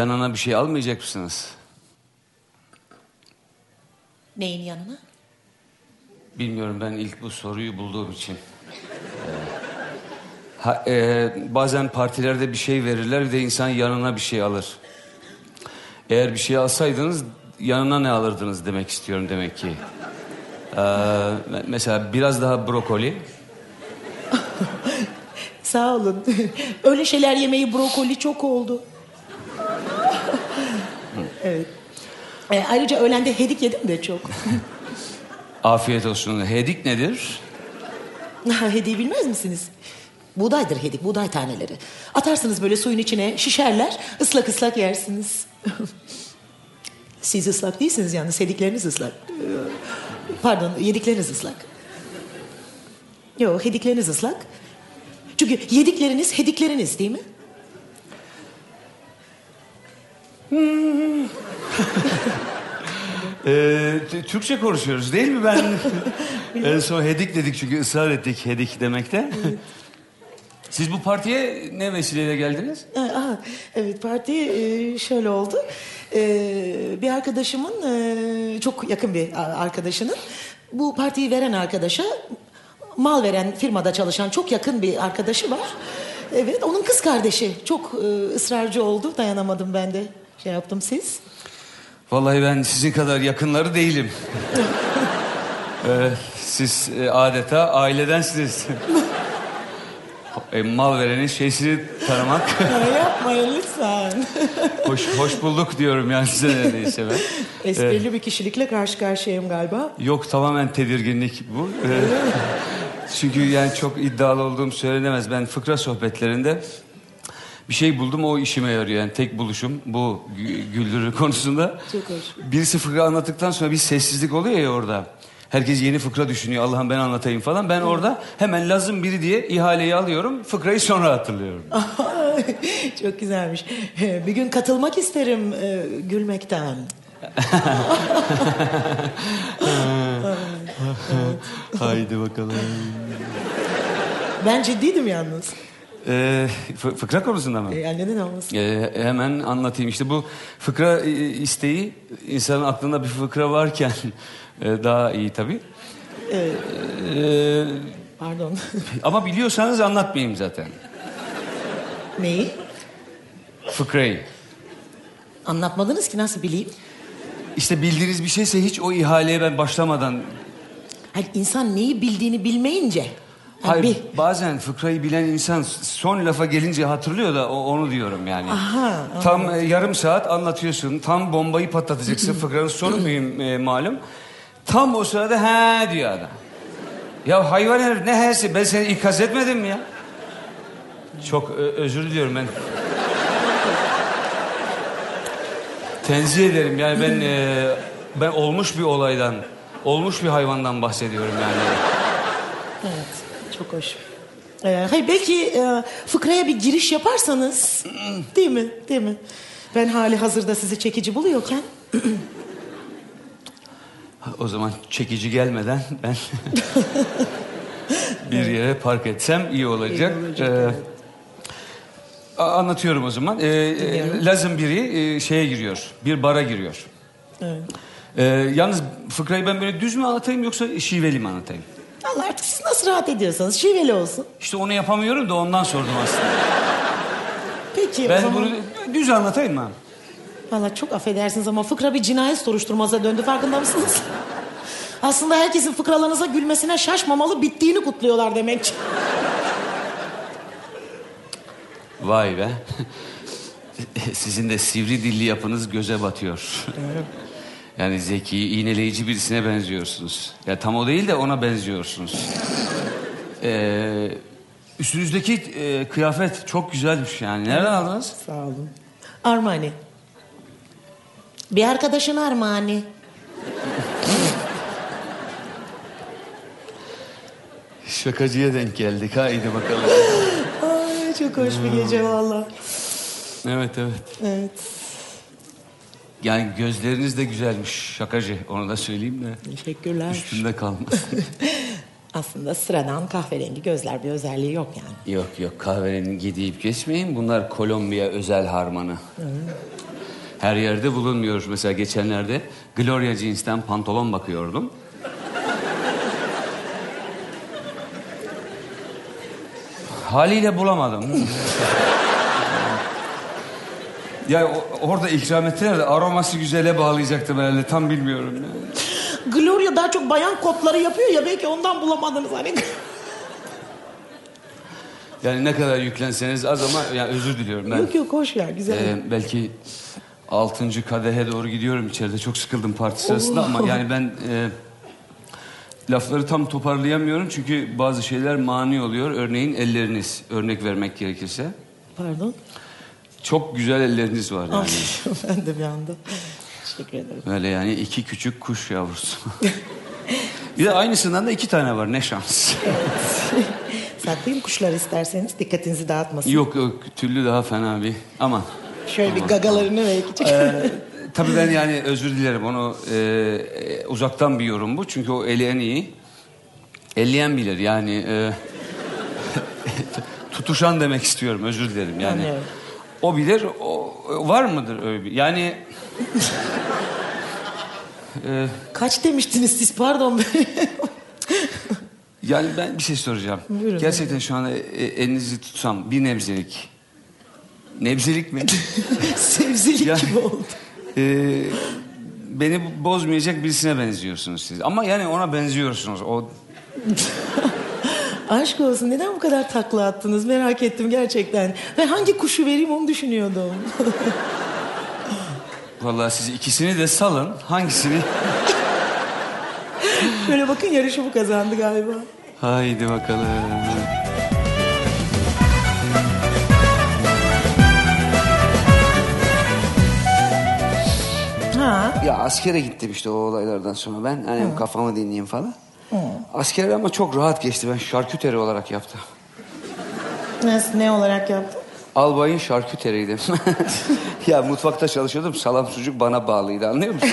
Yanına bir şey almayacak mısınız? Neyin yanına? Bilmiyorum ben ilk bu soruyu bulduğum için. Ee, ha, e, bazen partilerde bir şey verirler bir de insan yanına bir şey alır. Eğer bir şey alsaydınız yanına ne alırdınız demek istiyorum demek ki. Ee, me- mesela biraz daha brokoli. Sağ olun. Öyle şeyler yemeyi brokoli çok oldu. Evet. E, ayrıca öğlende hedik yedim de çok. Afiyet olsun. Hedik nedir? Hediği bilmez misiniz? Buğdaydır hedik, buğday taneleri. Atarsınız böyle suyun içine, şişerler, ıslak ıslak yersiniz. Siz ıslak değilsiniz yalnız, hedikleriniz ıslak. Pardon, yedikleriniz ıslak. Yok, hedikleriniz ıslak. Çünkü yedikleriniz hedikleriniz değil mi? Ee, Türkçe konuşuyoruz değil mi ben? en son hedik dedik çünkü ısrar ettik hedik demekte. Siz bu partiye ne vesileyle geldiniz? Ha, aha, evet parti e, şöyle oldu. E, bir arkadaşımın e, çok yakın bir arkadaşının bu partiyi veren arkadaşa mal veren firmada çalışan çok yakın bir arkadaşı var. Evet onun kız kardeşi çok e, ısrarcı oldu dayanamadım ben de şey yaptım siz. Vallahi ben sizin kadar yakınları değilim. Ee, siz e, adeta ailedensiniz. e, mal verenin şeysini tanımak. Ya yapmayın lütfen. hoş, hoş bulduk diyorum yani size neredeyse ben. Esprili bir kişilikle karşı karşıyayım galiba. Yok tamamen tedirginlik bu. Ee, çünkü yani çok iddialı olduğum söylenemez. Ben fıkra sohbetlerinde bir şey buldum o işime yarıyor. Yani tek buluşum bu gü- güldürü konusunda. Çok hoş. Birisi fıkra anlattıktan sonra bir sessizlik oluyor ya orada. Herkes yeni fıkra düşünüyor. Allah'ım ben anlatayım falan. Ben orada hemen lazım biri diye ihaleyi alıyorum. Fıkrayı sonra hatırlıyorum. Çok güzelmiş. Bir gün katılmak isterim e, gülmekten. Haydi bakalım. Ben ciddiydim yalnız. Ee, fı- fıkra konusunda mı? E, Yani neden olmasın? Ee, hemen anlatayım. İşte bu fıkra e, isteği insanın aklında bir fıkra varken e, daha iyi tabii. Ee, Pardon. ama biliyorsanız anlatmayayım zaten. Neyi? Fıkrayı. Anlatmadınız ki nasıl bileyim? İşte bildiğiniz bir şeyse hiç o ihaleye ben başlamadan... Hayır insan neyi bildiğini bilmeyince. Hayır bir- bazen fıkrayı bilen insan son lafa gelince hatırlıyor da onu diyorum yani. Aha, Tam e, yarım saat anlatıyorsun. Tam bombayı patlatacaksın. Fıkranın sonu mühim e, malum. Tam o sırada he diyor adam. Ya hayvan herif ne hesi ben seni ikaz etmedim mi ya? Çok ö- özür diliyorum ben. Tenzih ederim yani ben e, ben olmuş bir olaydan, olmuş bir hayvandan bahsediyorum yani. Evet çok hoş. Ee, hayır belki e, fıkraya bir giriş yaparsanız değil mi? Değil mi? Ben hali hazırda sizi çekici buluyorken O zaman çekici gelmeden ben bir yere park etsem iyi olacak. İyi olacak, Ee, evet. anlatıyorum o zaman. Ee, e, Lazım biri e, şeye giriyor, bir bara giriyor. Evet. Ee, yalnız fıkrayı ben böyle düz mü anlatayım yoksa şiveli mi anlatayım? Allah artık siz nasıl rahat ediyorsanız şiveli olsun. İşte onu yapamıyorum da ondan sordum aslında. Peki o Ben zaman... bunu düz anlatayım mı? Valla çok affedersiniz ama fıkra bir cinayet soruşturmaza döndü farkında mısınız? Aslında herkesin fıkralarınıza gülmesine şaşmamalı bittiğini kutluyorlar demek ki. Vay be. Sizin de sivri dilli yapınız göze batıyor. Yani zeki, iğneleyici birisine benziyorsunuz. Ya tam o değil de ona benziyorsunuz. Ee, üstünüzdeki e, kıyafet çok güzelmiş yani. Nereden aldınız? Sağ olun. Armani. Bir arkadaşın Armani. Şakacıya denk geldik. Haydi bakalım. Ay çok hoş bir gece valla. evet evet. Evet. Yani gözleriniz de güzelmiş şakacı. Onu da söyleyeyim de. Teşekkürler. Üstünde kalmasın. Aslında sıradan kahverengi gözler bir özelliği yok yani. Yok yok kahverengi deyip geçmeyin. Bunlar Kolombiya özel harmanı. Her yerde bulunmuyor. Mesela geçenlerde Gloria Jeans'ten pantolon bakıyordum. Haliyle bulamadım. ya o- orada ikram ettiler de aroması güzele bağlayacaktım herhalde. Tam bilmiyorum. ya. Gloria daha çok bayan kotları yapıyor ya belki ondan bulamadınız hani. Yani ne kadar yüklenseniz az ama yani özür diliyorum ben. yok yok hoş ya güzel. Ee, belki altıncı kadehe doğru gidiyorum içeride. Çok sıkıldım parti sırasında ama yani ben e, lafları tam toparlayamıyorum. Çünkü bazı şeyler mani oluyor. Örneğin elleriniz. Örnek vermek gerekirse. Pardon. Çok güzel elleriniz var yani. Ben de bir anda. Teşekkür ederim. Böyle yani iki küçük kuş yavrusu. bir de aynısından da iki tane var. Ne şans. Saklayayım kuşlar isterseniz dikkatinizi dağıtmasın. yok yok tüllü daha fena bir. Ama Şöyle bir gagalarını ve küçük. Ee, tabii ben yani özür dilerim onu e, e, uzaktan bir yorum bu çünkü o eli en iyi. Elleyen bilir yani e, tutuşan demek istiyorum özür dilerim yani. Anlıyorum. O bilir o var mıdır öyle bir yani e, Kaç demiştiniz siz pardon. yani ben bir şey soracağım. Buyurun. Gerçekten şu anda e, elinizi tutsam bir nebzelik. Nebzelik mi? Sevzilik Ya- gibi oldu. Ee, beni bozmayacak birisine benziyorsunuz siz. Ama yani ona benziyorsunuz. O Aşk olsun neden bu kadar takla attınız merak ettim gerçekten. Ve hangi kuşu vereyim onu düşünüyordum. vallahi siz ikisini de salın. Hangisini? Şöyle bakın yarışı bu kazandı galiba. Haydi bakalım. Ha. Ya askere gittim işte o olaylardan sonra ben. Hani kafamı dinleyeyim falan. Asker ama çok rahat geçti. Ben şarküteri olarak yaptım. Nasıl, ne olarak yaptın? Albayın şarküteriydim. ya mutfakta çalışıyordum. Salam sucuk bana bağlıydı anlıyor musun?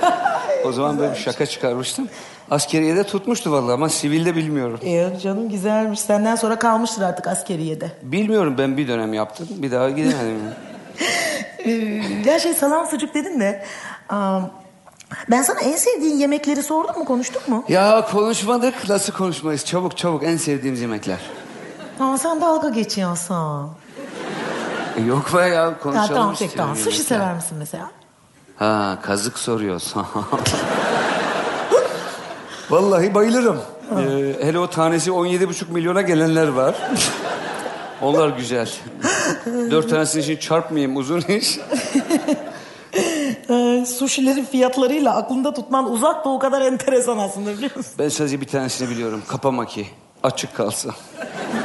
o zaman böyle bir şaka çıkarmıştım. Askeriye de tutmuştu vallahi ama sivilde bilmiyorum. Ee, canım güzelmiş. Senden sonra kalmıştır artık askeriyede. Bilmiyorum ben bir dönem yaptım. Bir daha gidemedim. Ee, ya şey salam sucuk dedin de... am, ben sana en sevdiğin yemekleri sordum mu konuştuk mu? ya konuşmadık. Nasıl konuşmayız? Çabuk çabuk en sevdiğimiz yemekler. Ama sen dalga geçiyorsun. E, yok be ya Ya konuşalım tamam işte peki tamam. Sushi yemekler. sever misin mesela? Ha kazık soruyorsun. Vallahi bayılırım. Ee, hele o tanesi 17,5 milyona gelenler var. Onlar güzel. Dört tanesini için çarpmayayım uzun iş. Ee, sushilerin fiyatlarıyla aklında tutman uzak da o kadar enteresan aslında biliyor musun? Ben sadece bir tanesini biliyorum. Kapamaki. Açık kalsın.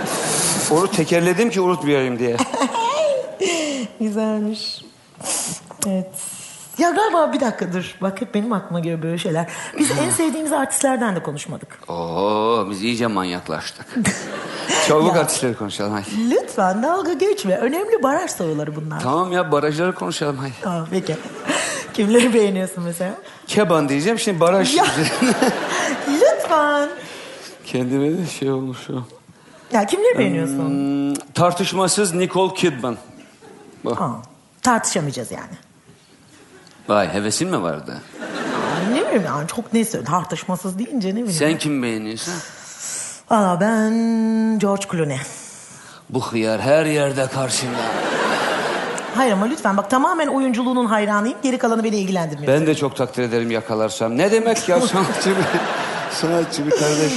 Onu tekerledim ki unutmayayım diye. Güzelmiş. Evet. Ya galiba bir dakika dur. Bak hep benim aklıma geliyor böyle şeyler. Biz en sevdiğimiz artistlerden de konuşmadık. Oo biz iyice manyaklaştık. Çabuk Ya. artistleri konuşalım hadi. Lütfen dalga geçme. Önemli baraj soruları bunlar. Tamam ya barajları konuşalım hadi. Tamam peki. Kimleri beğeniyorsun mesela? Keban diyeceğim şimdi baraj. Ya. Lütfen. Kendime de şey olmuş o. Ya kimleri beğeniyorsun? Hmm, tartışmasız Nicole Kidman. Aa, tartışamayacağız yani. Vay hevesin mi vardı? Aa, ne bileyim yani çok neyse tartışmasız deyince ne bileyim. Sen kim beğeniyorsun? Valla ben George Clooney. Bu hıyar her yerde karşımda. Hayır ama lütfen bak tamamen oyunculuğunun hayranıyım. Geri kalanı beni ilgilendirmiyor. Ben de çok takdir ederim yakalarsam. Ne demek ya sanatçı bir, sanatçı bir kardeş.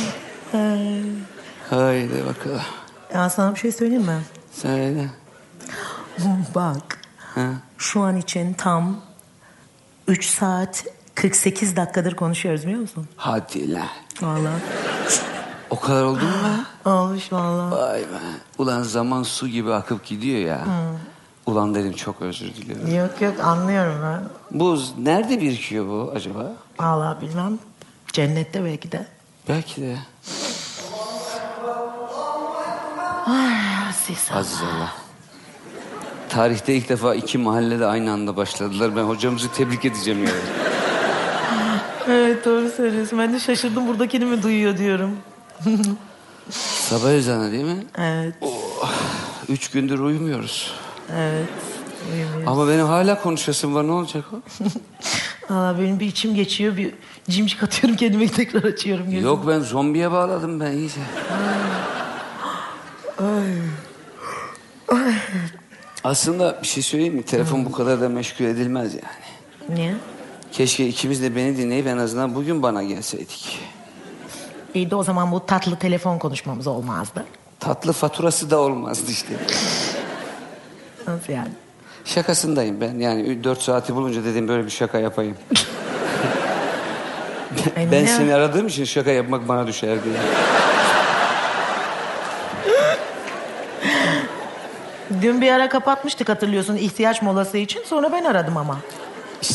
Haydi bakalım. Ya sana bir şey söyleyeyim mi? Söyle. Bak. Ha. Şu an için tam 3 saat 48 dakikadır konuşuyoruz biliyor musun? Hadi lan. Vallahi. O kadar oldu mu? Olmuş vallahi. Vay be. Ulan zaman su gibi akıp gidiyor ya. Ulan dedim çok özür diliyorum. Yok yok anlıyorum ben. Buz nerede birikiyor bu acaba? Vallahi bilmem. Cennette belki de. Belki de. Ay Aziz. Aziz Allah. Tarihte ilk defa iki mahallede aynı anda başladılar. Ben hocamızı tebrik edeceğim yani. Evet doğru söylüyorsun. Ben de şaşırdım buradakini mi duyuyor diyorum. Sabah ezanı değil mi? Evet. Üç gündür uyumuyoruz. Evet. uyumuyor. Ama benim hala konuşasım var ne olacak o? Valla benim bir içim geçiyor. Bir cimcik atıyorum kendime tekrar açıyorum gözümü. Yok ben zombiye bağladım ben iyice. Aslında bir şey söyleyeyim mi? Telefon bu kadar da meşgul edilmez yani. Niye? Keşke ikimiz de beni dinleyip en azından bugün bana gelseydik. İyi de o zaman bu tatlı telefon konuşmamız olmazdı. Tatlı faturası da olmazdı işte. Nasıl yani? Şakasındayım ben. Yani dört saati bulunca dedim böyle bir şaka yapayım. Ay, ben ne- seni aradığım için şaka yapmak bana düşerdi. Dün bir ara kapatmıştık hatırlıyorsun ihtiyaç molası için. Sonra ben aradım ama.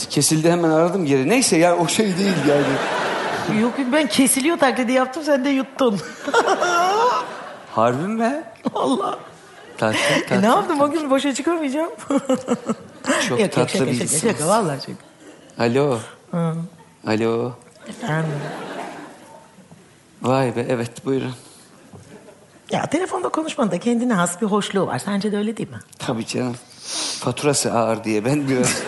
Kesildi hemen aradım geri. Neyse yani o şey değil yani. Yok ben kesiliyor taklidi yaptım sen de yuttun. Harbi mi? Allah. Tatlı tatlı. E ne yaptım o gün boşa çıkamayacağım. Çok yok, tatlı şaka, bir şaka, insansın. şaka, vallahi şaka. Alo. Hı. Alo. Efendim. Vay be evet buyurun. Ya telefonda konuşmanın da kendine has bir hoşluğu var. Sence de öyle değil mi? Tabii canım. Faturası ağır diye ben biraz...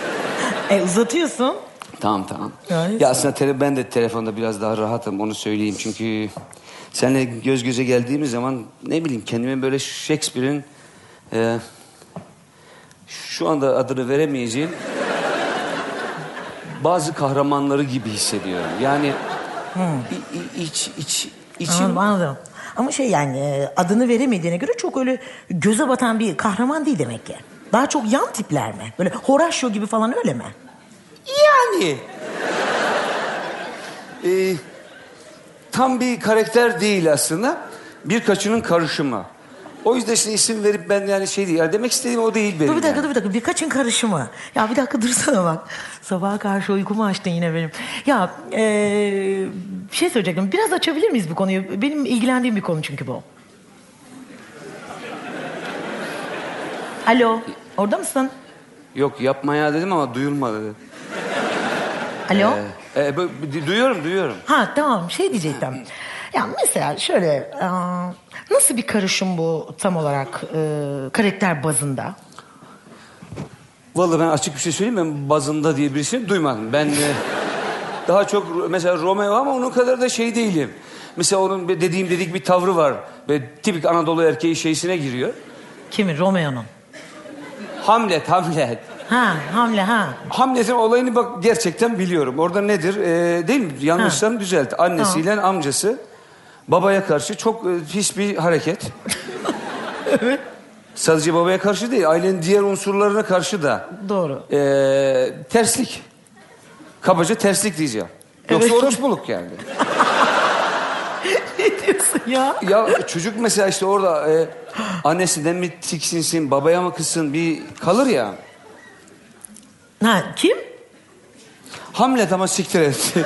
E uzatıyorsun. tamam tamam. Gayet ya aslında tele, ben de telefonda biraz daha rahatım onu söyleyeyim. Çünkü seninle göz göze geldiğimiz zaman ne bileyim kendime böyle Shakespeare'in... e, şu anda adını veremeyeceğim... bazı kahramanları gibi hissediyorum. Yani i- iç, iç, içim... Anladım, anladım. Ama şey yani e, adını veremediğine göre çok öyle göze batan bir kahraman değil demek ki. Daha çok yan tipler mi? Böyle Horatio gibi falan öyle mi? Yani. Ee, tam bir karakter değil aslında. Birkaçının karışımı. O yüzden şimdi isim verip ben yani şey değil. Yani demek istediğim o değil benim. Dur bir dakika yani. dur bir dakika birkaçın karışımı. Ya bir dakika dursana bak. Sabaha karşı uykumu açtın yine benim. Ya e, bir şey söyleyecektim. Biraz açabilir miyiz bu konuyu? Benim ilgilendiğim bir konu çünkü bu. Alo orada mısın? Yok yapmaya dedim ama duyulmadı. Alo? Ee, e, bu- bu- duyuyorum duyuyorum. Ha tamam şey diyecektim. Ya mesela şöyle aa, nasıl bir karışım bu tam olarak e, karakter bazında? Vallahi ben açık bir şey söyleyeyim ben bazında diye birisini duymadım. Ben e, daha çok mesela Romeo ama onun kadar da şey değilim. Mesela onun dediğim dedik bir tavrı var. Ve tipik Anadolu erkeği şeysine giriyor. Kimin? Romeo'nun. Hamlet, Hamlet. Ha Hamle ha. Hamlet'in olayını bak gerçekten biliyorum. Orada nedir? Ee, değil mi? Yanlışsam düzelt. Annesiyle amcası babaya karşı çok e, pis bir hareket. Evet. Sadece babaya karşı değil, ailenin diğer unsurlarına karşı da. Doğru. Ee, terslik. Kabaca terslik diyeceğim. Yoksa Evet. orospuluk yani. ne diyorsun ya? Ya çocuk mesela işte orada e, annesinden mi tiksinsin, babaya mı kızsın bir kalır ya. Ha kim? Hamlet ama siktir et.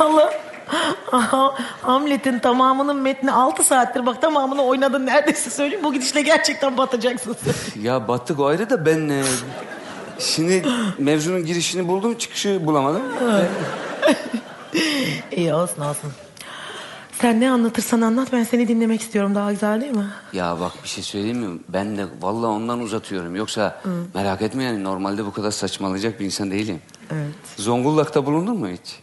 Allah. Hamlet'in tamamının metni 6 saattir bak tamamını oynadın neredeyse söyleyeyim. Bu gidişle gerçekten batacaksın. Ya battık o ayrı da ben e, şimdi mevzunun girişini buldum çıkışı bulamadım. İyi olsun olsun. Sen ne anlatırsan anlat ben seni dinlemek istiyorum daha güzel değil mi? Ya bak bir şey söyleyeyim mi? Ben de vallahi ondan uzatıyorum. Yoksa merak etme yani normalde bu kadar saçmalayacak bir insan değilim. Evet. Zonguldak'ta bulundun mu hiç?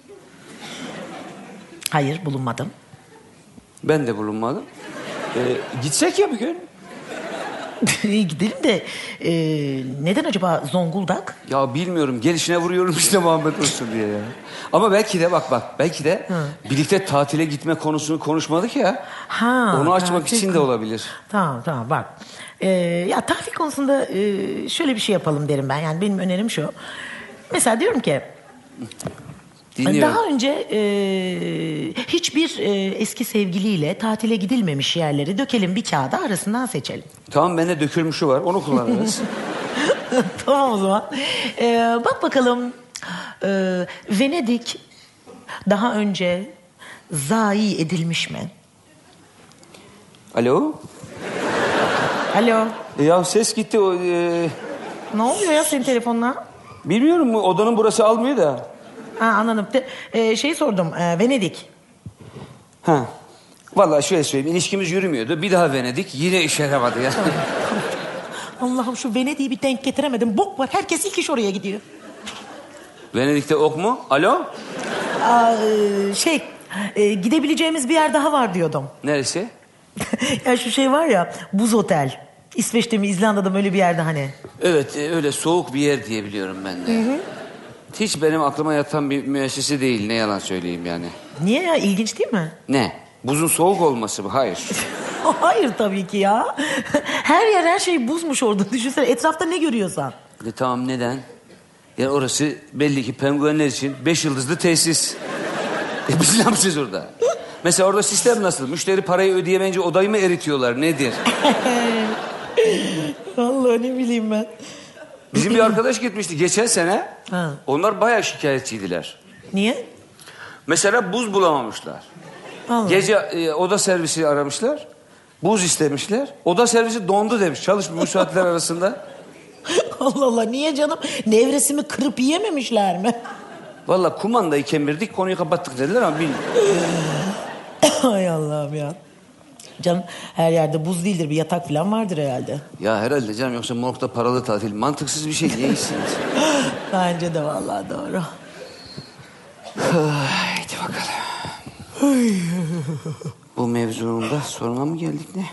Hayır bulunmadım. Ben de bulunmadım. Ee, gitsek ya bir gün. Gidelim de e, neden acaba Zonguldak? Ya bilmiyorum gelişine vuruyorum işte Muhammed olsun diye ya. Ama belki de bak bak belki de birlikte tatile gitme konusunu konuşmadık ya. Ha, Onu açmak tatil için de olabilir. Tamam tamam bak. Ee, ya tatil konusunda e, şöyle bir şey yapalım derim ben. Yani benim önerim şu. Mesela diyorum ki Dinliyorum. daha önce e, hiçbir e, eski sevgiliyle tatile gidilmemiş yerleri dökelim bir kağıda arasından seçelim. Tamam bende dökülmüşü var onu kullanırız. tamam o zaman. Ee, bak bakalım e, Venedik daha önce zayi edilmiş mi? Alo? Alo. E ya ses gitti. O, e, Ne oluyor ya senin telefonla? bilmiyorum odanın burası almıyor da. Ha, anladım. Te- e, şey sordum. e, Venedik. Ha. Vallahi şöyle söyleyeyim ilişkimiz yürümüyordu. Bir daha Venedik yine işe yaramadı ya. Allah'ım şu Venedik'i bir denk getiremedim. Bok var. Herkes ilk iş oraya gidiyor. Venedik'te ok mu? Alo? Aa, e, şey e, gidebileceğimiz bir yer daha var diyordum. Neresi? ya şu şey var ya buz otel. İsveç'te mi İzlanda'da mı öyle bir yerde hani. Evet e, öyle soğuk bir yer diye biliyorum ben de. Hiç benim aklıma yatan bir müessese değil ne yalan söyleyeyim yani. Niye ya ilginç değil mi? Ne? Buzun soğuk olması mı? Hayır. Hayır tabii ki ya. Her yer her şey buzmuş orada. Düşünsene etrafta ne görüyorsan. E, tamam neden? Ya orası belli ki penguenler için beş yıldızlı tesis. E, biz ne yapacağız orada? Mesela orada sistem nasıl? Müşteri parayı ödeyemeyince odayı mı eritiyorlar? Nedir? Vallahi ne bileyim ben. Bizim bir arkadaş gitmişti geçen sene. Ha. Onlar bayağı şikayetçiydiler. Niye? Mesela buz bulamamışlar. Allah. Gece e, oda servisi aramışlar. Buz istemişler. Oda servisi dondu demiş. Çalışmıyor bu saatler arasında. Allah Allah niye canım? Nevresimi kırıp yiyememişler mi? Vallahi kumandayı kemirdik konuyu kapattık dediler ama bilmiyorum. Ay Allah'ım ya. Canım her yerde buz değildir bir yatak falan vardır herhalde. Ya herhalde canım yoksa morgda paralı tatil. Mantıksız bir şey. Niye iyisiniz? Bence de vallahi doğru. Haydi bakalım. Bu mevzunda soruna mı geldik ne?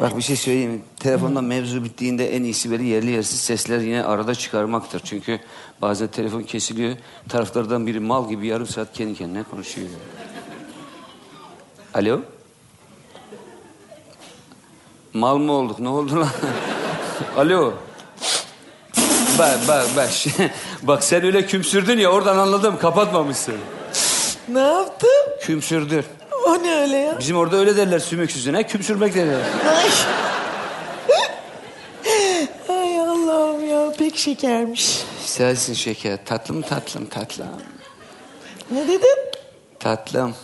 Bak bir şey söyleyeyim. mi? Telefonda mevzu bittiğinde en iyisi böyle yerli yersiz sesler yine arada çıkarmaktır. Çünkü bazen telefon kesiliyor. Taraflardan biri mal gibi yarım saat kendi kendine konuşuyor. Alo? Mal mı olduk? Ne oldu lan? Alo? Bak bak bak. bak sen öyle kümsürdün ya oradan anladım kapatmamışsın. Ne yaptın? Kümsürdün. O ne öyle ya? Bizim orada öyle derler sümüksüzüne kümsürmek derler. Ay. Ay Allah'ım ya pek şekermiş. Sensin şeker. Tatlım tatlım tatlım. Ne dedin? Tatlım.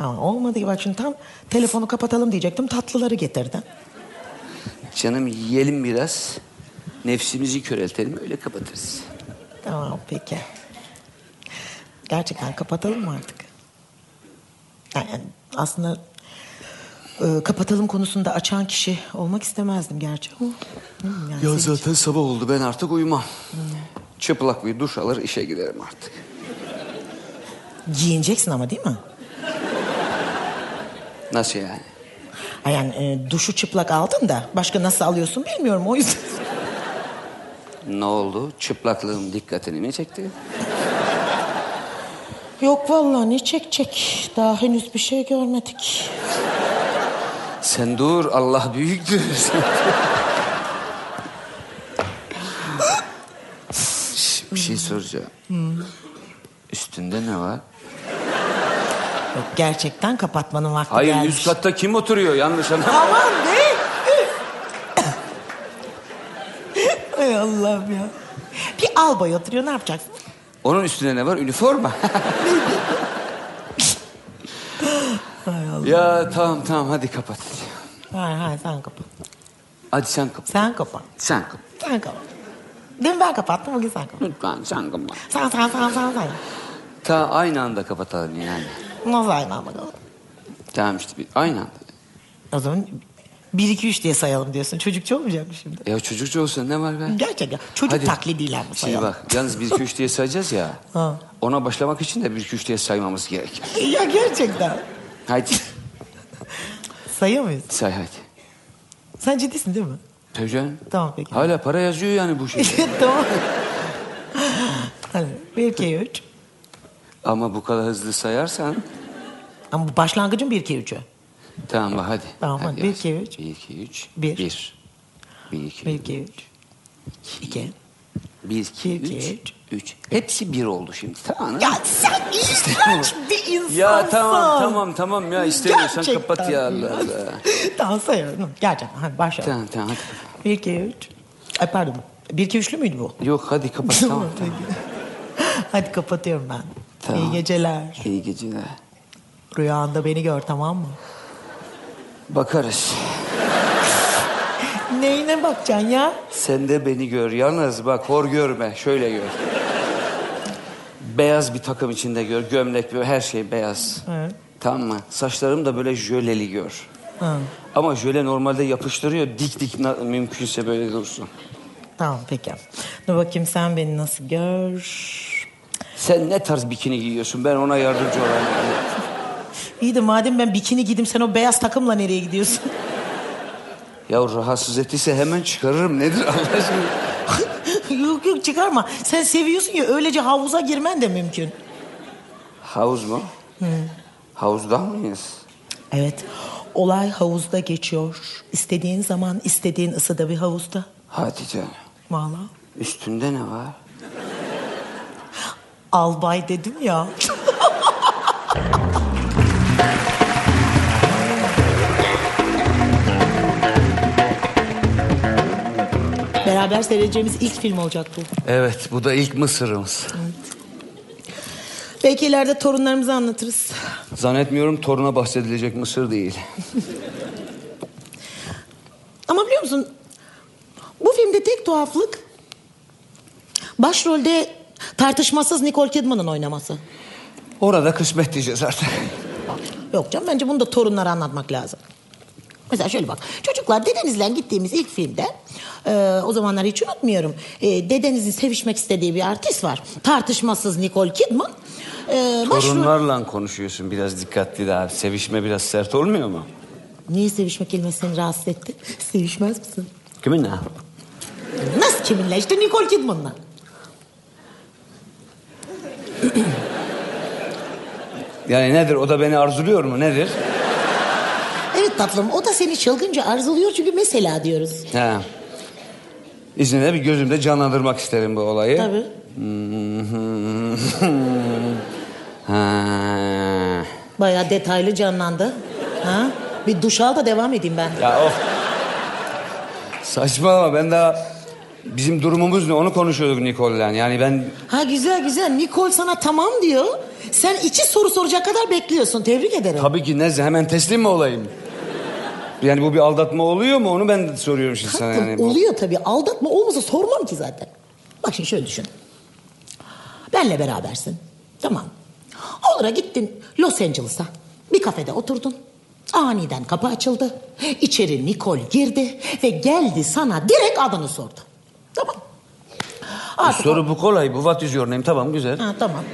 Aa, olmadı ki bak şimdi tam telefonu kapatalım diyecektim tatlıları getirdin. Canım yiyelim biraz. Nefsimizi köreltelim öyle kapatırız. Tamam peki. Gerçekten kapatalım mı artık? Yani aslında e, kapatalım konusunda açan kişi olmak istemezdim gerçi hı, yani Ya zaten sabah oldu ben artık uyumam. Çıplak bir duş alır işe giderim artık. Giyineceksin ama değil mi? Nasıl yani? Ha, Yani e, duşu çıplak aldın da başka nasıl alıyorsun bilmiyorum o yüzden. Ne oldu? Çıplaklığım dikkatini mi çekti? Yok vallahi ne çekecek. Daha henüz bir şey görmedik. Sen dur Allah büyüktür. Bir şey soracağım. Üstünde ne var? Yok gerçekten kapatmanın vakti Hayır gelmiş. üst katta kim oturuyor yanlış anlama. Aman be! Ay Allah'ım ya. Bir albay oturuyor ne yapacaksın? Onun üstüne ne var? Üniforma. Hay Allah. ya tamam tamam hadi kapat. Hayır hayır sen kapat. Hadi sen kapat. Sen kapat. Sen kapat. Sen kapat. Dün ben kapattım bugün sen kapat. Lütfen sen kapat. Sen sen sen sen sen. Ta aynı anda kapatalım yani. Nasıl aynı anda? Tamam işte bir, aynı anda. O zaman bir iki üç diye sayalım diyorsun. Çocukça olmayacak mı şimdi? Ya çocukça olsa ne var be? Gerçekten. Çocuk Hadi. taklidiyle mi Şimdi sayalım? bak yalnız 1 2 3 diye sayacağız ya. Ha. Ona başlamak için de 1 2 3 diye saymamız gerekir. Ya gerçekten. Hadi Sayıyor muyuz? say hadi. Sen ciddisin değil mi? Tabii canım. Tamam peki. Hala para yazıyor yani bu şey. tamam. Hadi bir iki üç. Ama bu kadar hızlı sayarsan Ama bu başlangıcın bir iki üçü. tamam bak hadi. Tamam, hadi. Bir, yaz. iki, üç. 1 2 3 Bir. 1 1 2 Bir iki üç. İki. 1 2 Bir, iki, 3 3 Hepsi bir oldu şimdi tamam? Ya sen iğrenç bir insansın. Ya tamam tamam tamam ya istemiyorsan Gerçekten kapat ya Allah Allah. tamam sayıyorum. Gerçekten hadi başlayalım. Tamam tamam hadi. Bir iki üç. Ay pardon. Bir iki üçlü müydü bu? Yok hadi kapat tamam tamam. Hadi kapatıyorum ben. Tamam. İyi geceler. İyi geceler. Rüyanda beni gör tamam mı? Bakarız. Neyine bakacaksın ya? Sen de beni gör. Yalnız bak hor görme. Şöyle gör. beyaz bir takım içinde gör. Gömlek ve her şey beyaz. Evet. Tamam mı? Saçlarım da böyle jöleli gör. Ha. Ama jöle normalde yapıştırıyor. Dik dik mümkünse böyle dursun. Tamam peki. Dur bakayım sen beni nasıl gör. Sen ne tarz bikini giyiyorsun? Ben ona yardımcı olayım. İyi de madem ben bikini giydim sen o beyaz takımla nereye gidiyorsun? Ya rahatsız ettiyse hemen çıkarırım. Nedir Allah aşkına? yok yok çıkarma. Sen seviyorsun ya öylece havuza girmen de mümkün. Havuz mu? Havuzda mıyız? Evet. Olay havuzda geçiyor. İstediğin zaman istediğin ısıda bir havuzda. Hadi canım. Üstünde ne var? Albay dedim ya. Beraber seyredeceğimiz ilk film olacak bu. Evet bu da ilk Mısır'ımız. Belki ileride torunlarımıza anlatırız. Zannetmiyorum toruna bahsedilecek Mısır değil. Ama biliyor musun? Bu filmde tek tuhaflık başrolde tartışmasız Nicole Kidman'ın oynaması. Orada kısmet diyeceğiz artık. Yok canım bence bunu da torunlara anlatmak lazım. Mesela şöyle bak. Çocuklar dedenizle gittiğimiz ilk filmde e, o zamanlar hiç unutmuyorum. E, dedenizin sevişmek istediği bir artist var. Tartışmasız Nicole Kidman. E, Torunlarla konuşuyorsun biraz dikkatli daha. Sevişme biraz sert olmuyor mu? Niye sevişme kelimesi seni rahatsız etti? Sevişmez misin? Kiminle? Nasıl kiminle? İşte Nicole Kidman'la. Yani nedir o da beni arzuluyor mu nedir? Evet tatlım o da seni çılgınca arzuluyor çünkü mesela diyoruz. Ha. İzninle bir gözümde canlandırmak isterim bu olayı. Tabii. ha. Bayağı detaylı canlandı. Ha? Bir duş al da devam edeyim ben. Ya of. Saçmalama ben daha bizim durumumuz ne onu konuşuyorduk Nicole'la. Yani ben Ha güzel güzel. Nicole sana tamam diyor. Sen iki soru soracak kadar bekliyorsun. Tebrik ederim. tabii ki Nezle hemen teslim mi olayım? Yani bu bir aldatma oluyor mu onu ben soruyorum şimdi sana Tatlım, yani. Bu- Oluyor tabii. Aldatma olmasa sormam ki zaten. Bak şimdi şöyle düşün. Benle berabersin. Tamam. Olur gittin Los Angeles'a. Bir kafede oturdun. Aniden kapı açıldı. İçeri Nicole girdi ve geldi sana direkt adını sordu. Tamam. Artık Soru bu kolay bu what is your name tamam güzel. Ha, tamam.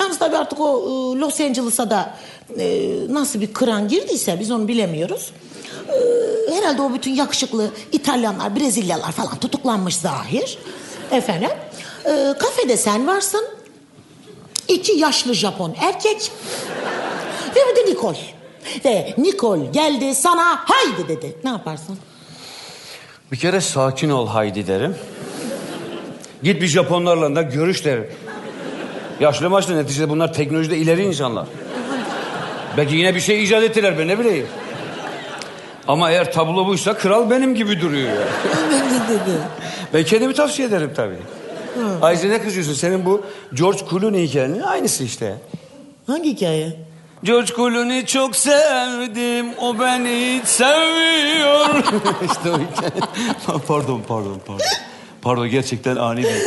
Yalnız tabii artık o e, Los Angeles'a da e, nasıl bir kıran girdiyse biz onu bilemiyoruz. E, herhalde o bütün yakışıklı İtalyanlar, Brezilyalar falan tutuklanmış zahir. Efendim. E, kafede sen varsın. İki yaşlı Japon erkek. Ve bir de Nicole. Ve Nicole geldi sana haydi dedi. Ne yaparsın? Bir kere sakin ol Haydi derim. Git bir Japonlarla da görüş derim. Yaşlı maçlı neticede bunlar teknolojide ileri insanlar. Belki yine bir şey icat ettiler ben ne bileyim. Ama eğer tablo buysa kral benim gibi duruyor. ya. dedi. Ben kendimi tavsiye ederim tabii. Ayrıca ne kızıyorsun? Senin bu George Clooney hikayenin aynısı işte. Hangi hikaye? George Clooney'i çok sevdim. O beni hiç sevmiyor. işte o hikaye. pardon, pardon, pardon. Pardon gerçekten ani bir...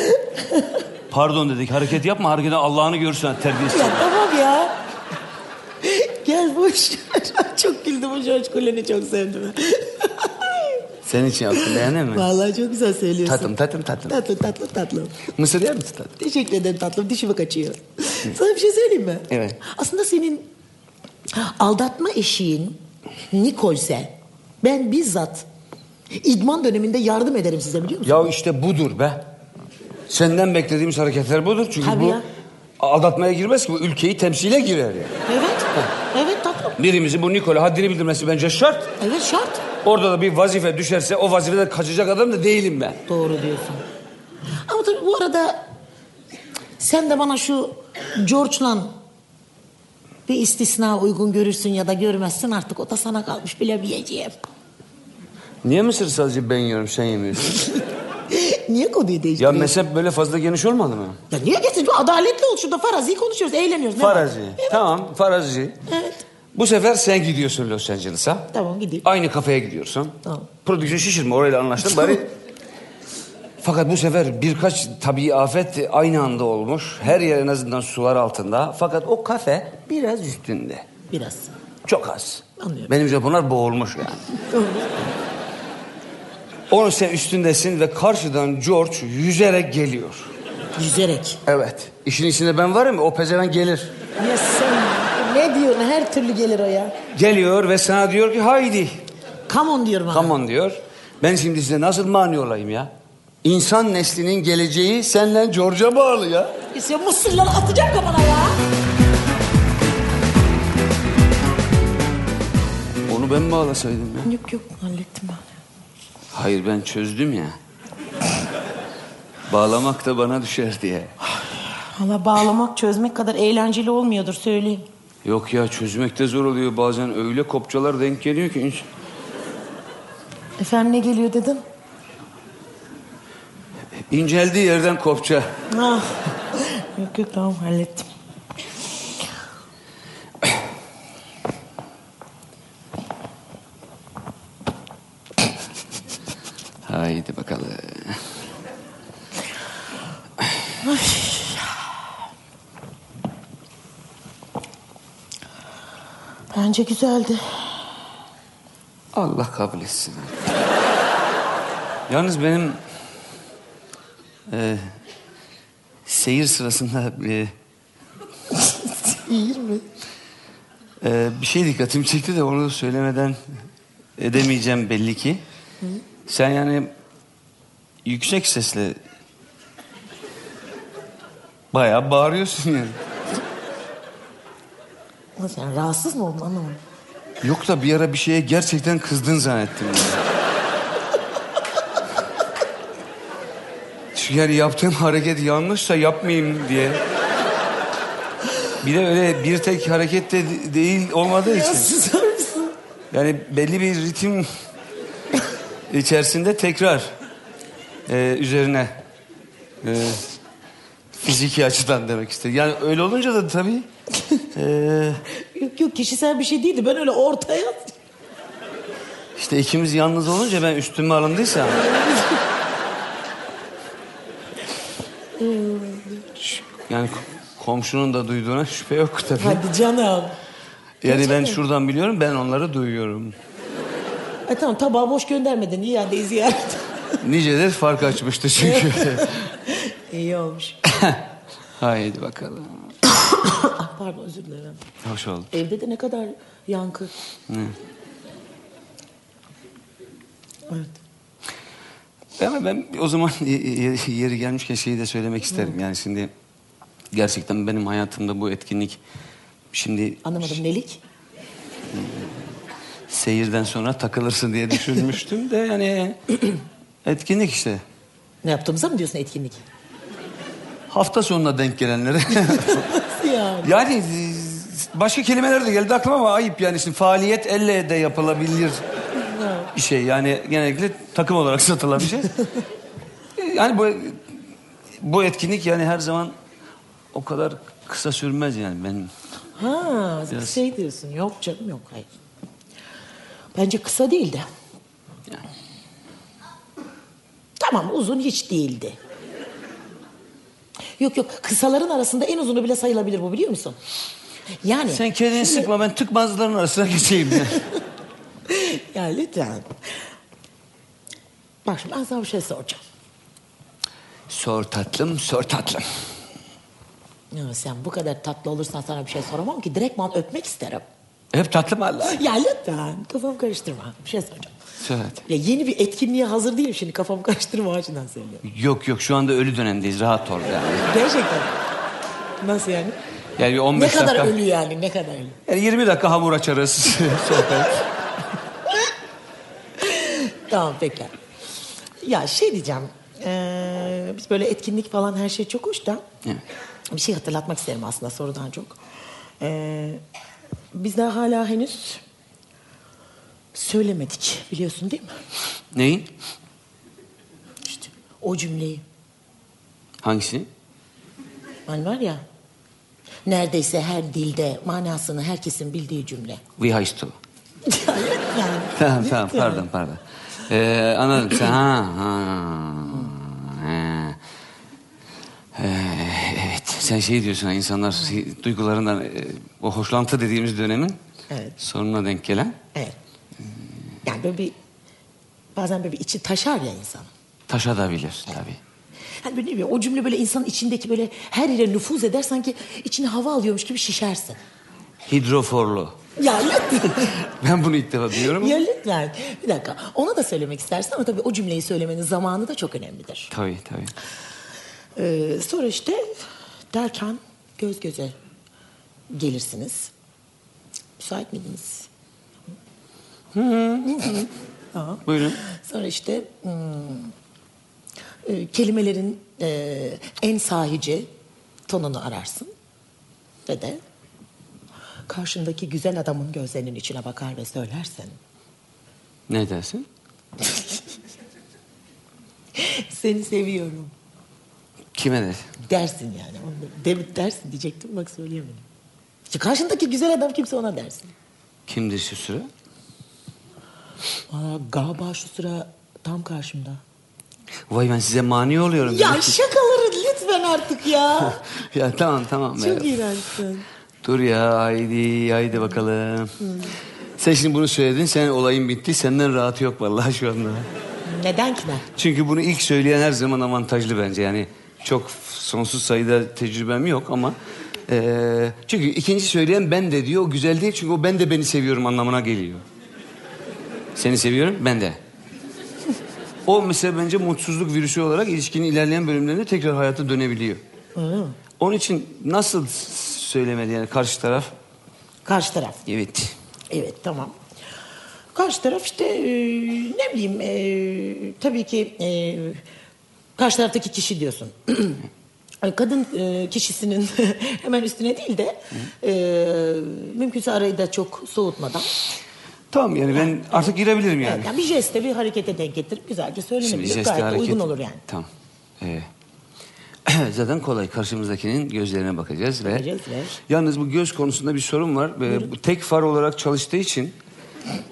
Pardon dedik hareket yapma hareketi Allah'ını görsen terbiyesiz. Ya tamam ya. Gel boş. Çok güldüm o George Clooney'i çok sevdim. Senin için yaptım beğendin mi? Vallahi çok güzel söylüyorsun. Tatlım tatlım tatlım. Tatlı tatlı tatlı. Mısır yer misin tatlım? Teşekkür ederim tatlım. Dişime kaçıyor. Sana bir şey söyleyeyim mi? Evet. Aslında senin aldatma eşiğin Nikolse ben bizzat idman döneminde yardım ederim size biliyor musun? Ya işte budur be. Senden beklediğimiz hareketler budur. Çünkü Tabii bu ya. aldatmaya girmez ki bu ülkeyi temsile girer ya. Evet. Evet tatlım. Birimizi bu Nikola haddini bildirmesi bence şart. Evet şart. Orada da bir vazife düşerse o vazifeden kaçacak adam da değilim ben. Doğru diyorsun. Ama tabii bu arada sen de bana şu George'la bir istisna uygun görürsün ya da görmezsin artık o da sana kalmış bilemeyeceğim. Niye mısır sadece ben yiyorum sen yemiyorsun? Niye konuyu ya değiştiriyorsun? mezhep böyle fazla geniş olmadı mı? Ya niye getirsin? Adaletli ol şurada farazi konuşuyoruz, eğleniyoruz. Ne var? Farazi. Tamam farazi. Evet. Bu sefer sen gidiyorsun Los Angeles'a. Tamam gideyim. Aynı kafeye gidiyorsun. Tamam. Prodüksiyon şişirme orayla anlaştın bari. Fakat bu sefer birkaç tabii afet aynı anda olmuş. Her yer en azından sular altında. Fakat o kafe biraz üstünde. Biraz. Çok az. Anlıyorum. Benim Japonlar boğulmuş yani. Onun sen üstündesin ve karşıdan George yüzerek geliyor. Yüzerek. Evet. İşin içinde ben varım o pezeven gelir. Ya sen ne diyorsun? Her türlü gelir o ya. Geliyor ve sana diyor ki haydi. Come on diyorum bana. Come on diyor. Ben şimdi size nasıl mani olayım ya? İnsan neslinin geleceği senle George'a bağlı ya. Sen mısırları atacak kafana ya. Onu ben bağlasaydım ya. Yok yok hallettim ben. Hayır ben çözdüm ya. Bağlamak da bana düşer diye. Valla bağlamak çözmek kadar eğlenceli olmuyordur söyleyeyim. Yok ya çözmek de zor oluyor bazen öyle kopçalar denk geliyor ki. Efendim ne geliyor dedim? İnceldiği yerden kopça. Ah. yok yok tamam hallettim. Haydi bakalım. Bence güzeldi. Allah kabul etsin. Yalnız benim e, seyir sırasında e, İyi mi? e, bir şey dikkatimi çekti de onu söylemeden edemeyeceğim belli ki. Sen yani yüksek sesle bayağı bağırıyorsun yani. Ama sen rahatsız mı oldun anlamadım. Yok da bir ara bir şeye gerçekten kızdın zannettim. yani. Yani yaptığım hareket yanlışsa yapmayayım diye. Bir de öyle bir tek hareket de de- değil olmadığı Ya için. susar mısın? Yani belli bir ritim içerisinde tekrar e, üzerine e, fiziki açıdan demek istedim. Yani öyle olunca da tabii e, Yok yok kişisel bir şey değildi. Ben öyle ortaya... işte ikimiz yalnız olunca ben üstüme alındıysam. Yani komşunun da duyduğuna şüphe yok tabii. Hadi canım. Yani ben şuradan biliyorum ben onları duyuyorum. E tamam tabağı boş göndermedin. İadeyi ziyaret. Nicedir fark açmıştı çünkü. İyi olmuş. Haydi bakalım. Ah, Pardon özür dilerim. Hoş oldu. Evde de ne kadar yankı. Evet. Ama ben o zaman yeri gelmişken şeyi de söylemek isterim. Yani şimdi gerçekten benim hayatımda bu etkinlik şimdi Anlamadım nelik? seyirden sonra takılırsın diye düşünmüştüm de yani etkinlik işte. Ne yaptığımıza mı diyorsun etkinlik? Hafta sonuna denk gelenlere. Yani? yani e, başka kelimeler de geldi aklıma ama ayıp yani şimdi faaliyet elle de yapılabilir bir şey. Yani genellikle takım olarak satılan bir şey. yani bu bu etkinlik yani her zaman o kadar kısa sürmez yani benim. Ha Biraz- şey diyorsun. Yok canım yok hayır. Bence kısa değildi. Yani. Tamam uzun hiç değildi. Yok yok kısaların arasında en uzunu bile sayılabilir bu biliyor musun? Yani. Sen kendini şimdi- sıkma ben tıkmazların arasına geçeyim. Yani. Ya lütfen. Bak şimdi ben sana bir şey soracağım. sor tatlım sor tatlım. Ya sen bu kadar tatlı olursan sana bir şey soramam ki. Direktman öpmek isterim. Hep tatlım Allah. Ya lütfen kafamı karıştırma. Bir şey soracağım. Söyle. Ya yeni bir etkinliğe hazır değilim şimdi kafamı karıştırma açıdan söylüyorum. Yok yok şu anda ölü dönemdeyiz rahat ol yani. Gerçekten. Nasıl yani? Yani bir Ne 15 kadar dakika. ölü yani ne kadar ölü. Yani 20 dakika hamur açarız. Sohbet. Tamam peki. Ya şey diyeceğim. Ee, biz böyle etkinlik falan her şey çok hoş da. Evet. Bir şey hatırlatmak isterim aslında sorudan çok. Ee, biz daha hala henüz söylemedik biliyorsun değil mi? Neyin? İşte o cümleyi. Hangisini? Hani var ya neredeyse her dilde manasını herkesin bildiği cümle. We heißt du. yani. Tamam tamam pardon pardon. Ee, anladım sen ha. ha. ha. Evet sen şey diyorsun insanlar duygularından e, o hoşlantı dediğimiz dönemin evet. sonuna denk gelen. Evet. Yani böyle bir bazen böyle bir içi taşar ya insan. Taşa da bilir evet. tabii. Hani böyle bilmiyorum, o cümle böyle insanın içindeki böyle her yere nüfuz eder sanki içine hava alıyormuş gibi şişersin. Hidroforlu. Ya lütfen. Ben bunu ilk defa duyuyorum. ya lütfen. Bir dakika. Onu da söylemek istersin ama tabii o cümleyi söylemenin zamanı da çok önemlidir. Tabii tabii. Ee, sonra işte derken göz göze gelirsiniz. Müsait miydiniz? Aha. Buyurun. Sonra işte hmm, e, kelimelerin e, en sahici tonunu ararsın ve de karşındaki güzel adamın gözlerinin içine bakar ve söylersin. Ne dersin? Seni seviyorum Kime der? dersin yani. Onu Demit dersin diyecektim bak söyleyemedim. İşte karşındaki güzel adam kimse ona dersin. Kimdir şu sıra? Aa, galiba şu sıra tam karşımda. Vay ben size mani oluyorum. Ya şakaları lütfen artık ya. ya tamam tamam. Çok iğrençsin. Dur ya haydi haydi bakalım. Sen şimdi bunu söyledin. Sen olayın bitti. Senden rahatı yok vallahi şu anda. Neden ki ne? Çünkü bunu ilk söyleyen her zaman avantajlı bence. Yani çok sonsuz sayıda tecrübem yok ama... eee, çünkü ikinci söyleyen ben de diyor. O güzel değil çünkü o ben de beni seviyorum anlamına geliyor. Seni seviyorum ben de. O mesela bence mutsuzluk virüsü olarak ilişkinin ilerleyen bölümlerinde tekrar hayata dönebiliyor. Onun için nasıl söylemeli yani karşı taraf? Karşı taraf. Evet. Evet tamam. Karşı taraf işte e, ne bileyim e, tabii ki e, karşı taraftaki kişi diyorsun. Ay, Kadın e, kişisinin hemen üstüne değil de e, mümkünse arayı da çok soğutmadan Tamam yani ben artık girebilirim yani. evet, yani bir jeste bir harekete denk getirip güzelce söylenebilir. Gayet hareket. uygun olur yani. Tamam. Ee, zaten kolay. Karşımızdakinin gözlerine bakacağız ve... Bakacağız ve- Yalnız bu göz konusunda bir sorun var. Ee, bu tek far olarak çalıştığı için...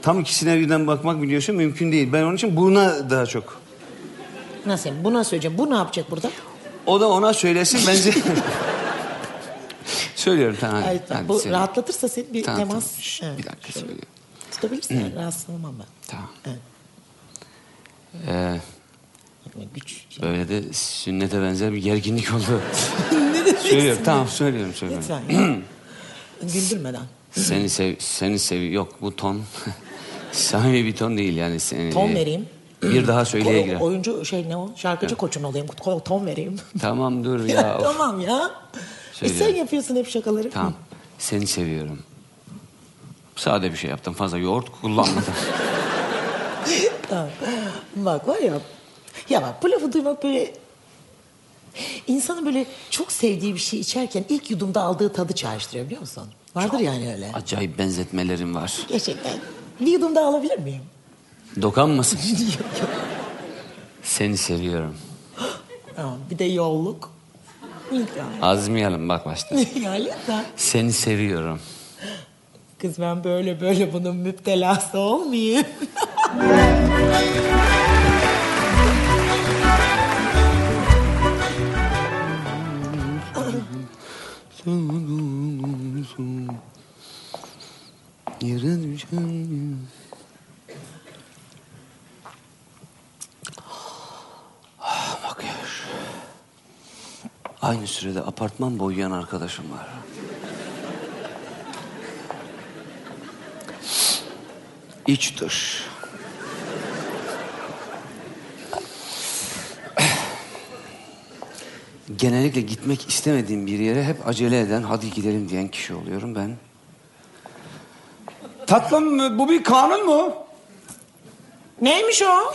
Tam ikisine birden bakmak biliyorsun mümkün değil. Ben onun için buna daha çok... Nasıl yani? Bu nasıl söyleyeceğim? Bu ne yapacak burada? O da ona söylesin bence... Söylüyorum tamam. hadi. Ay, Hadi bu söylüyorum. rahatlatırsa seni bir Tamam, temas. tamam. Evet, bir dakika şöyle. söylüyorum. Tutabilirsin rahatsız olmam ben. Tamam. Evet. Ee, Güç. böyle de sünnete benzer bir gerginlik oldu. ne demek söylüyorum tamam söylüyorum söylüyorum. Lütfen. ya. Güldürmeden. Seni sev, seni sev. Yok bu ton samimi bir ton değil yani. Seni, Ton vereyim. Bir daha söyleye girer. Oyuncu şey ne o? Şarkıcı koçun olayım. Ko- Ton vereyim. Tamam dur ya. of. tamam ya. E sen Söylüyorum. yapıyorsun hep şakaları. Tamam. Seni seviyorum. Sade bir şey yaptım. Fazla yoğurt kullanmadım. Bak var ya. Ya bak bu lafı duymak böyle... insanın böyle çok sevdiği bir şey içerken ilk yudumda aldığı tadı çağrıştırıyor biliyor musun? Vardır yani öyle. Acayip benzetmelerim var. Gerçekten. Bir yudum daha alabilir miyim? Dokanmasın. Seni seviyorum. Tamam. Bir de yolluk. Lütfen. Azmayalım bak başta. Seni seviyorum. Kız ben böyle böyle bunun müptelası olmayayım. Yere düşen... Ah, Makyaj. Aynı sürede apartman boyayan arkadaşım var. İç dış. Genellikle gitmek istemediğim bir yere hep acele eden, hadi gidelim diyen kişi oluyorum ben. Tatlım bu bir kanun mu? Neymiş o?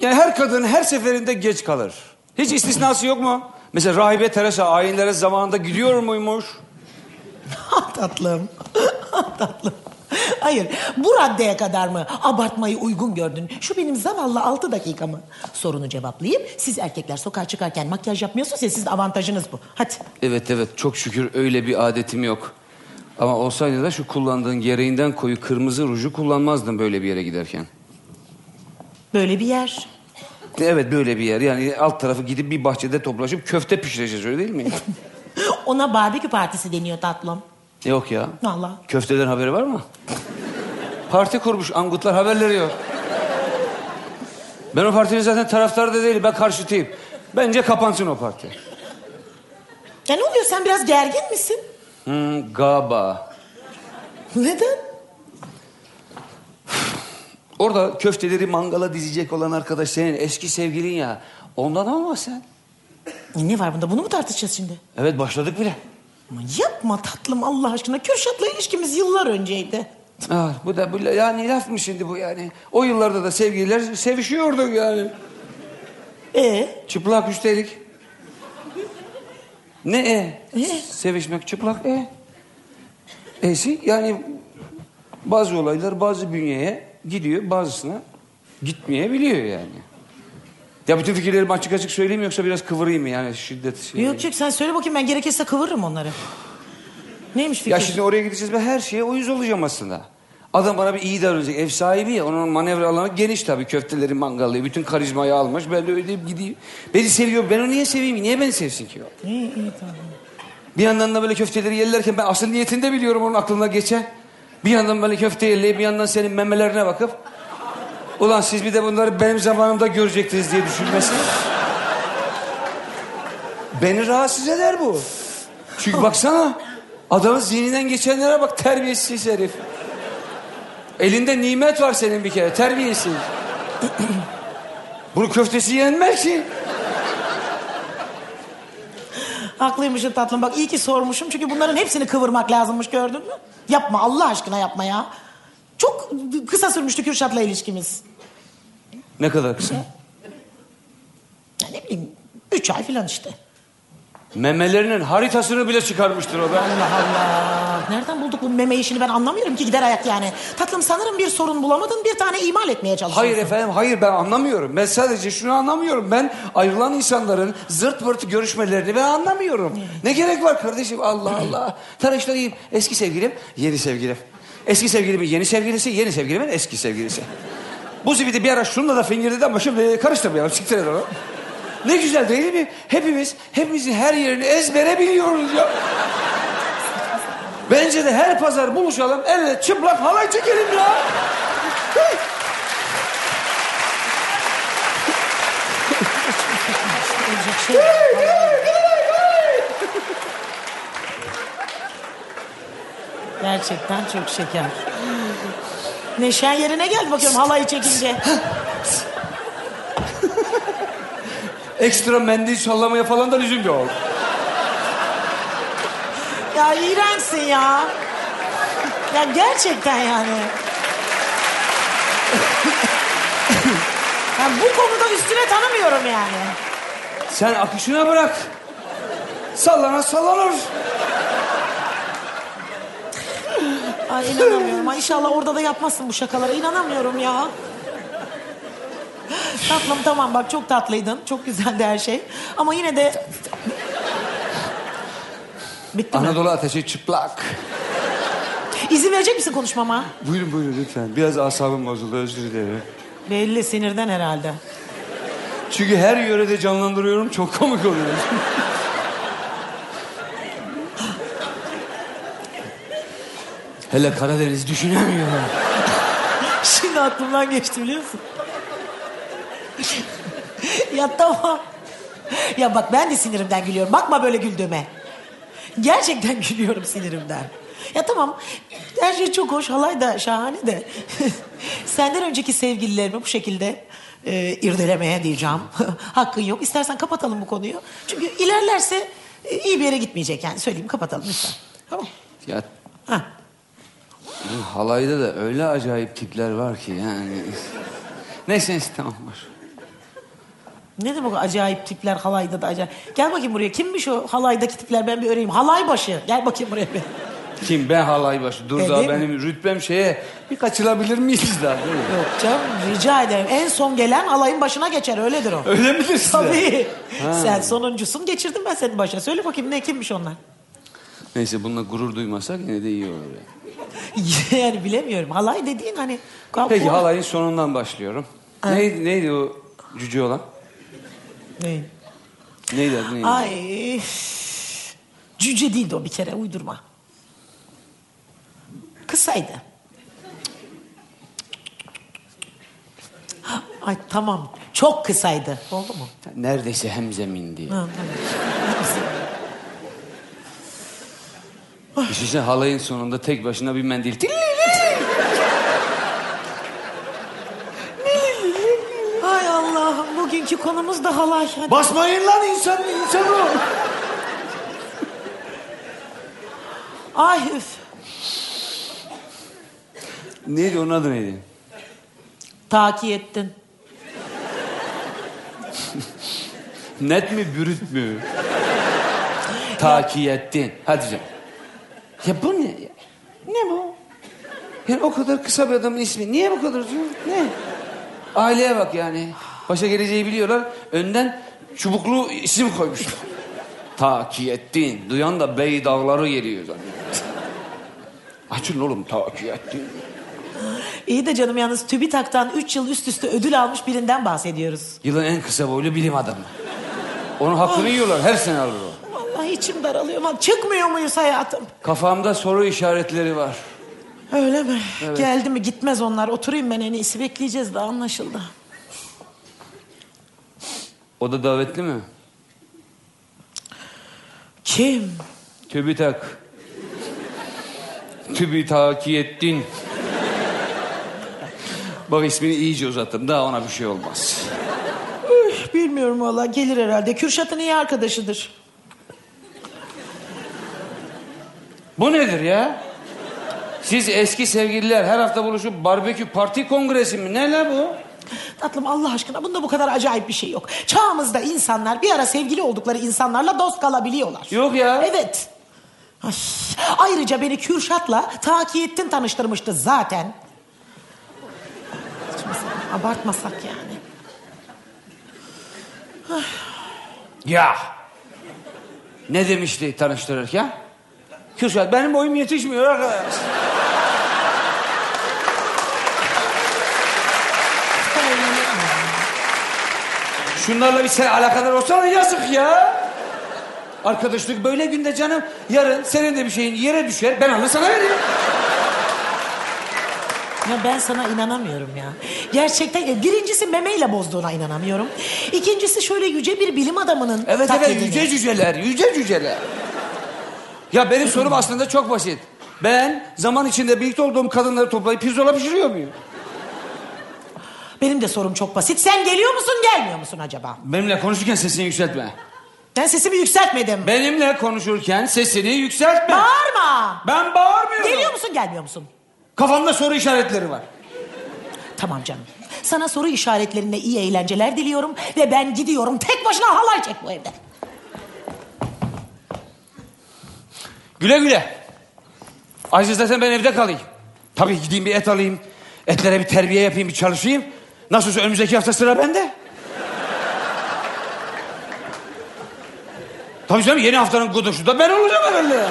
Yani her kadın her seferinde geç kalır. Hiç istisnası yok mu? Mesela rahibe Teresa ayinlere zamanında gidiyor muymuş? Tatlım. Tatlım. Hayır, bu raddeye kadar mı abartmayı uygun gördün? Şu benim zavallı altı dakika mı? Sorunu cevaplayayım. Siz erkekler sokağa çıkarken makyaj yapmıyorsunuz ya sizin avantajınız bu. Hadi. Evet evet çok şükür öyle bir adetim yok. Ama olsaydı da şu kullandığın gereğinden koyu kırmızı ruju kullanmazdım böyle bir yere giderken. Böyle bir yer. Evet böyle bir yer yani alt tarafı gidip bir bahçede toplaşıp köfte pişireceğiz öyle değil mi? ona barbekü partisi deniyor tatlım. Yok ya. Vallahi. Köfteden haberi var mı? Parti kurmuş. Angutlar haberleri yok. Ben o partinin zaten taraftarı da değilim. Ben karşıtıyım. Bence kapansın o parti. Ya ne oluyor sen biraz gergin misin? Hmm, gaba. Neden? Orada köfteleri mangala dizecek olan arkadaş senin eski sevgilin ya. Ondan olma sen. Ne var bunda bunu mu tartışacağız şimdi? Evet başladık bile. Ama yapma tatlım Allah aşkına. Kürşat'la ilişkimiz yıllar önceydi. Ah, bu da bu, yani laf mı şimdi bu yani? O yıllarda da sevgililer sevişiyordu yani. E Çıplak üstelik. Ne e? E? Sevişmek çıplak e. Esi yani bazı olaylar bazı bünyeye gidiyor bazısına gitmeyebiliyor yani. Ya bütün fikirlerimi açık açık söyleyeyim yoksa biraz kıvırayım mı yani şiddet şey. yok yok sen söyle bakayım ben gerekirse kıvırırım onları. Neymiş fikir? Ya şimdi oraya gideceğiz ben her şeye uyuz olacağım aslında. Adam bana bir iyi davranacak. Ev sahibi ya. Onun manevra alanı geniş tabii. Köfteleri, mangallı. Bütün karizmayı almış. Ben de öyle gideyim. Beni seviyor. Ben onu niye seveyim? Niye beni sevsin ki o? İyi iyi tamam. Bir yandan da böyle köfteleri yerlerken ben asıl niyetini de biliyorum onun aklına geçen. Bir yandan böyle köfte yerleyip bir yandan senin memelerine bakıp... Ulan siz bir de bunları benim zamanımda görecektiniz diye düşünmesi. Beni rahatsız eder bu. Çünkü baksana adamın zihninden geçenlere bak terbiyesiz herif. Elinde nimet var senin bir kere terbiyesiz. Bunu köftesi yenmez ki. Haklıymışsın tatlım bak iyi ki sormuşum. Çünkü bunların hepsini kıvırmak lazımmış gördün mü? Yapma Allah aşkına yapma ya. Çok kısa sürmüştü Kürşat'la ilişkimiz. Ne kadar kısa. Ya ne bileyim üç ay falan işte. Memelerinin haritasını bile çıkarmıştır o be. Allah Allah. Nereden bulduk bu meme işini ben anlamıyorum ki gider ayak yani. Tatlım sanırım bir sorun bulamadın bir tane imal etmeye çalışıyorsun. Hayır efendim, hayır ben anlamıyorum. Ben sadece şunu anlamıyorum. Ben ayrılan insanların zırt pırt görüşmelerini ben anlamıyorum. Ne gerek var kardeşim? Allah Allah. Tanıştırayım. Eski sevgilim, yeni sevgilim. Eski sevgilimin yeni sevgilisi, yeni sevgilimin eski sevgilisi. Bu zibidi bir ara şununla da fingirdi ama şimdi karıştırmayalım. Siktir onu. Ne güzel değil mi? Hepimiz, hepimizin her yerini ezbere biliyoruz ya. Bence de her pazar buluşalım, el ele çıplak halay çekelim ya. Hey! Olacak şey Gerçekten çok şeker. Neşen yerine geldi bakıyorum halayı çekince. Ekstra mendil sallamaya falan da lüzum yok. Ya iğrençsin ya. Ya gerçekten yani. ya bu konuda üstüne tanımıyorum yani. Sen akışına bırak. Sallana sallanır. Ay inanamıyorum. Ay inşallah orada da yapmazsın bu şakaları. İnanamıyorum ya. Tatlım tamam bak çok tatlıydın. Çok güzeldi her şey. Ama yine de... Bitti mi? Anadolu ateşi çıplak. İzin verecek misin konuşmama? Buyurun buyurun lütfen. Biraz asabım bozuldu özür dilerim. Belli sinirden herhalde. Çünkü her yörede canlandırıyorum çok komik oluyor. Hele Karadeniz düşünemiyorum. Şimdi aklımdan geçti biliyor musun? ya tamam. Ya bak ben de sinirimden gülüyorum. Bakma böyle güldüğüme. Gerçekten gülüyorum sinirimden. Ya tamam her şey çok hoş halay da şahane de. Senden önceki sevgililerimi bu şekilde e, irdelemeye diyeceğim. Hakkın yok. İstersen kapatalım bu konuyu. Çünkü ilerlerse e, iyi bir yere gitmeyecek yani. Söyleyeyim kapatalım lütfen. Tamam. Ya Ha. Halayda da öyle acayip tipler var ki yani. Neyse neyse tamam var. Ne demek o acayip tipler halayda da acayip. Gel bakayım buraya. Kimmiş o halaydaki tipler ben bir öğreneyim. Halay başı. Gel bakayım buraya bir. Kim ben halay başı. Dur E, daha değil mi? benim rütbem şeye bir kaçılabilir miyiz daha değil mi? Yok canım rica ederim. En son gelen alayın başına geçer öyledir o. Öyle midir size? Tabii. Sen sonuncusun geçirdim ben senin başına. Söyle bakayım ne kimmiş onlar? Neyse bununla gurur duymasak yine de iyi olur yani. yani bilemiyorum. Halay dediğin hani... Peki halayın sonundan başlıyorum. Neydi, neydi o cüce olan? Ne? Neydi adı neydi? Ay. Cüce değildi o bir kere uydurma. Kısaydı. Ay tamam çok kısaydı. Oldu mu? Neredeyse hemzemindi. Ha, tamam. Düşünsene halayın sonunda tek başına bir mendil. Ay Allah'ım bugünkü konumuz da halay. Hadi. Basmayın lan insan insanı. Ay üf. Neydi onun adı neydi? Taki ettin. Net mi bürüt mü? Takiyettin. Hadi canım. Ya bu ne? Ne bu? Yani o kadar kısa bir adamın ismi. Niye bu kadar uzun? Ne? Aileye bak yani. Başa geleceği biliyorlar. Önden çubuklu isim koymuşlar. Takiyettin. Duyan da bey dağları geliyor zannediyor. Açın oğlum takiyettin. İyi de canım yalnız TÜBİTAK'tan 3 yıl üst üste ödül almış birinden bahsediyoruz. Yılın en kısa boylu bilim adamı. Onun hakkını yiyorlar. Her sene alır o. Vallahi içim daralıyor. Lan Çıkmıyor muyuz hayatım? Kafamda soru işaretleri var. Öyle mi? Geldi mi gitmez onlar. Oturayım ben en iyisi. Bekleyeceğiz daha anlaşıldı. O da davetli mi? Kim? TÜBİTAK. TÜBİTAKiyettin. Bak ismini iyice uzattım. Daha ona bir şey olmaz. Bilmiyorum valla. Gelir herhalde. Kürşat'ın iyi arkadaşıdır. Bu nedir ya? Siz eski sevgililer her hafta buluşup barbekü parti kongresi mi? Ne la bu? Tatlım Allah aşkına bunda bu kadar acayip bir şey yok. Çağımızda insanlar bir ara sevgili oldukları insanlarla dost kalabiliyorlar. Yok ya. Evet. Ay, ayrıca beni Kürşat'la Takiyettin tanıştırmıştı zaten. Abartmasak yani. Ya. Ne demişti tanıştırırken? Kürşat benim boyum yetişmiyor arkadaş. Şunlarla bir sen alakadar olsana yazık ya. Arkadaşlık böyle günde canım. Yarın senin de bir şeyin yere düşer. Ben alır sana veririm. Ya ben sana inanamıyorum ya. Gerçekten e, birincisi memeyle bozduğuna inanamıyorum. İkincisi şöyle yüce bir bilim adamının Evet evet taklidini. yüce cüceler, yüce cüceler. Ya benim sorum aslında çok basit. Ben zaman içinde birlikte olduğum kadınları toplayıp pirzola pişiriyor muyum? Benim de sorum çok basit. Sen geliyor musun gelmiyor musun acaba? Benimle konuşurken sesini yükseltme. Ben sesimi yükseltmedim. Benimle konuşurken sesini yükseltme. Bağırma. Ben bağırmıyorum. Geliyor musun gelmiyor musun? Kafamda soru işaretleri var. Tamam canım. Sana soru işaretlerinde iyi eğlenceler diliyorum ve ben gidiyorum. Tek başına halay çek bu evde. Güle güle. Aziz desen ben evde kalayım. Tabii gideyim bir et alayım. Etlere bir terbiye yapayım, bir çalışayım. Nasıl olsa önümüzdeki hafta sıra bende. Tabii canım yeni haftanın godoşu da ben olacağım herhalde yani.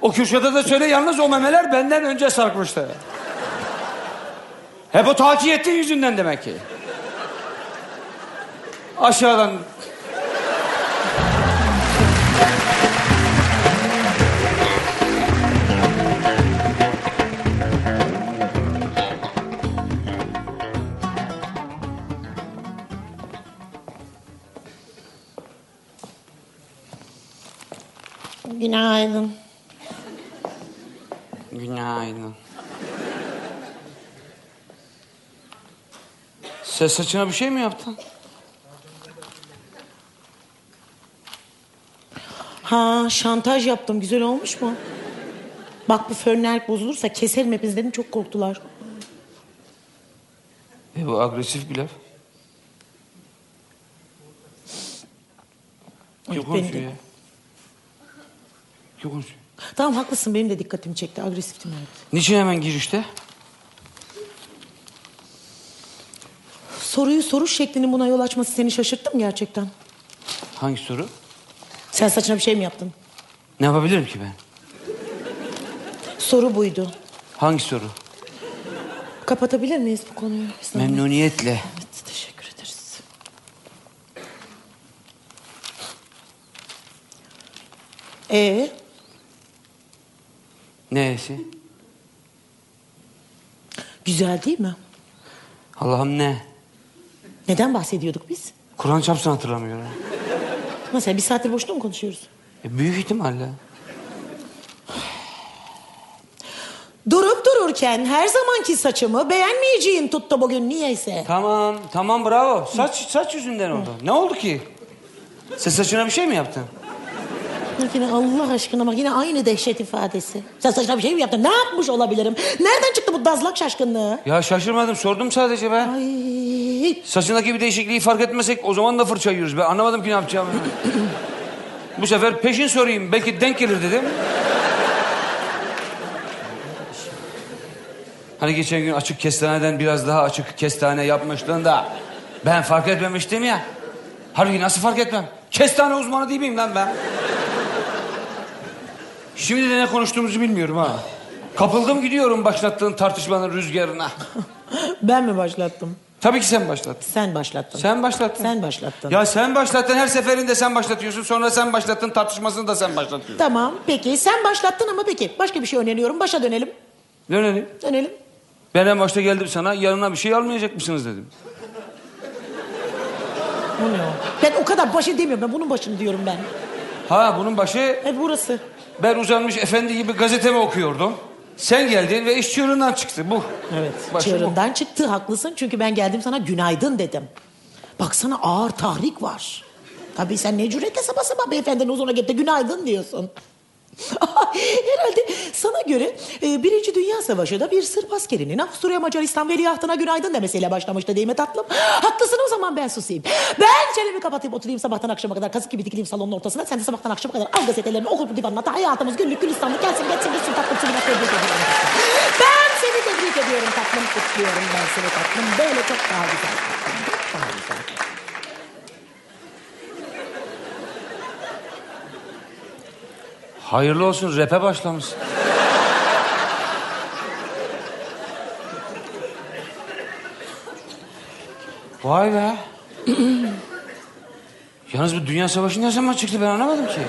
O Kürşat'a da söyle yalnız o memeler benden önce sarkmıştı. Hep o takiyettiğin yüzünden demek ki. Aşağıdan Günaydın. Günaydın. Sen saçına bir şey mi yaptın? Ha şantaj yaptım. Güzel olmuş mu? Bak bu fönler bozulursa keserim hepiniz dedim. Çok korktular. E bu agresif bir laf. Konuşuyor ya? Kim konuşuyor? Tamam haklısın benim de dikkatimi çekti. Agresiftim evet. Niçin hemen girişte? Soruyu soruş şeklinin buna yol açması seni şaşırttı mı gerçekten? Hangi soru? Sen saçına bir şey mi yaptın? Ne yapabilirim ki ben? Soru buydu. Hangi soru? Kapatabilir miyiz bu konuyu? Saniye. Memnuniyetle. Evet, teşekkür ederiz. Ee, Neyse. Güzel değil mi? Allah'ım ne? Neden bahsediyorduk biz? Kur'an çarpsın hatırlamıyorum. Mesela bir saattir boşuna mı konuşuyoruz? E, büyük ihtimalle. Durup dururken her zamanki saçımı beğenmeyeceğin tuttu bugün niyeyse. Tamam, tamam bravo. Saç saç yüzünden oldu. Ne oldu ki? Sen saçına bir şey mi yaptın? Bak Yine Allah aşkına bak yine aynı dehşet ifadesi. Sen saçına bir şey mi yaptın? Ne yapmış olabilirim? Nereden çıktı bu dazlak şaşkınlığı? Ya şaşırmadım, sordum sadece be. Ay, Saçındaki bir değişikliği fark etmesek o zaman da fırça yiyoruz be. Anlamadım ki ne yapacağımı. Bu sefer peşin sorayım. Belki denk gelir dedim. Hani geçen gün açık kestaneden biraz daha açık kestane yapmıştın da ben fark etmemiştim ya. Halbuki nasıl fark etmem? Kestane uzmanı değil miyim lan ben? Şimdi de ne konuştuğumuzu bilmiyorum ha. Kapıldım gidiyorum başlattığın tartışmanın rüzgarına. ben mi başlattım? Tabii ki sen başlattın. Sen başlattın. Sen başlattın. Sen başlattın. Ya sen başlattın her seferinde sen başlatıyorsun. Sonra sen başlattın tartışmasını da sen başlatıyorsun. Tamam peki sen başlattın ama peki başka bir şey öneriyorum. Başa dönelim. Dönelim. Dönelim. Ben en başta geldim sana yanına bir şey almayacak mısınız dedim. Bu ne o? Ben o kadar başı demiyorum ben bunun başını diyorum ben. Ha bunun başı E burası. Ben uzanmış efendi gibi gazetemi okuyordum. Sen geldin ve iş çığırından çıktı bu. Evet. Başı. Çığırından çıktı haklısın çünkü ben geldim sana günaydın dedim. Baksana ağır tahrik var. Tabii sen ne cüretle sabah sabah beyefendinin huzuruna gelip de günaydın diyorsun. Herhalde sana göre e, Birinci Dünya Savaşı'da bir Sırp askerinin Avusturya Macaristan veliahtına günaydın demesiyle başlamıştı değil mi tatlım? Haklısın o zaman ben susayım. Ben çenemi kapatayım oturayım sabahtan akşama kadar kazık gibi dikileyim salonun ortasına. Sen de sabahtan akşama kadar al gazetelerini oku divanına da hayatımız günlük gülistanlık gelsin geçsin geçsin tatlım seni tebrik ediyorum. Ben seni tebrik ediyorum tatlım kutluyorum ben seni tatlım. Böyle çok daha güzel tatlım. Çok daha güzel. Hayırlı olsun rap'e başlamış. Vay be. Yalnız bu Dünya Savaşı ne zaman çıktı ben anlamadım ki.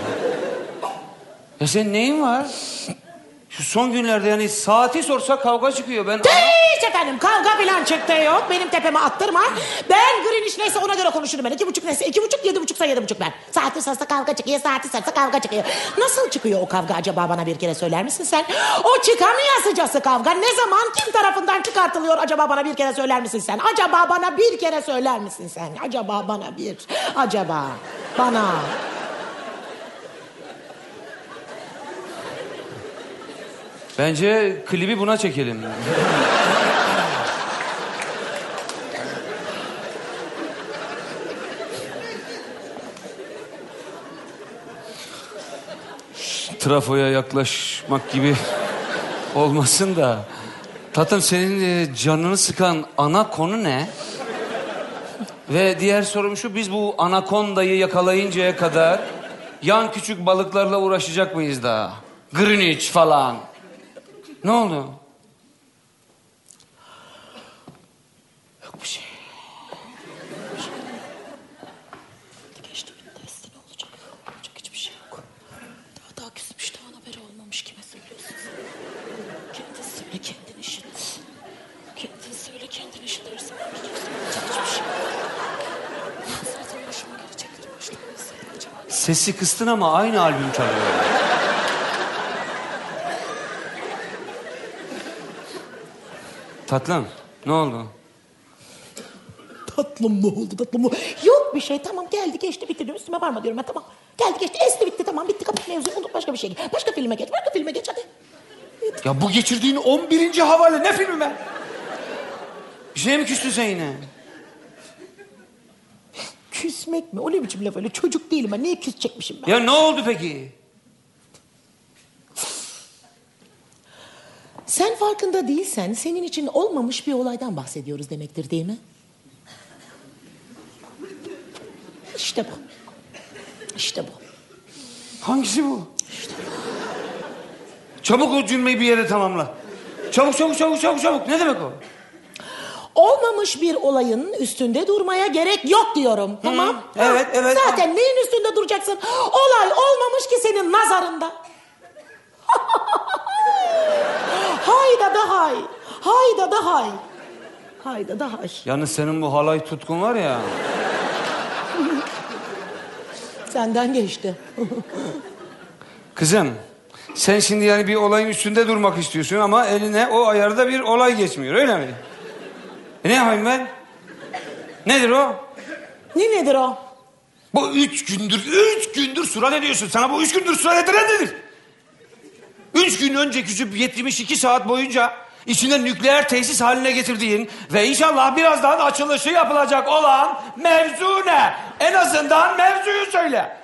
Ya senin neyin var? Şu son günlerde yani saati sorsa kavga çıkıyor. Ben Hiç efendim kavga filan çıktı yok. Benim tepeme attırma. Ben Greenwich neyse ona göre konuşurum ben. İki buçuk neyse iki buçuk, yedi buçuksa yedi buçuk ben. Saati sorsa kavga çıkıyor, saati sorsa kavga çıkıyor. Nasıl çıkıyor o kavga acaba bana bir kere söyler misin sen? O çıkamayasıcası kavga ne zaman kim tarafından çıkartılıyor acaba bana bir kere söyler misin sen? Acaba bana bir kere söyler misin sen? Acaba bana bir, acaba bana. Bence klibi buna çekelim. Trafoya yaklaşmak gibi olmasın da. Tatlım senin e, canını sıkan ana konu ne? Ve diğer sorum şu, biz bu anakondayı yakalayıncaya kadar yan küçük balıklarla uğraşacak mıyız daha? Greenwich falan. Ne oldu? Yok bir şey. Geçti Esti ne olacak? Olacak hiçbir şey yok. Daha daha küsmüş daha haberi olmamış kime söylüyorsun sen? Kendin söyle kendin işit. Kendin söyle kendin. Olacak hiçbir şey yok. Zaten başıma gelecekleri baştan bilseydim acaba. Sesi kıstın ama aynı albüm çalıyor. Tatlım ne oldu? Tatlım ne oldu tatlım? Yok bir şey tamam geldi geçti bitti diyorum üstüme varma diyorum ben tamam. Geldi geçti esti bitti tamam bitti kapat mevzuyu unut başka bir şey. Başka filme geç başka filme geç hadi. Ya bu geçirdiğin 11. havale ne filmi be? Bir şeye mi küstün sen yine? Küsmek mi? O ne biçim laf öyle? Çocuk değilim ben. Niye küsecekmişim ben? Ya ne oldu peki? Sen farkında değilsen senin için olmamış bir olaydan bahsediyoruz demektir değil mi? İşte bu. İşte bu. Hangisi bu? Çabuk o cümleyi bir yere tamamla. Çabuk çabuk çabuk çabuk çabuk. Ne demek o? Olmamış bir olayın üstünde durmaya gerek yok diyorum. Tamam? evet, evet. Zaten neyin üstünde duracaksın? Olay olmamış ki senin nazarında. hayda da hay. Hayda da hay. Hayda da hay. Yalnız senin bu halay tutkun var ya. Senden geçti. Kızım sen şimdi yani bir olayın üstünde durmak istiyorsun ama eline o ayarda bir olay geçmiyor öyle mi? E ne yapayım ben? Nedir o? ne nedir o? Bu üç gündür, üç gündür surat ediyorsun. Sana bu üç gündür surat eden nedir? Üç gün önce küsüp 72 saat boyunca içinde nükleer tesis haline getirdiğin ve inşallah birazdan açılışı yapılacak olan mevzu ne? En azından mevzuyu söyle.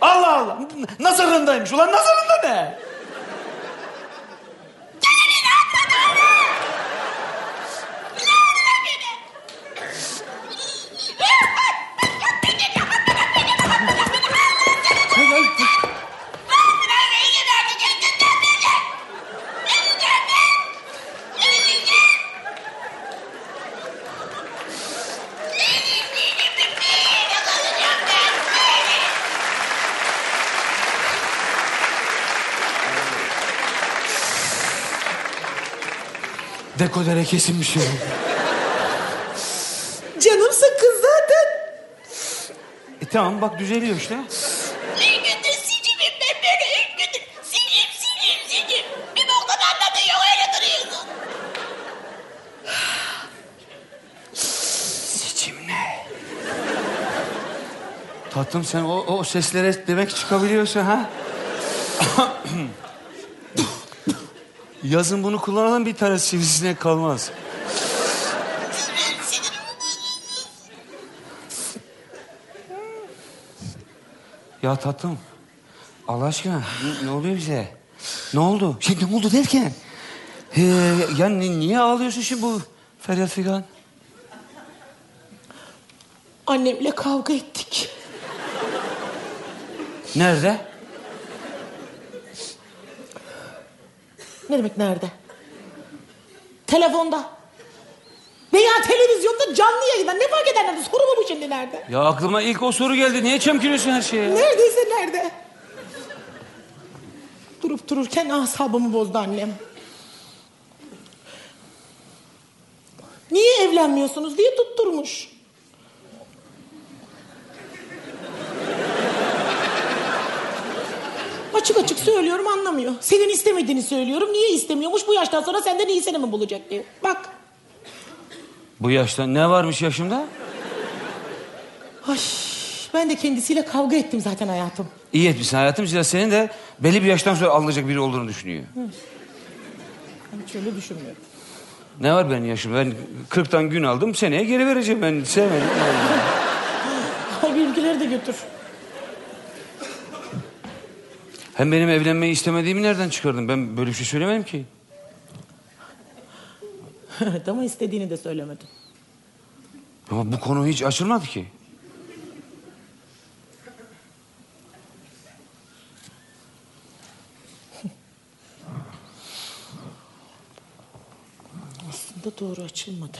Allah Allah. Nazarındaymış. Ulan nazarında ne? Dekodere kesilmiş ya. Canım sıkkın zaten. E tamam bak düzeliyor işte. Bir gündür sicimim ben böyle üç gündür. Sicim sicim sicim. Bir boktan anlatıyor öyle duruyorsun. Seçim ne? Tatlım sen o, o seslere demek çıkabiliyorsun ha? Yazın bunu kullanan bir tane sivrisinek kalmaz. Ya tatlım, Allah aşkına ne, ne oluyor bize? Ne oldu? Şey ne oldu derken? Ee, ya ni- niye ağlıyorsun şimdi bu feryat figan? Annemle kavga ettik. Nerede? Ne demek nerede? Telefonda. Veya televizyonda canlı yayında. Ne fark eder nerede? Soru mu bu şimdi nerede? Ya aklıma ilk o soru geldi. Niye çemkiriyorsun her şeye? Neredeyse nerede? Durup dururken asabımı bozdu annem. Niye evlenmiyorsunuz diye tutturmuş. Açık açık söylüyorum anlamıyor. Senin istemediğini söylüyorum. Niye istemiyormuş? Bu yaştan sonra senden iyisini mi bulacak diyor. Bak. Bu yaşta ne varmış yaşımda? Ay, ben de kendisiyle kavga ettim zaten hayatım. İyi etmişsin hayatım. Zira senin de belli bir yaştan sonra alınacak biri olduğunu düşünüyor. Ben hiç öyle düşünmüyorum. Ne var benim yaşım? Ben 40'tan gün aldım. Seneye geri vereceğim ben. Sevmedim. Ay bilgileri de götür. Hem benim evlenmeyi istemediğimi nereden çıkardın? Ben böyle bir şey söylemedim ki. Evet ama istediğini de söylemedim. Ama bu konu hiç açılmadı ki. Aslında doğru açılmadı.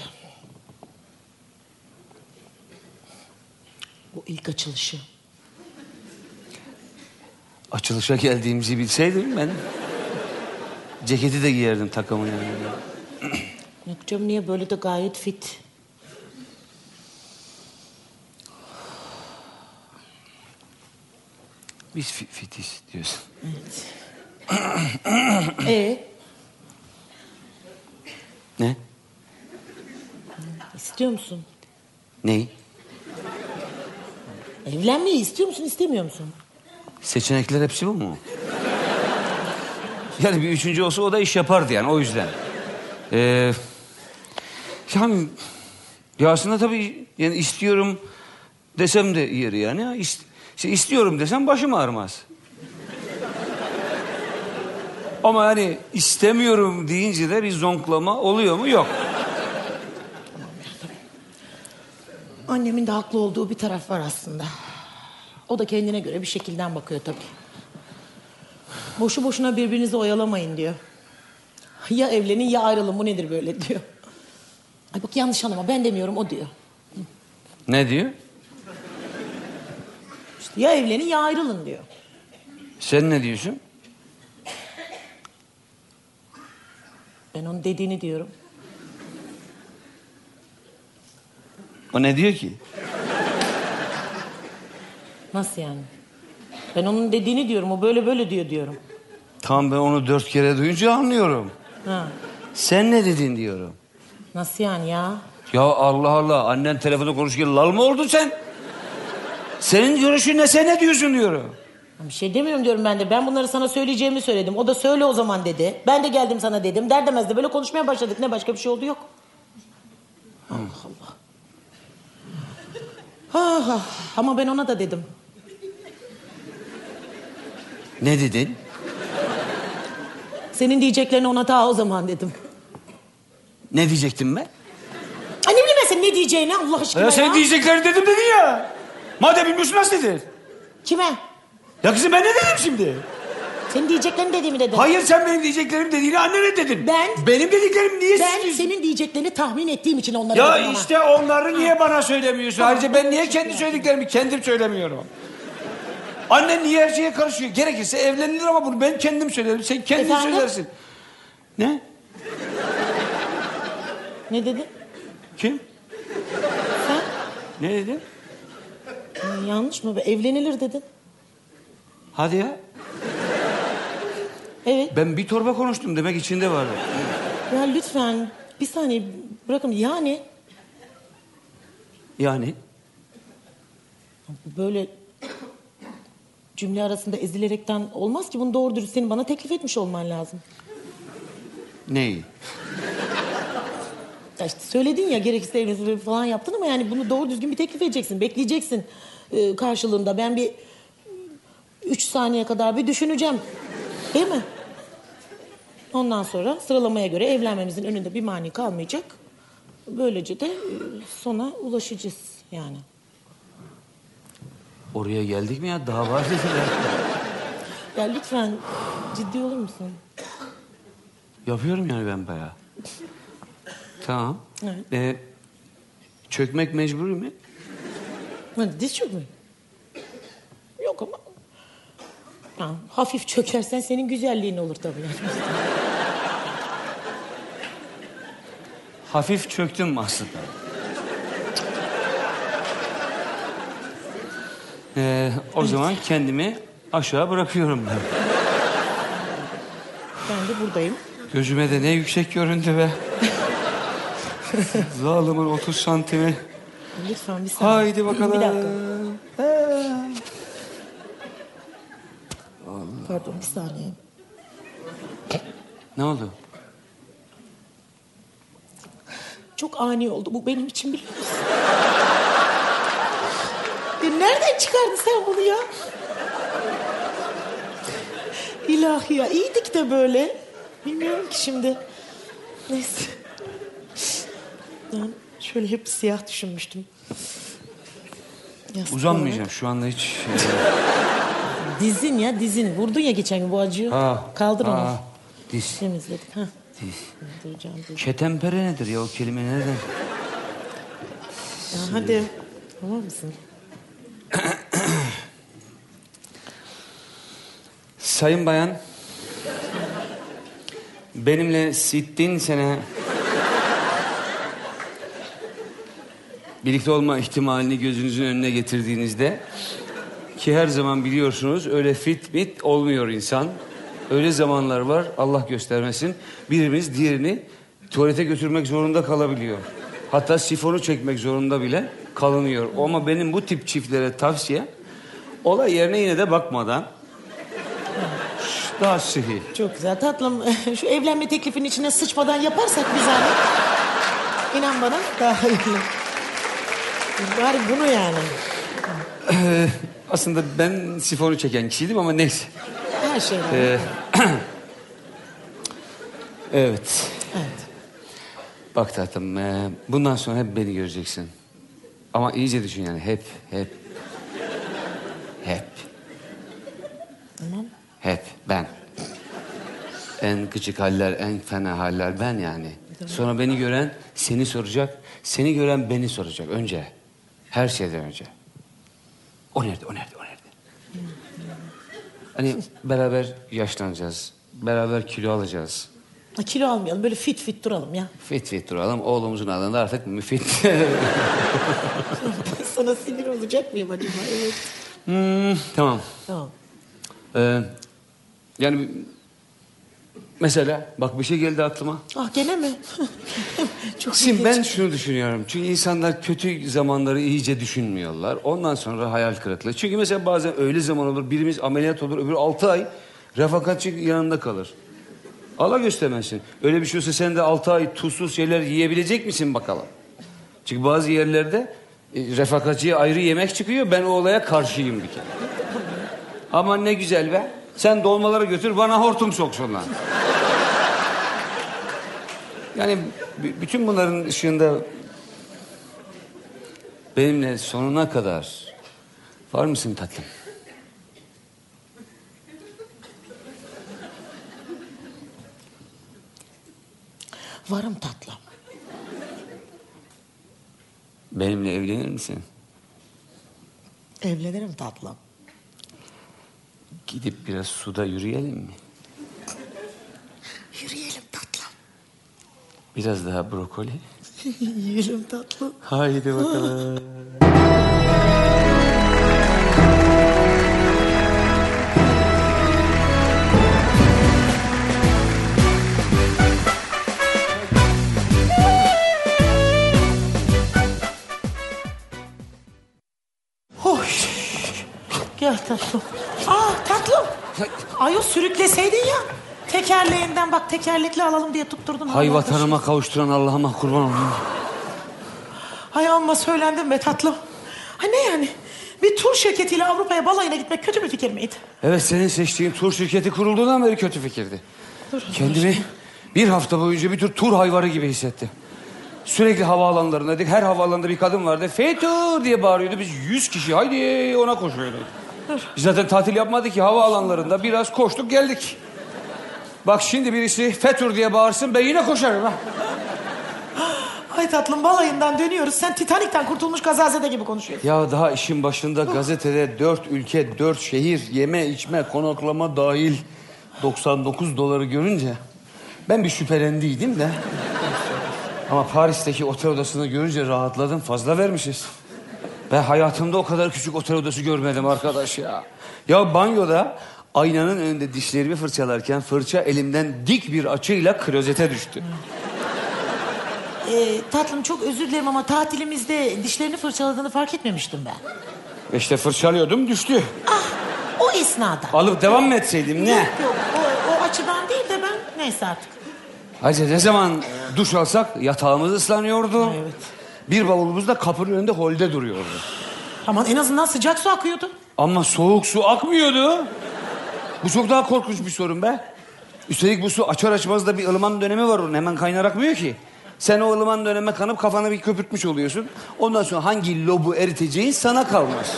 Bu ilk açılışı. Açılışa geldiğimizi bilseydim ben... Ceketi de giyerdim takımın yanında. Yok canım niye böyle de gayet fit. Biz fi- fitiz diyorsun. Ee, Ne? istiyor musun? Ney? Evlenmeyi istiyor musun istemiyor musun? Seçenekler hepsi bu mu? Yani bir üçüncü olsa o da iş yapardı yani o yüzden. Ee, yani ya aslında tabii yani istiyorum desem de yeri yani. Ya, ist- işte istiyorum desem başım ağrımaz. Ama hani istemiyorum deyince de bir zonklama oluyor mu? Yok. Annemin de haklı olduğu bir taraf var aslında. O da kendine göre bir şekilden bakıyor tabii. Boşu boşuna birbirinizi oyalamayın diyor. Ya evlenin ya ayrılın bu nedir böyle diyor. Ay bak yanlış anlama ben demiyorum o diyor. Ne diyor? İşte ya evlenin ya ayrılın diyor. Sen ne diyorsun? Ben onun dediğini diyorum. O ne diyor ki? Nasıl yani? Ben onun dediğini diyorum. O böyle böyle diyor diyorum. Tamam ben onu dört kere duyunca anlıyorum. Ha. Sen ne dedin diyorum. Nasıl yani ya? Ya Allah Allah annen telefonda konuşurken lal mı oldun sen? Senin görüşün ne sen ne diyorsun diyorum. Bir şey demiyorum diyorum ben de. Ben bunları sana söyleyeceğimi söyledim. O da söyle o zaman dedi. Ben de geldim sana dedim. Der demez de böyle konuşmaya başladık. Ne başka bir şey oldu yok. Allah Allah. Ha, ha. Ama ben ona da dedim. Ne dedin? Senin diyeceklerini ona ta o zaman dedim. Ne diyecektim ben? Ay ne bileyim ben senin ne diyeceğini Allah aşkına ya. senin diyeceklerini dedim dedin ya. Madem bilmiyorsun nasıl dedin? Kime? Ya kızım ben ne dedim şimdi? Senin diyeceklerini dediğimi dedim. Hayır sen benim diyeceklerim dediğini annene dedin. Ben- Benim dediklerim niye Ben siz- senin diyeceklerini tahmin ettiğim için onları Ya işte onları niye bana söylemiyorsun? Ayrıca ben niye kendi söylediklerimi kendim söylemiyorum? Annen niye her şeye karışıyor? Gerekirse evlenilir ama bunu ben kendim söylerim. Sen kendin Efendim? söylersin. Ne? Ne dedin? Kim? Sen? Ne dedin? Ay, yanlış mı? Evlenilir dedin. Hadi ya. Evet. Ben bir torba konuştum demek içinde vardı. Ya lütfen bir saniye bırakın. Yani Yani? böyle cümle arasında ezilerekten olmaz ki. Bunu doğru dürüst senin bana teklif etmiş olman lazım. Neyi? Ya işte söyledin ya gerekirse evlenir falan yaptın ama yani bunu doğru düzgün bir teklif edeceksin. Bekleyeceksin e, karşılığında. Ben bir üç saniye kadar bir düşüneceğim. Değil mi? Ondan sonra sıralamaya göre evlenmemizin önünde bir mani kalmayacak. Böylece de e, sona ulaşacağız yani. Oraya geldik mi ya? Daha var dediler. Ya lütfen ciddi olur musun? Yapıyorum yani ben bayağı. Tamam. Evet. Ee, çökmek mecburi mi? Hadi diz çökme. Yok ama... Ya, hafif çökersen senin güzelliğin olur tabii. Yani. Hafif çöktüm aslında. Ee, o zaman kendimi aşağı bırakıyorum ben. Ben de buradayım. Gözüme de ne yüksek göründü be. Zalimin 30 santimi. Lütfen bir saniye. Haydi bakalım. Bir dakika. Pardon bir saniye. Ne oldu? Çok ani oldu bu benim için biliyor musun? Nereden çıkardın sen bunu ya? İlahi ya iyiydik de böyle. Bilmiyorum ki şimdi. Neyse. Ben şöyle hep siyah düşünmüştüm. Yastık Uzanmayacağım şu anda hiç. olarak. Dizin ya dizin. Vurdun ya geçen gün bu acıyor. Ha, Kaldır onu. ha, diz. Temizledik. Ha. Diz. Duracağım, duracağım. Ketempere nedir ya o kelime nereden? Ya hadi. Tamam mısın? Sayın bayan. Benimle sittin sene birlikte olma ihtimalini gözünüzün önüne getirdiğinizde ki her zaman biliyorsunuz öyle fit mit olmuyor insan. Öyle zamanlar var Allah göstermesin birimiz diğerini tuvalete götürmek zorunda kalabiliyor. Hatta sifonu çekmek zorunda bile kalınıyor. Ama benim bu tip çiftlere tavsiye olay yerine yine de bakmadan daha sıhhi. Çok güzel tatlım. Şu evlenme teklifinin içine sıçmadan yaparsak bir zahmet. İnan bana daha iyi. Bari bunu yani. Ee, aslında ben sifonu çeken kişiydim ama neyse. Her şey. Ee, evet. Evet. Bak tatlım ee, bundan sonra hep beni göreceksin. Ama iyice düşün yani hep hep. Hep. Tamam. Hep ben. En küçük haller, en fena haller ben yani. Sonra beni gören seni soracak, seni gören beni soracak önce. Her şeyden önce. O nerede, o nerede, o nerede? Hani beraber yaşlanacağız. Beraber kilo alacağız. Ha, Kilo almayalım böyle fit fit duralım ya. Fit fit duralım. Oğlumuzun adını da artık müfit. Sana sinir olacak mıyım acaba? Evet. Hmm, tamam. Tamam. Ee, yani mesela bak bir şey geldi aklıma. Ah gene mi? Çok Şimdi ilginç. ben şunu düşünüyorum. Çünkü insanlar kötü zamanları iyice düşünmüyorlar. Ondan sonra hayal kırıklığı. Çünkü mesela bazen öyle zaman olur. Birimiz ameliyat olur. Öbürü altı ay refakatçi yanında kalır. Allah göstermesin. Öyle bir şey olsa sen de altı ay tuzsuz şeyler yiyebilecek misin bakalım? Çünkü bazı yerlerde e, refakatçiye ayrı yemek çıkıyor. Ben o olaya karşıyım bir kere. Ama ne güzel be. Sen dolmaları götür bana hortum soksunlar. Yani bütün bunların ışığında benimle sonuna kadar var mısın tatlım? Varım tatlım. Benimle evlenir misin? Evlenirim tatlım. Gidip biraz suda yürüyelim mi? Yürüyelim tatlım. Biraz daha brokoli. Yiyelim tatlım. Haydi bakalım. Gel tatlım. Aa tatlım. Ayol sürükleseydin ya. Tekerleğinden bak tekerlekli alalım diye tutturdun. Hay vatanıma kavuşturan Allah'ıma kurban olayım. Hay amma söylendim be tatlım. Ha ne yani? Bir tur şirketiyle Avrupa'ya balayına gitmek kötü bir fikir miydi? Evet senin seçtiğin tur şirketi kurulduğundan beri kötü fikirdi. Kendimi bir hafta boyunca bir tür tur hayvarı gibi hissettim. Sürekli havaalanlarındaydık. Her havaalanında bir kadın vardı. FETÖ diye bağırıyordu. Biz yüz kişi haydi ona koşuyorduk. Biz zaten tatil yapmadık ki havaalanlarında biraz koştuk geldik. Bak şimdi birisi FETÖ diye bağırsın ben yine koşarım ha. Ay tatlım balayından dönüyoruz. Sen Titanik'ten kurtulmuş kazazede gibi konuşuyorsun. Ya daha işin başında gazetede dört ülke, dört şehir, yeme içme, konaklama dahil 99 doları görünce ben bir şüphelendiydim de. Ama Paris'teki otel odasını görünce rahatladım. Fazla vermişiz. Ben hayatımda o kadar küçük otel odası görmedim arkadaş ya. Ya banyoda aynanın önünde dişlerimi fırçalarken fırça elimden dik bir açıyla klozete düştü. Ee, tatlım çok özür dilerim ama tatilimizde dişlerini fırçaladığını fark etmemiştim ben. İşte fırçalıyordum düştü. Ah o esnada. Alıp devam mı etseydim ne? Yok o, o açıdan değil de ben neyse artık. Ayrıca ne zaman duş alsak yatağımız ıslanıyordu. Evet. Bir bavulumuz da kapının önünde holde duruyordu. Aman en azından sıcak su akıyordu. Ama soğuk su akmıyordu. Bu çok daha korkunç bir sorun be. Üstelik bu su açar açmaz da bir ılıman dönemi var onun. Hemen kaynar akmıyor ki. Sen o ılıman döneme kanıp kafana bir köpürtmüş oluyorsun. Ondan sonra hangi lobu eriteceğin sana kalmaz.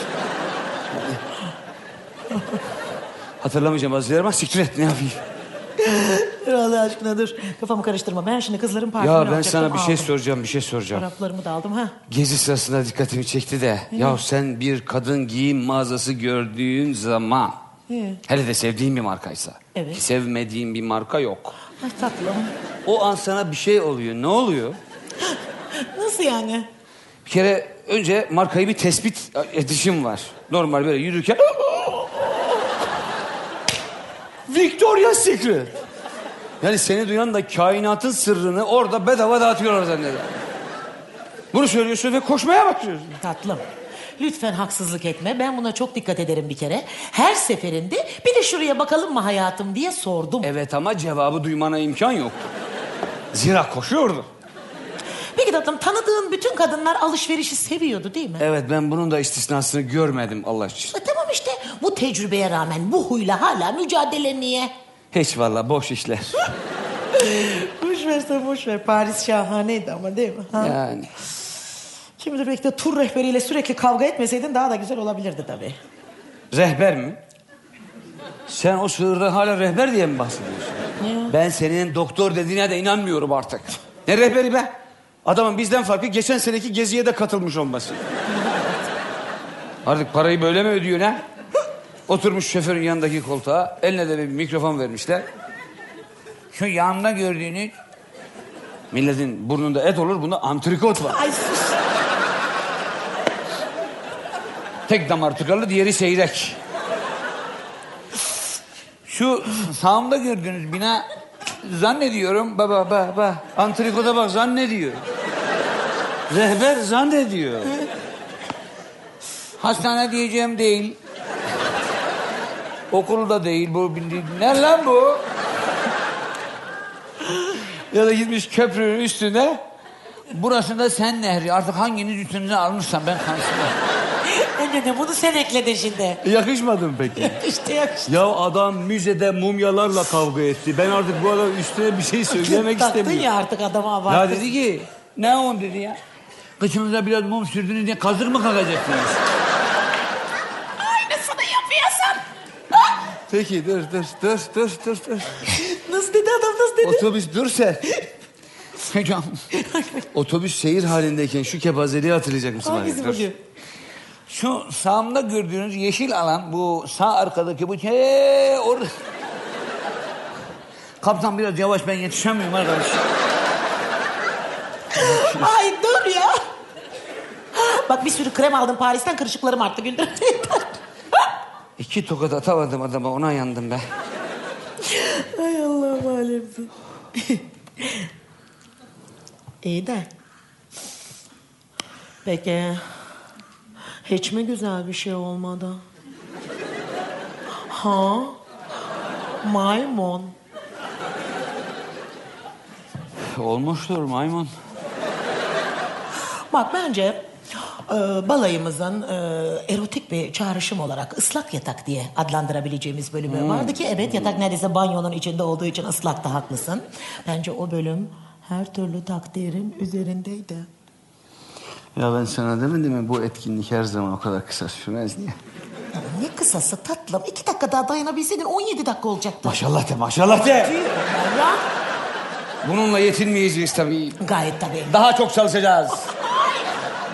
Hatırlamayacağım azizler ama siktir et ne yapayım. Allah aşkına dur. Kafamı karıştırma. Ben şimdi kızların parfümünü Ya ben alacaktım, sana bir şey aldım. soracağım bir şey soracağım. Çoraplarımı da aldım ha. Gezi sırasında dikkatimi çekti de. Ya sen bir kadın giyim mağazası gördüğün zaman... He. Hele de sevdiğin bir markaysa. Evet. Ki sevmediğin bir marka yok. Ay tatlım. O an sana bir şey oluyor. Ne oluyor? Nasıl yani? Bir kere önce markayı bir tespit edişim var. Normal böyle yürürken... Victoria's Secret. Yani seni duyan da kainatın sırrını orada bedava dağıtıyorlar zanneder. Bunu söylüyorsun ve koşmaya başlıyorsun. Tatlım. Lütfen haksızlık etme. Ben buna çok dikkat ederim bir kere. Her seferinde bir de şuraya bakalım mı hayatım diye sordum. Evet ama cevabı duymana imkan yok. Zira koşuyordu. Peki tatlım tanıdığın bütün kadınlar alışverişi seviyordu değil mi? Evet ben bunun da istisnasını görmedim Allah için. E, tamam işte bu tecrübeye rağmen bu huyla hala mücadele niye? Hiç valla boş işler. Boş ver sen boş ver. Paris şahaneydi ama değil mi? Ha? Yani. Bilir belki de tur rehberiyle sürekli kavga etmeseydin daha da güzel olabilirdi tabii. Rehber mi? Sen o sığırda hala rehber diye mi bahsediyorsun? Ben senin doktor dediğine de inanmıyorum artık. Ne rehberi be? Adamın bizden farkı geçen seneki geziye de katılmış olması. Artık parayı böyle mi ödüyor ne? Oturmuş şoförün yanındaki koltuğa. Eline de bir mikrofon vermişler. Şu yanında gördüğünüz... Milletin burnunda et olur, bunda antrikot var. Ay sus. Tek damar tıkalı, diğeri seyrek. Şu sağımda gördüğünüz bina zannediyorum baba baba antrikoda bak zannediyor. Rehber zannediyor. Hastane diyeceğim değil. Okul da değil bu. Ne lan bu? ya da gitmiş köprünün üstüne. Burasında sen nehri. Artık hanginiz üstünüze almışsam ben kansırım. Anne de bunu sen ekledin şimdi. Yakışmadı mı peki? İşte yakıştı. ya adam müzede mumyalarla kavga etti. Ben artık bu adam üstüne bir şey söylemek Taktın istemiyorum. ya artık adama Ya abarttın. dedi ki ne on dedi ya. Kıçınıza biraz mum sürdünüz diye kazık mı kakacaksınız? Aynısını yapıyorsun. Peki dur dur dur dur dur dur. Nasıl dedi adam nasıl dedi? Otobüs dur sen. Hocam. Otobüs seyir halindeyken şu kepazeliği hatırlayacak mısın? Hangisi? Dur. bakayım? Şu sağımda gördüğünüz yeşil alan bu sağ arkadaki bu he orada. Kaptan biraz yavaş ben yetişemiyorum arkadaş. Ay dur ya. Bak bir sürü krem aldım Paris'ten kırışıklarım arttı güldür. İki tokat atamadım adama ona yandım be. Ay Allah'ım alemsin. İyi de. Peki hiç mi güzel bir şey olmadı? Ha? Maymun. Olmuştur maymun. Bak bence balayımızın e, erotik bir çağrışım olarak ıslak yatak diye adlandırabileceğimiz bölümü vardı ki evet yatak neredeyse banyonun içinde olduğu için ıslak da haklısın. Bence o bölüm her türlü takdirin üzerindeydi. Ya ben sana demedim mi bu etkinlik her zaman o kadar kısa sürmez diye. Ne kısası tatlım. iki dakika daha dayanabilseydin 17 dakika olacaktı. Maşallah de maşallah de. Bununla yetinmeyeceğiz tabii. Gayet tabii. Daha çok çalışacağız.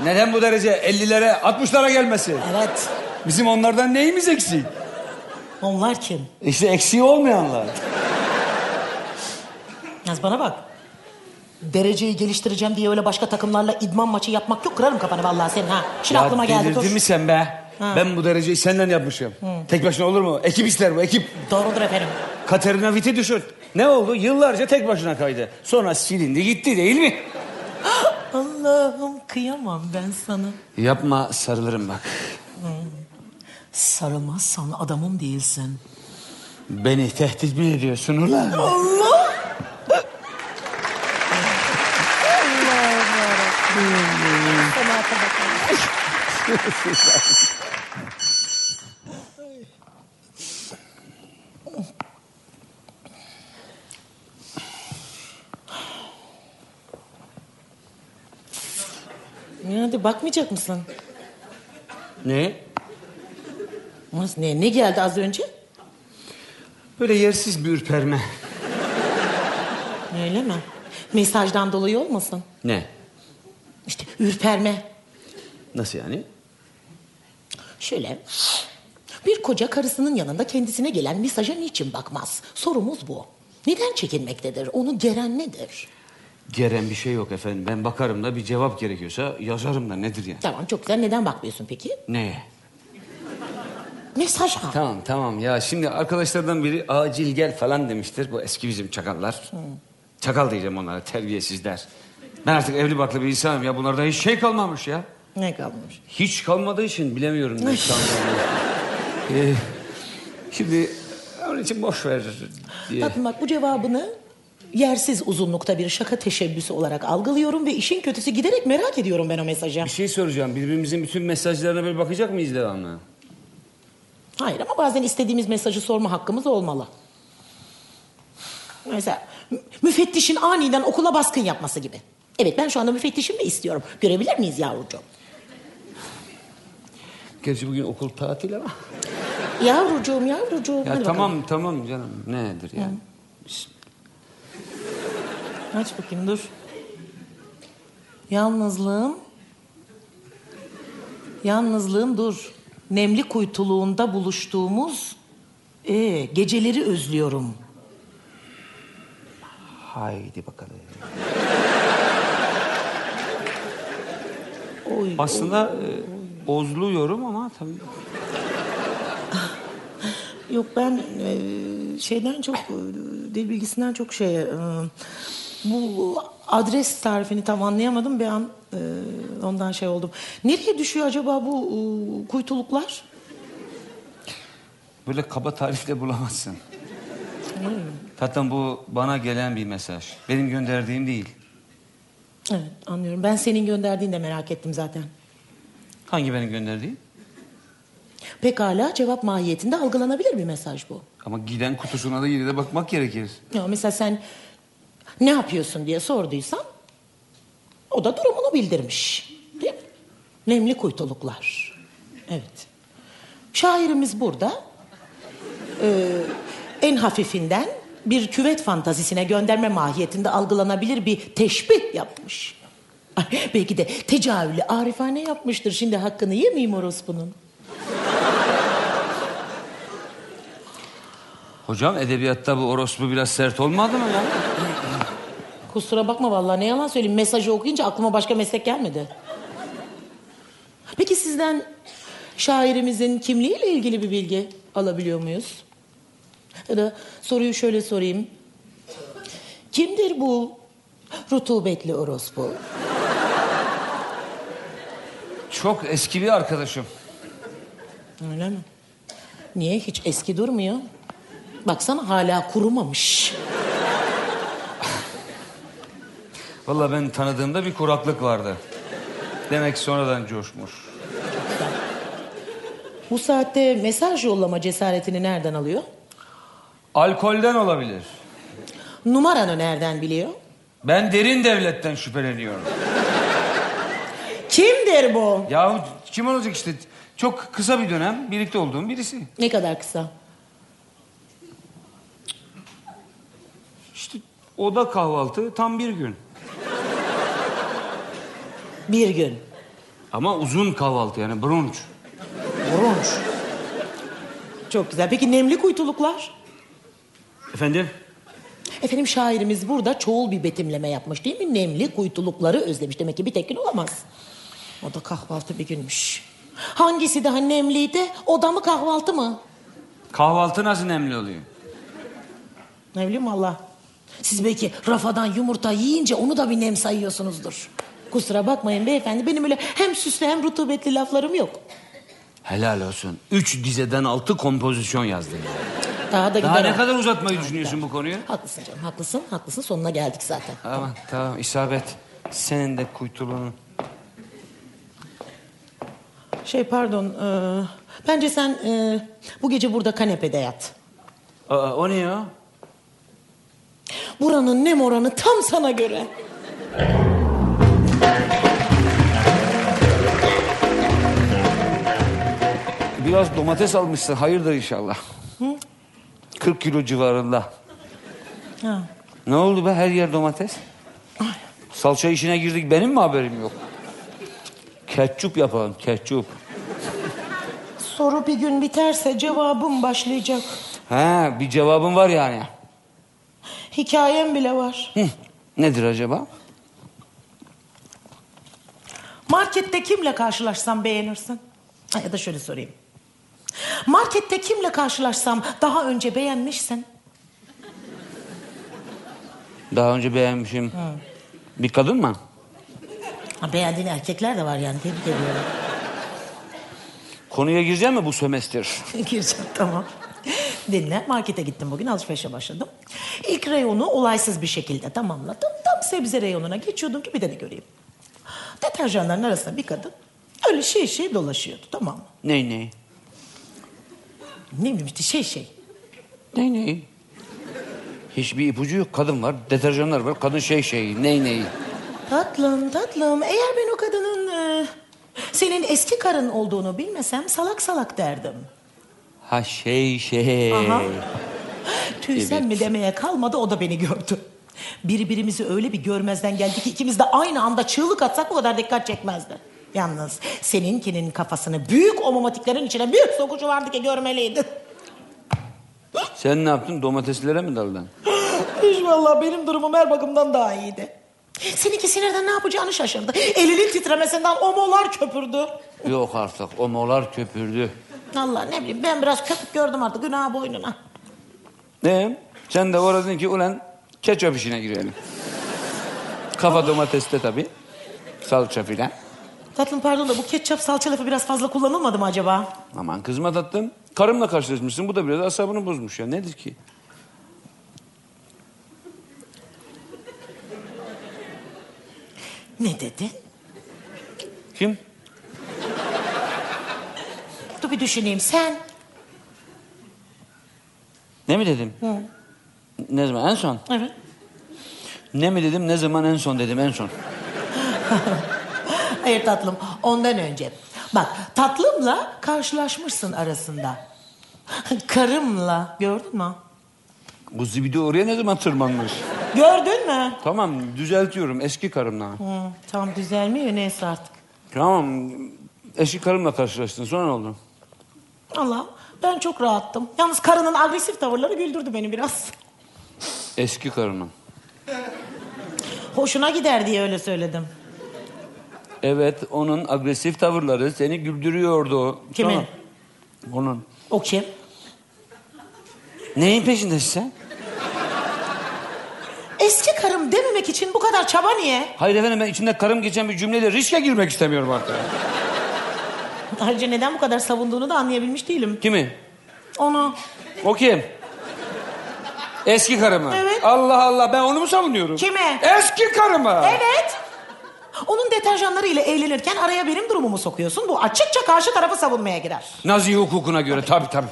Neden bu derece 50'lere 60'lara gelmesi? Evet. Bizim onlardan neyimiz eksik? Onlar kim? İşte eksiği olmayanlar. Yaz bana bak. Dereceyi geliştireceğim diye öyle başka takımlarla idman maçı yapmak yok. Kırarım kafanı vallahi senin ha. Şimdi aklıma geldi. delirdin Dur. mi sen be? Ben bu dereceyi senden yapmışım. Tek başına olur mu? Ekip ister bu ekip. Doğrudur efendim. Katerina Witt'i düşün. Ne oldu? Yıllarca tek başına kaydı. Sonra silindi gitti değil mi? Allah'ım kıyamam ben sana. Yapma sarılırım bak. Sarılmazsan adamım değilsin. Beni tehdit mi ediyorsun ulan? Ya hadi bakmayacak mısın? Ne? Nasıl, ne, ne geldi az önce? Böyle yersiz bir ürperme. Öyle mi? Mesajdan dolayı olmasın? Ne? İşte ürperme. Nasıl yani? Şöyle. Bir koca karısının yanında kendisine gelen mesaja niçin bakmaz? Sorumuz bu. Neden çekinmektedir? Onu geren nedir? Geren bir şey yok efendim. Ben bakarım da bir cevap gerekiyorsa yazarım da nedir yani? Tamam çok güzel. Neden bakmıyorsun peki? Neye? Mesaj al. Tamam tamam ya şimdi arkadaşlardan biri acil gel falan demiştir. Bu eski bizim çakallar. Çakal diyeceğim onlara terbiyesizler. Ben artık evli barklı bir insanım ya bunlarda hiç şey kalmamış ya. Ne kalmış? Hiç kalmadığı için bilemiyorum ne kalmadığını. Ee, şimdi onun için boş ver diye. Tatlım bak bu cevabını yersiz uzunlukta bir şaka teşebbüsü olarak algılıyorum ve işin kötüsü giderek merak ediyorum ben o mesajı. Bir şey soracağım. Birbirimizin bütün mesajlarına böyle bakacak mıyız devamlı? Hayır ama bazen istediğimiz mesajı sorma hakkımız olmalı. Mesela mü- müfettişin aniden okula baskın yapması gibi. Evet ben şu anda müfettişim ve istiyorum. Görebilir miyiz yavrucuğum? Gerçi bugün okul tatil ama. Yavrucuğum yavrucuğum. Ya Hadi tamam bakalım. tamam canım. Nedir yani? Aç bakayım dur. Yalnızlığım. Yalnızlığım dur. Nemli kuytuluğunda buluştuğumuz ee, geceleri özlüyorum. Haydi bakalım. Oy, Aslında e, bozuluyorum ama tabii. Yok ben e, şeyden çok e, dil bilgisinden çok şey e, bu adres tarifini tam anlayamadım bir an e, ondan şey oldum. Nereye düşüyor acaba bu e, kuytuluklar? Böyle kaba tarifle bulamazsın. Zaten bu bana gelen bir mesaj. Benim gönderdiğim değil. Evet anlıyorum. Ben senin gönderdiğini de merak ettim zaten. Hangi benim gönderdiğim? Pekala cevap mahiyetinde algılanabilir bir mesaj bu. Ama giden kutusuna da yine de bakmak gerekir. Ya mesela sen ne yapıyorsun diye sorduysan o da durumunu bildirmiş. Değil mi? Nemli kuytuluklar. Evet. Şairimiz burada ee, en hafifinden bir küvet fantazisine gönderme mahiyetinde algılanabilir bir teşbih yapmış. Ay, Belki de tecavülü arifane yapmıştır. Şimdi hakkını yemeyeyim orospunun. Hocam edebiyatta bu orospu biraz sert olmadı mı ya? Kusura bakma vallahi ne yalan söyleyeyim. Mesajı okuyunca aklıma başka meslek gelmedi. Peki sizden şairimizin kimliğiyle ilgili bir bilgi alabiliyor muyuz? Ya da soruyu şöyle sorayım. Kimdir bu rutubetli orospu? Çok eski bir arkadaşım. Öyle mi? Niye hiç eski durmuyor? Baksana hala kurumamış. Vallahi ben tanıdığımda bir kuraklık vardı. Demek sonradan coşmuş. Bu saatte mesaj yollama cesaretini nereden alıyor? Alkolden olabilir. Numaranı nereden biliyor? Ben derin devletten şüpheleniyorum. Kimdir bu? Yahu kim olacak işte? Çok kısa bir dönem birlikte olduğum birisi. Ne kadar kısa? İşte oda kahvaltı tam bir gün. Bir gün. Ama uzun kahvaltı yani brunch. Brunch. Çok güzel. Peki nemli kuytuluklar? Efendim? Efendim şairimiz burada çoğul bir betimleme yapmış değil mi? Nemli kuytulukları özlemiş. Demek ki bir tek gün olamaz. O da kahvaltı bir günmüş. Hangisi daha nemliydi? Oda mı kahvaltı mı? Kahvaltı nasıl nemli oluyor? Ne bileyim Allah. Siz belki rafadan yumurta yiyince onu da bir nem sayıyorsunuzdur. Kusura bakmayın beyefendi. Benim öyle hem süslü hem rutubetli laflarım yok. Helal olsun. Üç dizeden altı kompozisyon yazdın. Daha da Daha gider ne kadar uzatmayı düşünüyorsun bu konuyu? Haklısın canım haklısın. Haklısın sonuna geldik zaten. Tamam tamam isabet. Senin de kuytuluğunun. Şey pardon. e, bence sen e, bu gece burada kanepede yat. Aa, o ne ya? Buranın nem oranı tam sana göre. Biraz domates almışsın. Hayırdır inşallah. 40 kilo civarında. Ha. Ne oldu be her yer domates? Salça işine girdik benim mi haberim yok? Ketçup yapalım ketçup. Soru bir gün biterse cevabım başlayacak. Ha bir cevabın var yani. Hikayem bile var. Hı, nedir acaba? Markette kimle karşılaşsam beğenirsin? Ya da şöyle sorayım. Markette kimle karşılaşsam daha önce beğenmişsin? Daha önce beğenmişim. Bir kadın mı? Ha, beğendiğin erkekler de var yani tebrik ediyorum. Konuya gireceğim mi bu sömestr? Gireceğim tamam. Dinle markete gittim bugün alışverişe başladım. İlk reyonu olaysız bir şekilde tamamladım. Tam sebze reyonuna geçiyordum ki bir de ne göreyim. Deterjanların arasında bir kadın öyle şey şey dolaşıyordu tamam mı? Ney ney? Ne bileyim işte şey şey. Ney ney? Hiçbir ipucu yok. Kadın var, deterjanlar var. Kadın şey şey, ney ney? Tatlım tatlım eğer ben o kadının e, senin eski karın olduğunu bilmesem salak salak derdim. Ha şey şey. Aha. Tüysem Evet. mi demeye kalmadı o da beni gördü. Birbirimizi öyle bir görmezden geldik ki ikimiz de aynı anda çığlık atsak o kadar dikkat çekmezdi. Yalnız seninkinin kafasını büyük omomatiklerin içine büyük sokuşu vardı ki görmeliydin. Sen ne yaptın? Domateslere mi daldın? Hiç vallahi benim durumum her bakımdan daha iyiydi. Seninki sinirden ne yapacağını şaşırdı. Elinin titremesinden omolar köpürdü. Yok artık. O molar köpürdü. Allah ne bileyim ben biraz köpük gördüm artık günah boynuna. Ne? Sen de oradın ki ulan ketçap işine girelim. Kafa domateste tabii. Salça filan. Tatlım pardon da bu ketçap salça lafı biraz fazla kullanılmadı mı acaba? Aman kızma tatlım. Karımla karşılaşmışsın. Bu da biraz asabını bozmuş ya. Nedir ki? Ne dedin? Kim? Dur bir düşüneyim sen. Ne mi dedim? Ne zaman? En son. Evet. Ne mi dedim? Ne zaman en son dedim en son. Hayır tatlım ondan önce. Bak tatlımla karşılaşmışsın arasında. Karımla gördün mü? Bu zibidi oraya ne zaman tırmanmış? Gördün mü? Tamam düzeltiyorum eski karımla. Hı, tam düzelmiyor neyse artık. Tamam eski karımla karşılaştın sonra ne oldu? Allah ben çok rahattım. Yalnız karının agresif tavırları güldürdü beni biraz. Eski karımla. Hoşuna gider diye öyle söyledim. Evet onun agresif tavırları seni güldürüyordu. Kimin? Tamam. Onun. O kim? Neyin peşindesin sen? Eski karım dememek için bu kadar çaba niye? Hayır efendim ben içinde karım geçen bir cümleyle riske girmek istemiyorum artık. Ayrıca neden bu kadar savunduğunu da anlayabilmiş değilim. Kimi? Onu. O kim? Eski karımı. Evet. Allah Allah ben onu mu savunuyorum? Kimi? Eski karımı. Evet. Onun deterjanları ile eğlenirken araya benim durumumu sokuyorsun. Bu açıkça karşı tarafı savunmaya girer. Nazi hukukuna göre tabii tabii.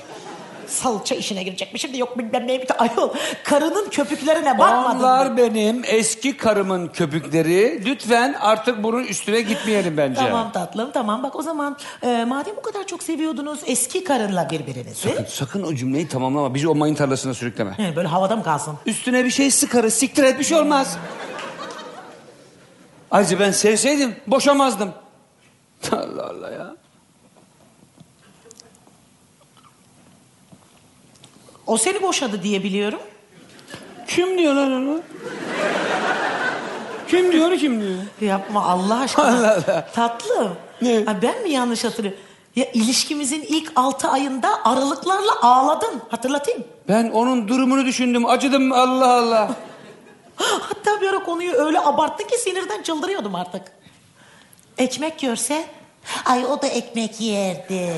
Salça işine girecekmiş. Şimdi yok bilmem ne. Ayol karının köpüklerine bakmadın. Onlar mı? benim eski karımın köpükleri. Lütfen artık bunun üstüne gitmeyelim bence. Tamam tatlım tamam. Bak o zaman e, madem bu kadar çok seviyordunuz eski karınla birbirinizi. Sakın, sakın o cümleyi tamamlama. Bizi o mayın tarlasına sürükleme. Yani böyle havada mı kalsın? Üstüne bir şey sıkarız, siktir et bir şey olmaz. Ayrıca ben sevseydim boşamazdım. Allah Allah ya. O seni boşadı diye biliyorum. Kim diyor lan onu? Kim diyor, kim diyor? Yapma Allah aşkına. Allah Allah. Tatlım. Ne? Ha, ben mi yanlış hatırlıyorum? Ya ilişkimizin ilk altı ayında aralıklarla ağladın. Hatırlatayım. Ben onun durumunu düşündüm, acıdım Allah Allah. Hatta bir ara konuyu öyle abarttı ki sinirden çıldırıyordum artık. Ekmek görse, ay o da ekmek yerdi.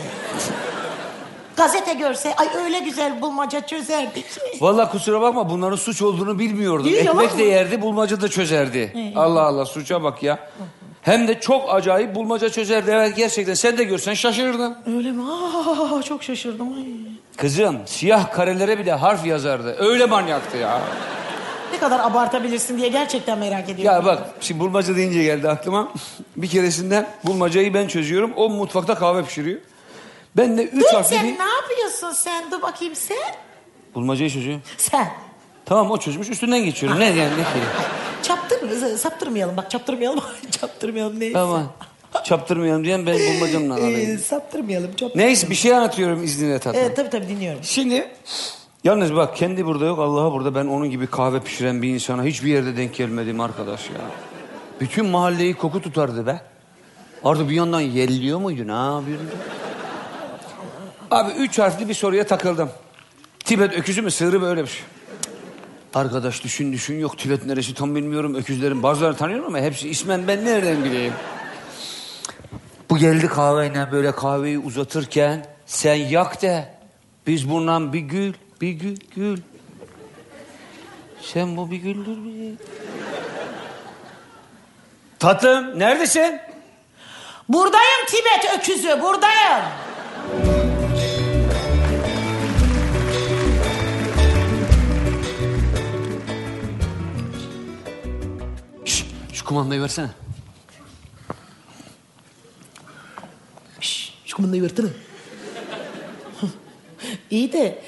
Gazete görse, ay öyle güzel bulmaca çözerdi ki. Vallahi kusura bakma bunların suç olduğunu bilmiyordum. Değil, Ekmek de yerdi, bulmaca da çözerdi. Allah Allah suça bak ya. Hem de çok acayip bulmaca çözerdi. Evet gerçekten sen de görsen şaşırdın. Öyle mi? Aa, çok şaşırdım. Ay. Kızım siyah karelere bile harf yazardı. Öyle manyaktı ya. Ne kadar abartabilirsin diye gerçekten merak ediyorum. Ya bak şimdi bulmaca deyince geldi aklıma. Bir keresinde bulmacayı ben çözüyorum. O mutfakta kahve pişiriyor. Ben de üç Dur harfli sen bir... ne yapıyorsun sen? Dur bakayım sen. Bulmacayı çözüyor. Sen. Tamam o çözmüş üstünden geçiyorum. Ne yani ne ki? Çaptır, saptırmayalım bak çaptırmayalım. çaptırmayalım neyse. Tamam. Çaptırmayalım diyen ben bulmacamla Ee, alayım. saptırmayalım. Çaptırmayalım. Neyse bir şey anlatıyorum izninle tatlım. Evet tabii tabii dinliyorum. Şimdi yalnız bak kendi burada yok Allah'a burada ben onun gibi kahve pişiren bir insana hiçbir yerde denk gelmedim arkadaş ya. Bütün mahalleyi koku tutardı be. Arada bir yandan yelliyor muydu ne yapıyordu? Abi üç harfli bir soruya takıldım. Tibet öküzü mü sığırı mı öyle bir şey. Arkadaş düşün düşün yok Tibet neresi tam bilmiyorum. Öküzlerin bazılarını tanıyorum ama hepsi ismen ben nereden bileyim. Bu geldi kahveyle böyle kahveyi uzatırken sen yak de biz bundan bir gül bir gül gül. Sen bu bir güldür bizi. Tatlım neredesin? Buradayım Tibet öküzü buradayım. Kumandayı versene. Şş, şu kumandayı versene. İyi de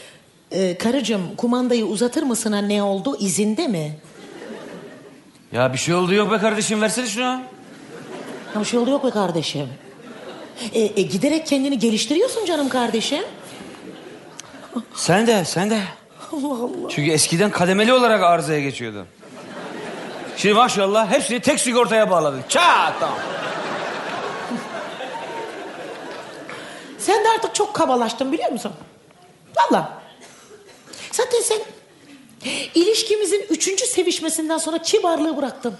e, karıcığım kumandayı uzatır mısın ne oldu izinde mi? Ya bir şey oldu yok be kardeşim versene şunu. Ama şey oluyor be kardeşim. E, e, giderek kendini geliştiriyorsun canım kardeşim. Sen de, sen de. Allah Allah. Çünkü eskiden kademeli olarak arızaya geçiyordun. Şimdi maşallah hepsini tek sigortaya bağladın. Çat tamam. Sen de artık çok kabalaştın biliyor musun? Valla. Zaten sen ilişkimizin üçüncü sevişmesinden sonra kibarlığı bıraktın.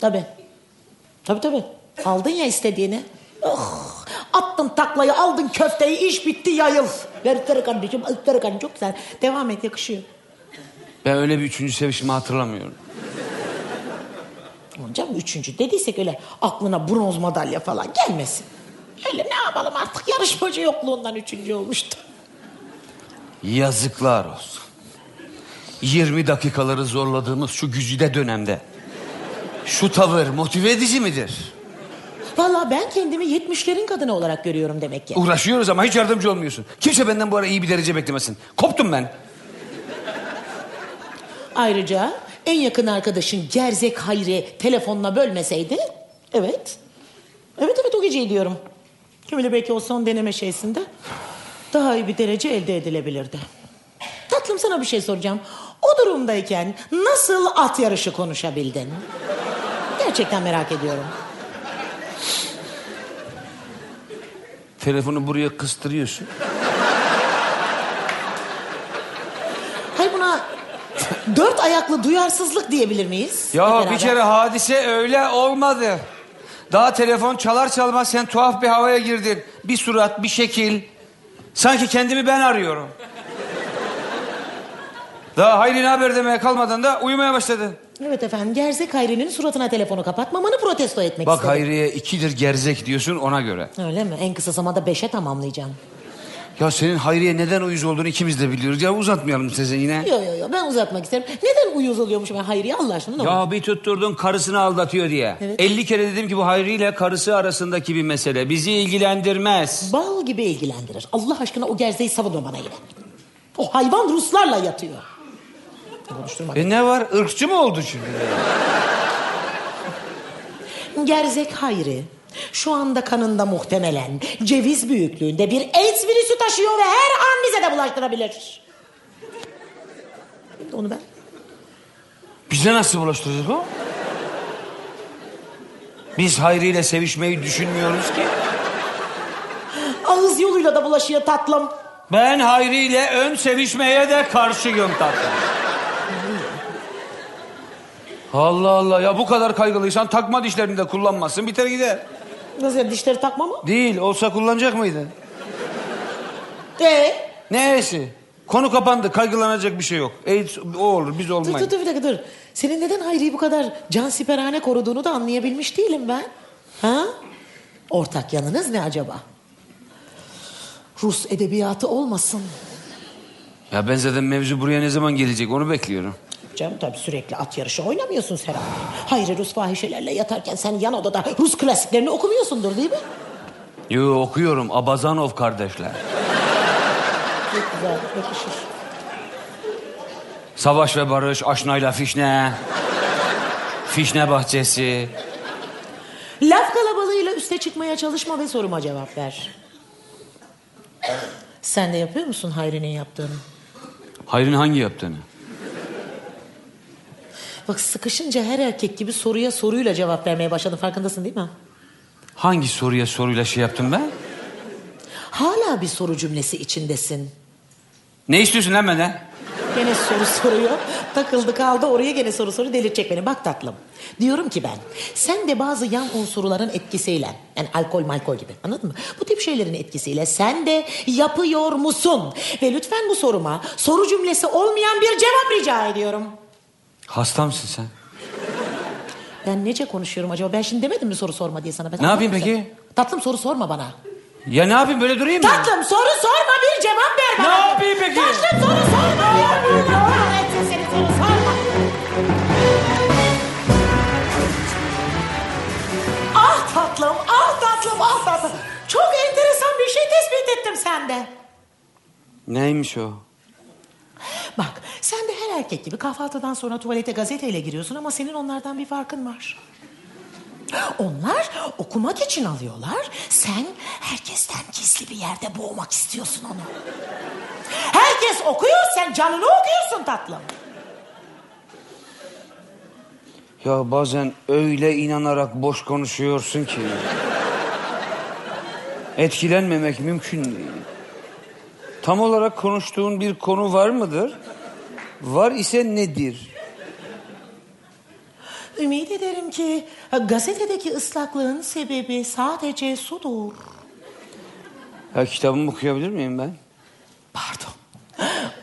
Tabii. Tabii tabii. Aldın ya istediğini. Oh, attın taklayı, aldın köfteyi, iş bitti, yayıl. Ver yukarı kardeşim, yukarı kardeşim. Çok güzel. Devam et, yakışıyor. Ben öyle bir üçüncü sevişimi hatırlamıyorum. Aman Canım üçüncü dediysek öyle aklına bronz madalya falan gelmesin. Öyle ne yapalım artık yarışmacı yokluğundan üçüncü olmuştu. Yazıklar olsun. 20 dakikaları zorladığımız şu güzide dönemde. Şu tavır motive edici midir? Vallahi ben kendimi yetmişlerin kadını olarak görüyorum demek ki. Uğraşıyoruz ama hiç yardımcı olmuyorsun. Kimse benden bu ara iyi bir derece beklemesin. Koptum ben. Ayrıca en yakın arkadaşın Gerzek Hayri telefonla bölmeseydi... Evet. Evet evet o geceyi diyorum. Kim bilir belki o son deneme şeysinde... ...daha iyi bir derece elde edilebilirdi. Tatlım sana bir şey soracağım. O durumdayken nasıl at yarışı konuşabildin? Gerçekten merak ediyorum. Telefonu buraya kıstırıyorsun. Hayır buna dört ayaklı duyarsızlık diyebilir miyiz? Ya bir kere hadise öyle olmadı. Daha telefon çalar çalmaz sen tuhaf bir havaya girdin. Bir surat, bir şekil. Sanki kendimi ben arıyorum. Daha hayri ne haber demeye kalmadan da uyumaya başladın. Evet efendim Gerzek Hayri'nin suratına telefonu kapatmamanı protesto etmek Bak istedim. Hayriye ikidir gerzek diyorsun ona göre. Öyle mi? En kısa zamanda beşe tamamlayacağım. Ya senin Hayriye neden uyuz olduğunu ikimiz de biliyoruz. Ya uzatmayalım size yine. Yo yo yo ben uzatmak isterim. Neden uyuz oluyormuşum ben Hayriye Allah aşkına ne olur? Ya bir tutturdun karısını aldatıyor diye. Evet. 50 kere dedim ki bu Hayri ile karısı arasındaki bir mesele. Bizi ilgilendirmez. Bal gibi ilgilendirir. Allah aşkına o gerzeyi savunma bana yine. O hayvan Ruslarla yatıyor. Konuşturma. E ne var? Irkçı mı oldu şimdi? Gerzek Hayri şu anda kanında muhtemelen ceviz büyüklüğünde bir AIDS virüsü taşıyor ve her an bize de bulaştırabilir. Onu ben Bize nasıl bulaştıracak o? Biz Hayri ile sevişmeyi düşünmüyoruz ki. ağız yoluyla da bulaşıyor tatlım. Ben Hayri ile ön sevişmeye de karşıyım tatlım. Allah Allah ya bu kadar kaygılıysan takma dişlerini de kullanmazsın biter gider. Nasıl yani, dişleri takma mı? Değil olsa kullanacak mıydın? Ee? Neyse konu kapandı kaygılanacak bir şey yok. AIDS o olur biz Dur dur olmayız. dur bir dakika dur. Senin neden Hayri'yi bu kadar cansiperhane koruduğunu da anlayabilmiş değilim ben. Ha? Ortak yanınız ne acaba? Rus edebiyatı olmasın. Ya ben zaten mevzu buraya ne zaman gelecek onu bekliyorum. Canım tabii sürekli at yarışı oynamıyorsun Serap. Hayri Rus fahişelerle yatarken sen yan odada Rus klasiklerini okumuyorsundur değil mi? Yo okuyorum Abazanov kardeşler. Çok güzel yakışır. Savaş ve barış, aşnayla fişne. Fişne bahçesi. Laf kalabalığıyla üste çıkmaya çalışma ve soruma cevap ver. Sen de yapıyor musun Hayri'nin yaptığını? Hayrın hangi yaptığını? Bak sıkışınca her erkek gibi soruya soruyla cevap vermeye başladın farkındasın değil mi? Hangi soruya soruyla şey yaptım ben? Hala bir soru cümlesi içindesin. Ne istiyorsun lan benden? Gene soru soruyor. Takıldı kaldı oraya gene soru soru delirtecek beni. Bak tatlım. Diyorum ki ben sen de bazı yan unsurların etkisiyle yani alkol malkol gibi anladın mı? Bu tip şeylerin etkisiyle sen de yapıyor musun? Ve lütfen bu soruma soru cümlesi olmayan bir cevap rica ediyorum. Hasta mısın sen? Ben nece konuşuyorum acaba? Ben şimdi demedim mi soru sorma diye sana? Ben Ne yapayım anlamadım. peki? Tatlım soru sorma bana. Ya ne yapayım böyle durayım mı? Tatlım soru sorma bir cevap ver bana. Ne yapayım peki? Tatlım soru sorma. Allah kahretsin seni soru sorma. Ah tatlım, ah tatlım, ah tatlım. Çok enteresan bir şey tespit ettim sende. Neymiş o? Bak sen de her erkek gibi kahvaltıdan sonra tuvalete gazeteyle giriyorsun ama senin onlardan bir farkın var. Onlar okumak için alıyorlar. Sen herkesten gizli bir yerde boğmak istiyorsun onu. Herkes okuyor sen canını okuyorsun tatlım. Ya bazen öyle inanarak boş konuşuyorsun ki. Etkilenmemek mümkün değil. Tam olarak konuştuğun bir konu var mıdır? Var ise nedir? Ümit ederim ki gazetedeki ıslaklığın sebebi sadece sudur. Ya kitabımı okuyabilir miyim ben? Pardon.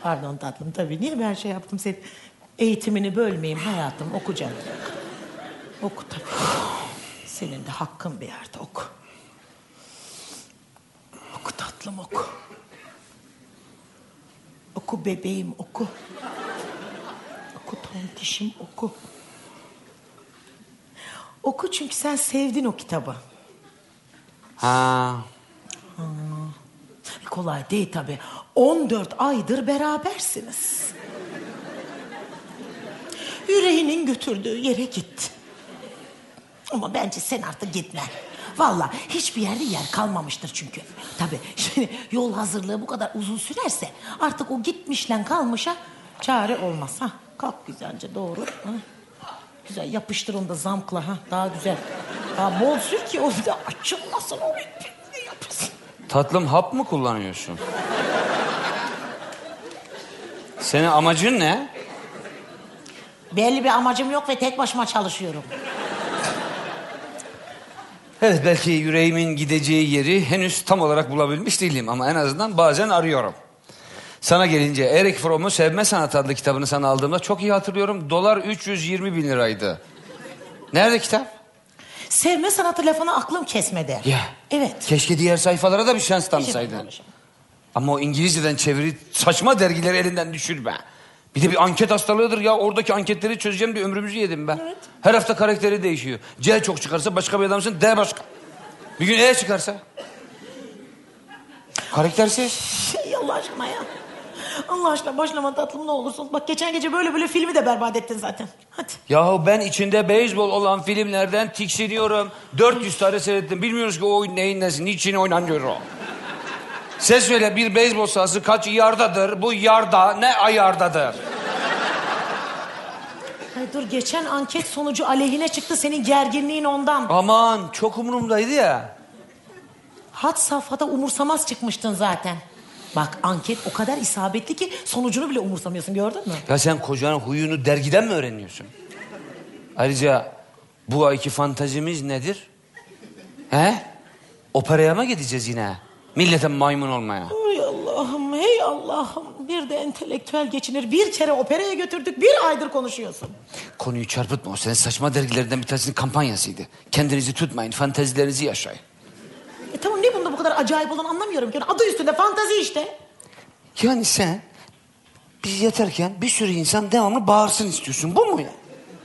Pardon tatlım tabii. Niye ben şey yaptım senin eğitimini bölmeyeyim hayatım oku canım. Oku tabii. Senin de hakkın bir yerde oku. Oku tatlım oku. Oku bebeğim oku. Oku tontişim oku. Oku çünkü sen sevdin o kitabı. Ha. Kolay değil tabii. 14 aydır berabersiniz. Yüreğinin götürdüğü yere gitti. Ama bence sen artık gitme. Vallahi hiçbir yerde yer kalmamıştır çünkü. Tabii şimdi yol hazırlığı bu kadar uzun sürerse artık o gitmişlen kalmışa çare olmaz. Ha, kalk güzelce doğru. Ha. Güzel yapıştır onu da zamkla ha daha güzel. Daha bol sür ki o de açılmasın o bir yapasın. Tatlım hap mı kullanıyorsun? Senin amacın ne? Belli bir amacım yok ve tek başıma çalışıyorum. Evet belki yüreğimin gideceği yeri henüz tam olarak bulabilmiş değilim ama en azından bazen arıyorum. Sana gelince Eric Fromm'un Sevme Sanatı adlı kitabını sana aldığımda çok iyi hatırlıyorum. Dolar 320 bin liraydı. Nerede kitap? Sevme sanatı lafını aklım kesmedi. Ya. Evet. Keşke diğer sayfalara da bir şans tanısaydın. Ama o İngilizceden çeviri saçma dergileri elinden düşürme. Bir de bir anket hastalığıdır ya. Oradaki anketleri çözeceğim diye ömrümüzü yedim ben. Evet. Her hafta karakteri değişiyor. C çok çıkarsa başka bir adamsın. D başka. Bir gün E çıkarsa. Karaktersiz. Şey Allah aşkına ya. Allah aşkına başlama tatlım ne olursun. Bak geçen gece böyle böyle filmi de berbat ettin zaten. Hadi. Yahu ben içinde beyzbol olan filmlerden tiksiniyorum. 400 tane seyrettim. Bilmiyoruz ki o oyun neyin nesi, niçin oynanıyor o. Ses söyle bir beyzbol sahası kaç yardadır? Bu yarda ne ayardadır? Ay dur geçen anket sonucu aleyhine çıktı senin gerginliğin ondan. Aman çok umurumdaydı ya. Had safhada umursamaz çıkmıştın zaten. Bak anket o kadar isabetli ki sonucunu bile umursamıyorsun gördün mü? Ya sen kocanın huyunu dergiden mi öğreniyorsun? Ayrıca bu ayki fantazimiz nedir? He? Operaya mı gideceğiz yine? Millete maymun olmaya. Ay Allah'ım hey Allah'ım. Bir de entelektüel geçinir. Bir kere operaya götürdük bir aydır konuşuyorsun. Konuyu çarpıtma. O senin saçma dergilerden bir tanesinin kampanyasıydı. Kendinizi tutmayın, fantezilerinizi yaşayın. E tamam ne bunda bu kadar acayip olan anlamıyorum ki. Adı üstünde fantazi işte. Yani sen biz yatarken bir sürü insan devamlı bağırsın istiyorsun. Bu mu ya?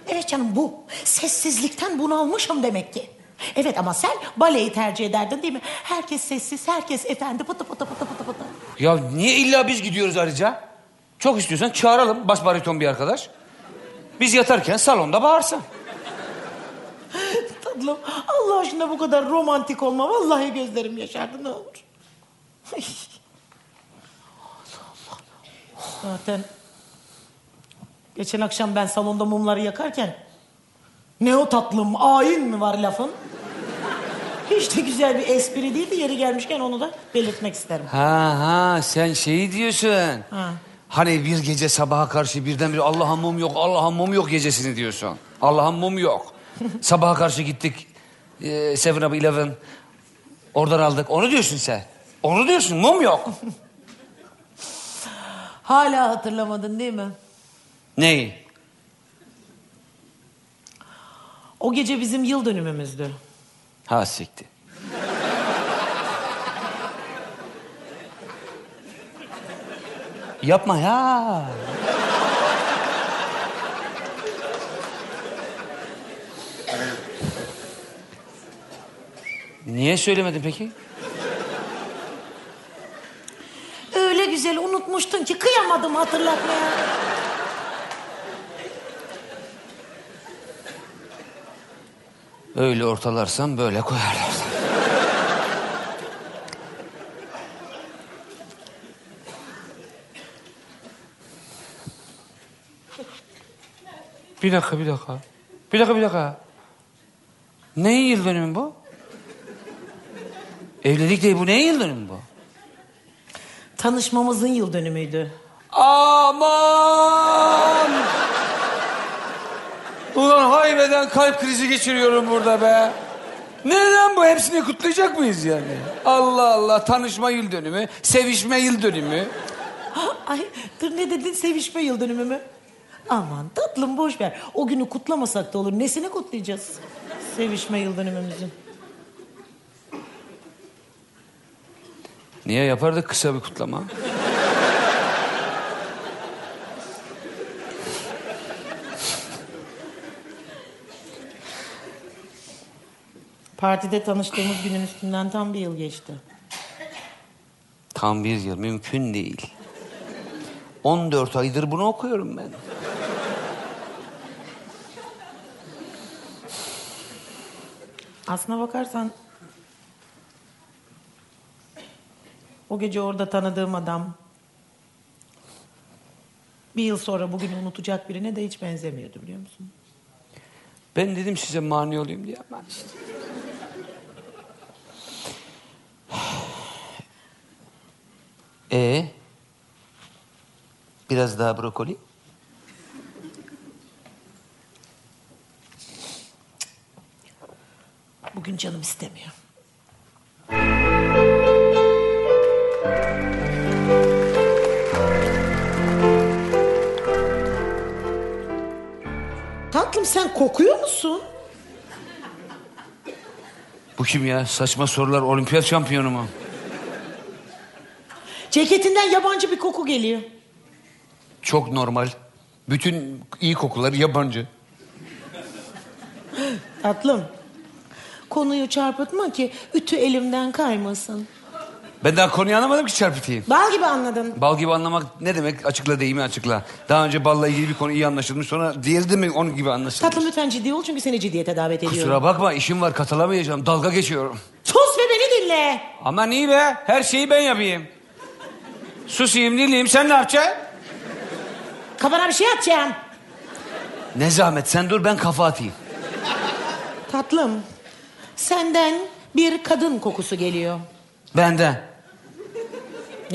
Evet canım bu. Sessizlikten bunalmışım demek ki. Evet ama sen baleyi tercih ederdin değil mi? Herkes sessiz, herkes efendi pıtı pıtı pıtı pıtı pıtı. Ya niye illa biz gidiyoruz ayrıca? Çok istiyorsan çağıralım bas bariton bir arkadaş. Biz yatarken salonda bağırsın. Tatlım Allah aşkına bu kadar romantik olma. Vallahi gözlerim yaşardı ne olur. Ay. Zaten geçen akşam ben salonda mumları yakarken ne o tatlım ayin mi var lafın? Hiç de güzel bir espri değildi yeri gelmişken onu da belirtmek isterim. Ha ha sen şeyi diyorsun. Ha. Hani bir gece sabaha karşı birdenbire Allah'ın mum yok, Allah'ın mum yok gecesini diyorsun. Allah'ın mum yok. sabaha karşı gittik e, Seven Up Eleven. Oradan aldık. Onu diyorsun sen. Onu diyorsun mum yok. Hala hatırlamadın değil mi? Neyi? O gece bizim yıl dönümümüzdü. Ha sikti. Yapma ya. Niye söylemedin peki? Öyle güzel unutmuştun ki kıyamadım hatırlatmaya. Öyle ortalarsam böyle koyarlar. Bir dakika, bir dakika. Bir dakika, bir dakika. Neyin yıl dönümü bu? Evlilik değil bu. Neyin yıl dönümü bu? Tanışmamızın yıl dönümüydü. Aman! Ulan haybeden kalp krizi geçiriyorum burada be. Neden bu? Hepsini kutlayacak mıyız yani? Allah Allah. Tanışma yıl dönümü, sevişme yıl dönümü. Ay dur ne dedin sevişme yıl dönümü mü? Aman tatlım boş ver. O günü kutlamasak da olur. Nesini kutlayacağız? Sevişme yıl dönümümüzü. Niye yapardık kısa bir kutlama? Partide tanıştığımız günün üstünden tam bir yıl geçti. Tam bir yıl mümkün değil. 14 aydır bunu okuyorum ben. Aslına bakarsan... O gece orada tanıdığım adam... Bir yıl sonra bugünü unutacak birine de hiç benzemiyordu biliyor musun? Ben dedim size mani olayım diye ama işte. Ee, biraz daha brokoli. Bugün canım istemiyor. Tatlım sen kokuyor musun? Bu kim ya? Saçma sorular olimpiyat şampiyonu mu? Ceketinden yabancı bir koku geliyor. Çok normal. Bütün iyi kokular yabancı. Tatlım. Konuyu çarpıtma ki ütü elimden kaymasın. Ben daha konuyu anlamadım ki çarpıtayım. Bal gibi anladın. Bal gibi anlamak ne demek? Açıkla deyimi açıkla. Daha önce balla ilgili bir konu iyi anlaşılmış. Sonra diğeri de mi onun gibi anlaşılmış? Tatlım lütfen ciddi ol çünkü seni ciddiyete davet ediyorum. Kusura bakma işim var katılamayacağım. Dalga geçiyorum. Sus ve beni dinle. Aman iyi be. Her şeyi ben yapayım. Susayım dinleyeyim. Sen ne yapacaksın? Kafana bir şey atacağım. Ne zahmet sen dur ben kafa atayım. Tatlım. Senden bir kadın kokusu geliyor. Benden.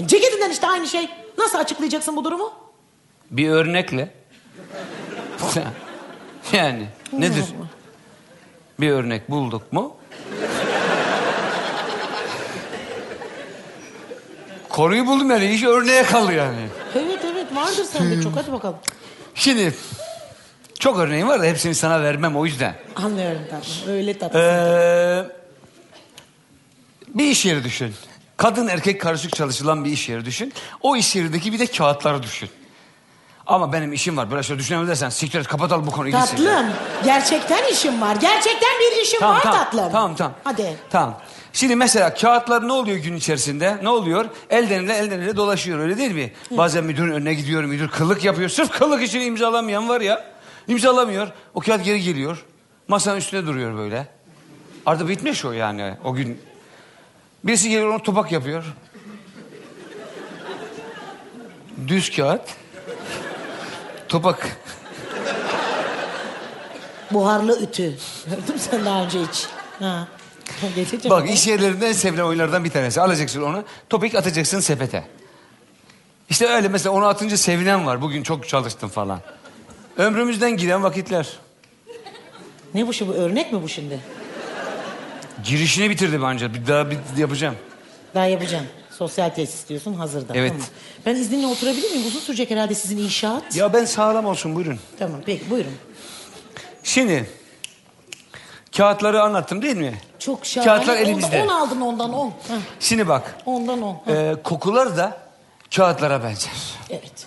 Ceketinden işte aynı şey. Nasıl açıklayacaksın bu durumu? Bir örnekle. yani nedir? Bir örnek bulduk mu? Konuyu buldum yani. iş örneğe kaldı yani. Evet evet vardır sende çok hadi bakalım. Şimdi çok örneğim var da hepsini sana vermem o yüzden. Anlıyorum tatlım öyle tatlı. Ee, bir iş yeri düşün. Kadın erkek karışık çalışılan bir iş yeri düşün. O iş yerindeki bir de kağıtları düşün. Ama benim işim var. Böyle şey düşünemez dersen siktir et kapatalım bu konuyu. gitsin. Tatlım gerçekten işim var. Gerçekten bir işim Tamam var tamam. tatlım. Tamam tamam. Hadi. Tamam. Şimdi mesela kağıtlar ne oluyor gün içerisinde? Ne oluyor? Elden ele elden ele dolaşıyor öyle değil mi? Bazen müdürün önüne gidiyor müdür kıllık yapıyor. Sırf kıllık için imzalamayan var ya. İmzalamıyor. O kağıt geri geliyor. Masanın üstüne duruyor böyle. Artık bitmiş o yani o gün. Birisi geliyor onu topak yapıyor. Düz kağıt. Topak. Buharlı ütü. Gördün mü sen daha önce hiç? Ha. Geçeceğim. Bak iş yerlerinde en sevilen oyunlardan bir tanesi. Alacaksın onu, topik atacaksın sepete. İşte öyle mesela onu atınca sevinen var. Bugün çok çalıştım falan. Ömrümüzden giden vakitler. Ne bu bu örnek mi bu şimdi? Girişini bitirdi bence. Bir daha bir yapacağım. Daha yapacağım. Sosyal tesis diyorsun hazırda. Evet. Tamam. Ben izninle oturabilir miyim? Uzun sürecek herhalde sizin inşaat. Ya ben sağlam olsun buyurun. Tamam peki buyurun. Şimdi kağıtları anlattım değil mi? Çok şahane. Kağıtlar elimizde. 10 aldın ondan 10. Şimdi bak. Ondan 10. e, kokular da kağıtlara benzer. Evet.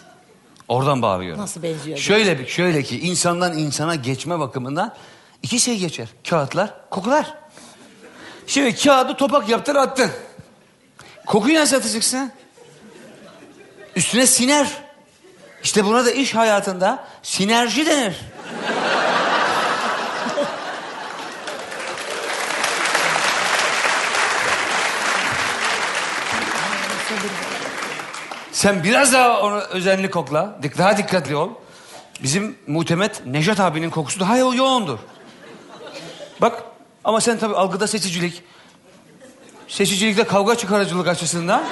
Oradan bağlıyorum. Nasıl benziyor? Şöyle bir şöyle ki insandan insana geçme bakımından iki şey geçer. Kağıtlar, kokular. Şimdi kağıdı topak yaptın attın. Kokuyu nasıl atacaksın? Üstüne siner. İşte buna da iş hayatında sinerji denir. Sen biraz daha onu özenli kokla. Daha dikkatli ol. Bizim Muhtemet Nejat abinin kokusu daha yoğundur. Bak ama sen tabii algıda seçicilik. Seçicilikte kavga çıkarıcılık açısından.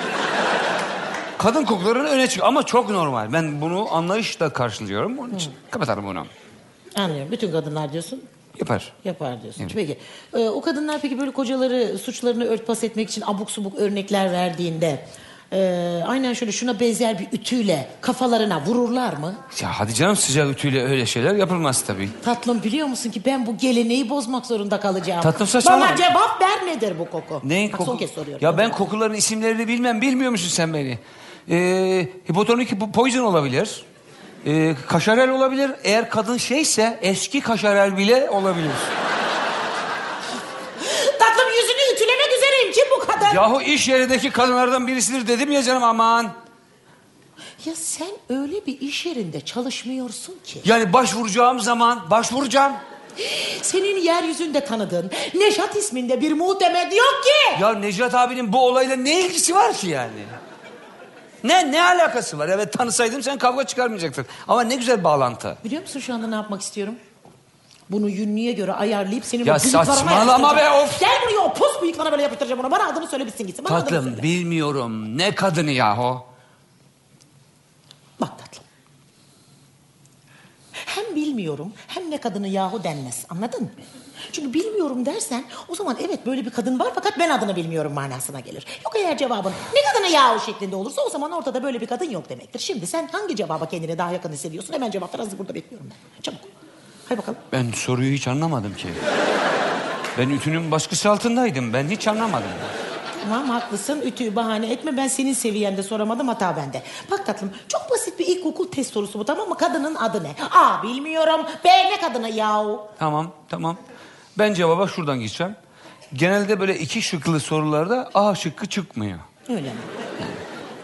Kadın kokuların öne çıkıyor ama çok normal. Ben bunu anlayışla karşılıyorum. Onun için kapatalım bunu. Anlıyorum. Bütün kadınlar diyorsun. Yapar. Yapar diyorsun. Peki. Ee, o kadınlar peki böyle kocaları suçlarını örtbas etmek için abuk subuk örnekler verdiğinde... e, aynen şöyle şuna benzer bir ütüyle kafalarına vururlar mı? Ya hadi canım sıcak ütüyle öyle şeyler yapılmaz tabii. Tatlım biliyor musun ki ben bu geleneği bozmak zorunda kalacağım. Tatlım saçmalama. Bana cevap ver nedir bu koku? Neyin Bak, koku? son kez soruyorum. Ya ben kokuların isimlerini bilmem. Bilmiyor musun sen beni? Ee, hipotonik po- poison olabilir. Ee, kaşarel olabilir. Eğer kadın şeyse eski kaşarel bile olabilir. Kadın? Yahu iş yerindeki kadınlardan birisidir dedim ya canım aman. Ya sen öyle bir iş yerinde çalışmıyorsun ki. Yani başvuracağım zaman başvuracağım. Senin yeryüzünde tanıdığın Neşat isminde bir muhtemet yok ki. Ya Necdet abinin bu olayla ne ilgisi var ki yani? Ne ne alakası var? Evet tanısaydım sen kavga çıkarmayacaktın. Ama ne güzel bağlantı. Biliyor musun şu anda ne yapmak istiyorum? Bunu yünlüğe göre ayarlayıp senin Ya o bıyıklarına saçmalama be, of! Gel buraya o pus bıyıklarına böyle yapıştıracağım onu. Bana adını söyle bitsin gitsin. Bana adını Tatlım söyle. bilmiyorum. Ne kadını yahu? Bak tatlım. Hem bilmiyorum hem ne kadını yahu denmez. Anladın mı? Çünkü bilmiyorum dersen o zaman evet böyle bir kadın var fakat ben adını bilmiyorum manasına gelir. Yok eğer cevabın ne kadını yahu şeklinde olursa o zaman ortada böyle bir kadın yok demektir. Şimdi sen hangi cevaba kendini daha yakın hissediyorsun? Hemen cevap ver hazır burada bekliyorum ben. Çabuk. Hay bakalım. Ben soruyu hiç anlamadım ki. Ben ütünün baskısı altındaydım. Ben hiç anlamadım. Tamam haklısın. Ütüyü bahane etme. Ben senin seviyende soramadım. Hata bende. Bak tatlım çok basit bir ilkokul test sorusu bu tamam mı? Kadının adı ne? A bilmiyorum. B ne kadını yahu? Tamam, tamam. Ben cevaba şuradan gideceğim. Genelde böyle iki şıklı sorularda A şıkkı çıkmıyor. Öyle mi?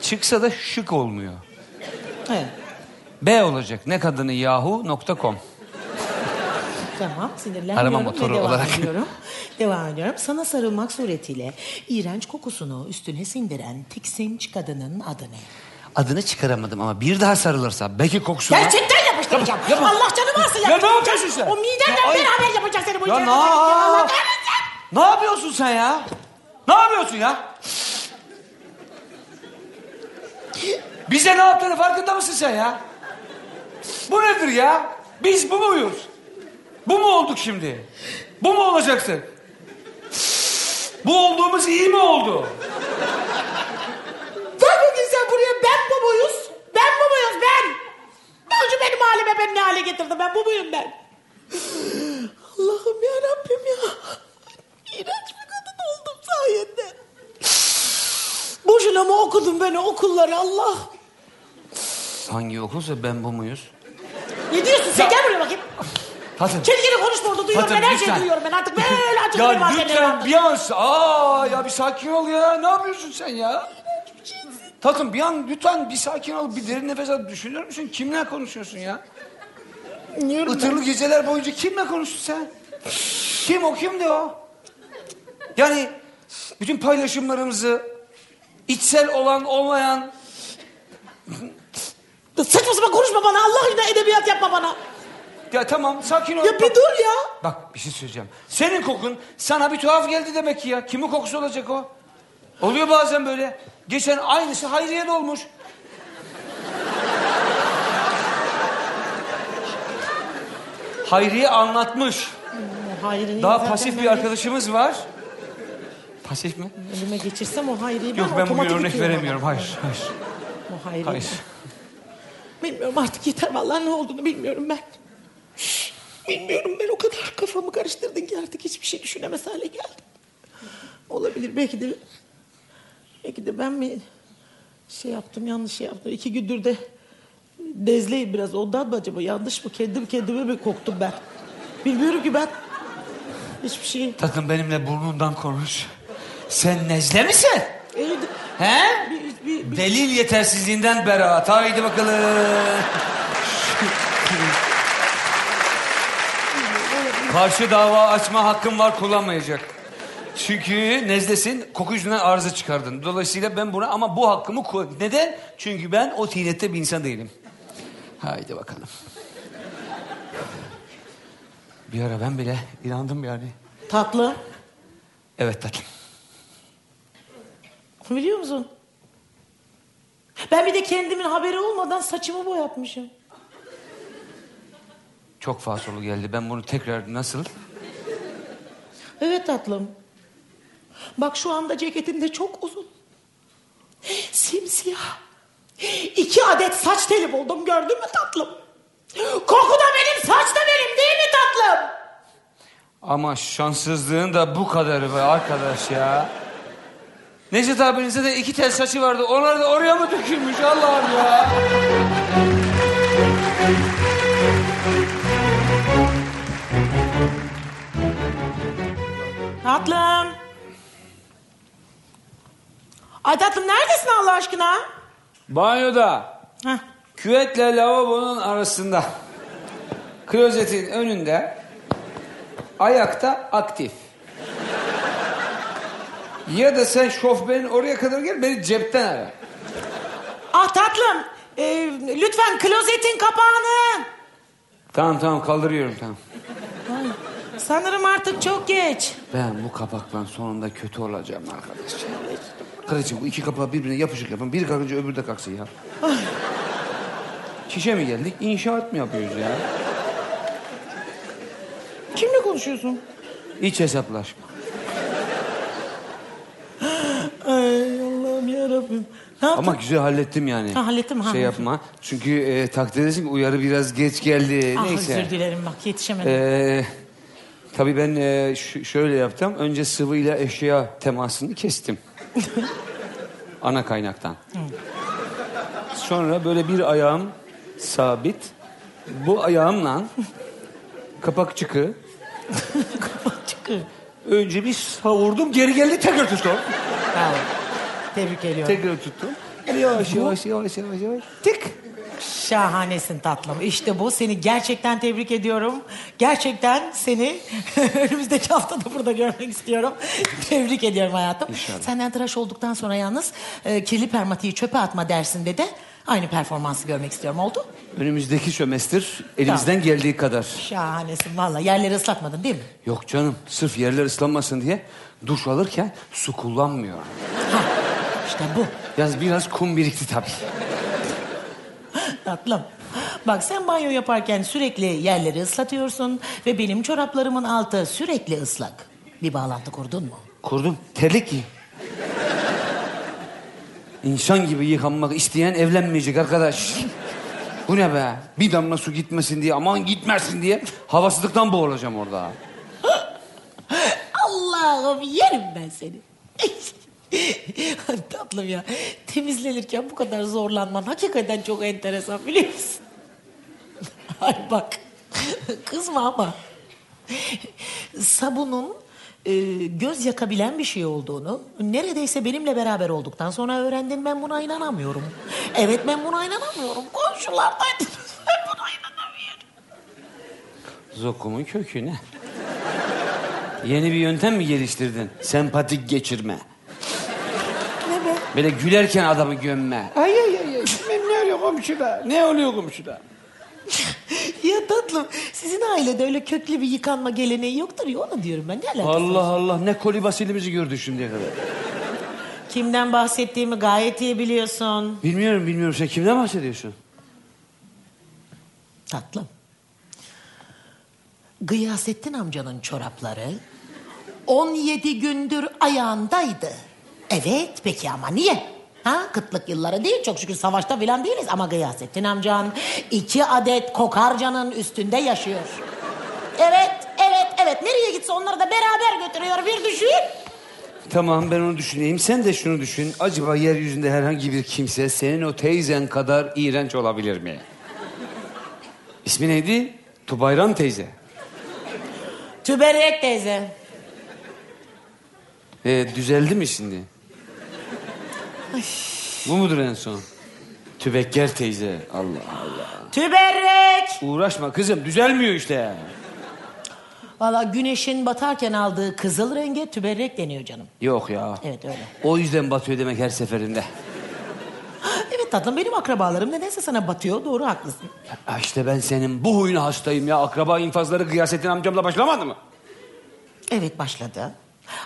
Çıksa da şık olmuyor. Evet. B olacak. Ne kadını yahu.com. Tamam sinirlenmiyorum Arama ve motoru devam olarak. ediyorum. Devam ediyorum. Sana sarılmak suretiyle iğrenç kokusunu üstüne sindiren tiksinç kadının adı ne? Adını çıkaramadım ama bir daha sarılırsa belki kokusuna... Gerçekten yapıştıracağım. Yapma. Allah canımı alsın Ya ne yapacağım. yapıyorsun sen? O midenden Ya ay- beraber yapacak seni bu Ya ne, Allah kahretsin. ne yapıyorsun sen ya? Ne yapıyorsun ya? Bize ne yaptığını farkında mısın sen ya? Bu nedir ya? Biz bu muyuz? Bu mu olduk şimdi? Bu mu olacaksın? Bu olduğumuz iyi mi oldu? Gel bakayım sen buraya ben bu muyuz? Ben bu muyuz ben? Ne önce benim halime ben ne hale getirdim ben bu muyum ben? Allah'ım ya Rabbim ya. İğrenç bir kadın oldum sayende. Boşuna mı okudum ben o okulları Allah? Hangi okulsa ben bu muyuz? Ne diyorsun sen gel buraya bakayım. Hatun. Çelikini konuşma orada duyuyorum Hatun, ben her şeyi lütfen. duyuyorum ben artık böyle açılır Ya lütfen bir an... Aa ya bir sakin ol ya. Ne yapıyorsun sen ya? Tatlım bir an lütfen bir sakin ol. Bir derin nefes al. Düşünür müsün? Kimle konuşuyorsun ya? Dinliyorum ben. Itırlı geceler boyunca kimle konuştun sen? Kim o kimdi o? Yani bütün paylaşımlarımızı içsel olan olmayan Saçma sapan konuşma bana Allah aşkına edebiyat yapma bana. Ya tamam sakin ol. Ya bir dur ya. Bak bir şey söyleyeceğim. Senin kokun sana bir tuhaf geldi demek ki ya. Kimin kokusu olacak o? Oluyor bazen böyle. Geçen aynısı Hayriye'de olmuş. Hayriye anlatmış. Hayri'yi Daha pasif ben bir arkadaşımız var. Pasif mi? Elime geçirsem o Hayri'yi Yok ben bugün otomatik örnek itiyorum veremiyorum. Hayır, hayır. O Hayri. Hayır. Bilmiyorum artık yeter vallahi ne olduğunu bilmiyorum ben. Bilmiyorum ben o kadar kafamı karıştırdın ki artık hiçbir şey düşünemez hale geldim. Olabilir belki de belki de ben mi şey yaptım yanlış şey yaptım. İki gündür de dezleyim biraz ondan mı acaba yanlış mı kendim kendime mi koktum ben? Bilmiyorum ki ben. Hiçbir şey. Tatlım benimle burnundan konuş. Sen nezle misin? Evet, He? bir, bir, bir, Delil yetersizliğinden beraat. Haydi bakalım. Karşı dava açma hakkım var kullanmayacak. Çünkü nezlesin, koku yüzünden arıza çıkardın. Dolayısıyla ben buna ama bu hakkımı. Neden? Çünkü ben o tinette bir insan değilim. Haydi bakalım. Bir ara ben bile inandım yani. Tatlı. Evet tatlım. Biliyor musun? Ben bir de kendimin haberi olmadan saçımı boyatmışım. Çok fasolu geldi. Ben bunu tekrar nasıl? Evet tatlım. Bak şu anda ceketim de çok uzun. Simsiyah. İki adet saç teli buldum gördün mü tatlım? Koku da benim saç da benim değil mi tatlım? Ama şanssızlığın da bu kadarı be arkadaş ya. Necdet abinize de iki tel saçı vardı. Onlar da oraya mı dökülmüş Allah'ım ya? Tatlım. Ay tatlım neredesin Allah aşkına? Banyoda. Heh. Küvetle lavabonun arasında. Klozetin önünde. Ayakta aktif. Ya da sen şofbenin oraya kadar gel beni cepten ara. Ah tatlım. e, lütfen klozetin kapağını. Tamam tamam kaldırıyorum tamam. Ay, sanırım artık çok geç. Ben bu kapaktan sonunda kötü olacağım arkadaş. Karıcığım bu iki kapağı birbirine yapışık yapın. Biri kalkınca öbürü de kalksın ya. Şişe mi geldik? İnşaat mı yapıyoruz ya? Kimle konuşuyorsun? İç hesaplaşma. Ay Allah'ım yarabbim. Ne yaptın? Ama güzel hallettim yani. Ha, hallettim, ha. Şey yapma. Çünkü e, takdir edersin ki uyarı biraz geç geldi. Ah, Neyse. özür dilerim bak yetişemedim. Ee, tabii ben e, şöyle yaptım. Önce sıvıyla eşya temasını kestim. Ana kaynaktan. Sonra böyle bir ayağım sabit. Bu ayağımla kapak çıkı Çıkıyor. önce bir savurdum geri geldi tekrar tuttum. Bravo. Tebrik ediyorum. Tekrar tuttum. Yavaş yavaş yavaş yavaş yavaş. Tık. Şahanesin tatlım. İşte bu. Seni gerçekten tebrik ediyorum. Gerçekten seni önümüzdeki hafta da burada görmek istiyorum. tebrik ediyorum hayatım. İnşallah. Senden tıraş olduktan sonra yalnız e, kirli permatiği çöpe atma dersinde de aynı performansı görmek istiyorum. Oldu? Önümüzdeki sömestr elimizden geldiği kadar. Şahanesin valla. Yerleri ıslatmadın değil mi? Yok canım sırf yerler ıslanmasın diye duş alırken su kullanmıyorum. İşte bu. Yalnız biraz kum birikti tabii. Tatlım. Bak sen banyo yaparken sürekli yerleri ıslatıyorsun ve benim çoraplarımın altı sürekli ıslak. Bir bağlantı kurdun mu? Kurdum. Terlik giy. İnsan gibi yıkanmak isteyen evlenmeyecek arkadaş. Bu ne be? Bir damla su gitmesin diye, aman gitmesin diye havasızlıktan boğulacağım orada. Allah'ım yerim ben seni. Tatlım ya. Temizlenirken bu kadar zorlanman hakikaten çok enteresan biliyor musun? Ay bak. Kızma ama. Sabunun e, göz yakabilen bir şey olduğunu neredeyse benimle beraber olduktan sonra öğrendim. Ben buna inanamıyorum. Evet ben buna inanamıyorum. Komşulardaydınız. Ben buna inanamıyorum. Zokumun kökü ne? Yeni bir yöntem mi geliştirdin? Sempatik geçirme. Böyle gülerken adamı gömme. Ay ay ay. ay. Ne oluyor komşuda? Ne oluyor komşuda? Ya tatlım sizin ailede öyle köklü bir yıkanma geleneği yoktur ya onu diyorum ben. Ne alakası var? Allah Allah ne kolibasilimizi gördük şimdiye kadar. Kimden bahsettiğimi gayet iyi biliyorsun. Bilmiyorum bilmiyorum sen kimden bahsediyorsun? Tatlım. Gıyasettin amcanın çorapları 17 gündür ayağındaydı. Evet peki ama niye? Ha kıtlık yılları değil çok şükür savaşta filan değiliz ama Gıyasettin amcan iki adet kokarcanın üstünde yaşıyor. Evet evet evet nereye gitse onları da beraber götürüyor bir düşün. Tamam ben onu düşüneyim. Sen de şunu düşün. Acaba yeryüzünde herhangi bir kimse senin o teyzen kadar iğrenç olabilir mi? İsmi neydi? Tubayran teyze. Tüberek teyze. Ee, düzeldi mi şimdi? Bu mudur en son? Tübekker teyze. Allah Allah. Tüberek. Uğraşma kızım düzelmiyor işte. Valla güneşin batarken aldığı kızıl renge tüberrek deniyor canım. Yok ya. Evet öyle. O yüzden batıyor demek her seferinde. Evet tatlım benim akrabalarım nedense sana batıyor. Doğru haklısın. Ya işte ben senin bu huyuna hastayım ya. Akraba infazları Gıyasettin amcamla başlamadı mı? Evet başladı.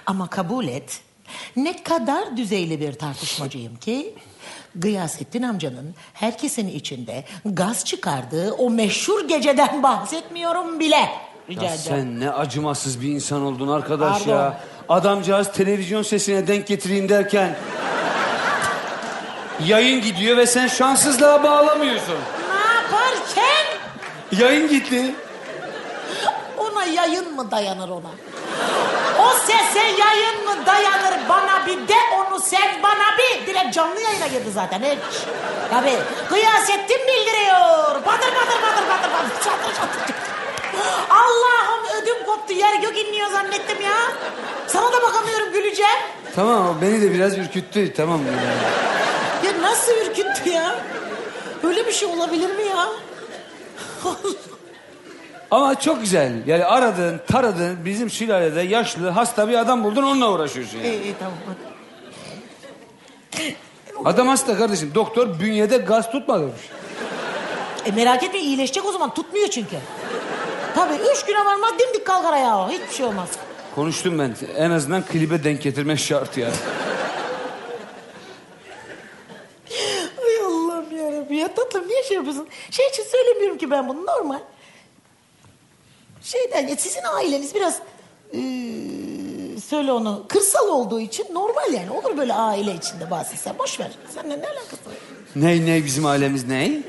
Ama kabul et. Ne kadar düzeyli bir tartışmacıyım ki... Gıyasettin amcanın herkesin içinde gaz çıkardığı o meşhur geceden bahsetmiyorum bile. Rica Ya ederim. sen ne acımasız bir insan oldun arkadaş Pardon. ya. Adamcağız televizyon sesine denk getireyim derken... yayın gidiyor ve sen şanssızlığa bağlamıyorsun. Ne yaparken Yayın gitti. ona yayın mı dayanır ona? O sese yayın dayanır bana bir de onu sen bana bir. Direkt canlı yayına girdi zaten hiç. Tabii Gıyasettin bildiriyor. Batır batır batır batır batır çatır çatır. Allah'ım ödüm koptu yer gök inliyor zannettim ya. Sana da bakamıyorum güleceğim. Tamam o beni de biraz ürküttü tamam? Ya nasıl ürküttü ya? Böyle bir şey olabilir mi ya? Ama çok güzel. Yani aradın, taradın, bizim sülalede yaşlı, hasta bir adam buldun onunla uğraşıyorsun yani. iyi iyi tamam. Adam hasta kardeşim. Doktor bünyede gaz tutmamış. E merak etme iyileşecek o zaman tutmuyor çünkü. Tabii üç güne varmaz dimdik kalkar ayağı. Hiçbir şey olmaz. Konuştum ben. En azından klibe denk getirmek şart yani. Ay Allah'ım yarabbim ya tatlım niye şey yapıyorsun? Şey için söylemiyorum ki ben bunu normal. Şeyden ya sizin aileniz biraz eee, söyle onu kırsal olduğu için normal yani. Olur böyle aile içinde bazı sen boş ver. Seninle ne alakası var? Ney ney bizim ailemiz ney?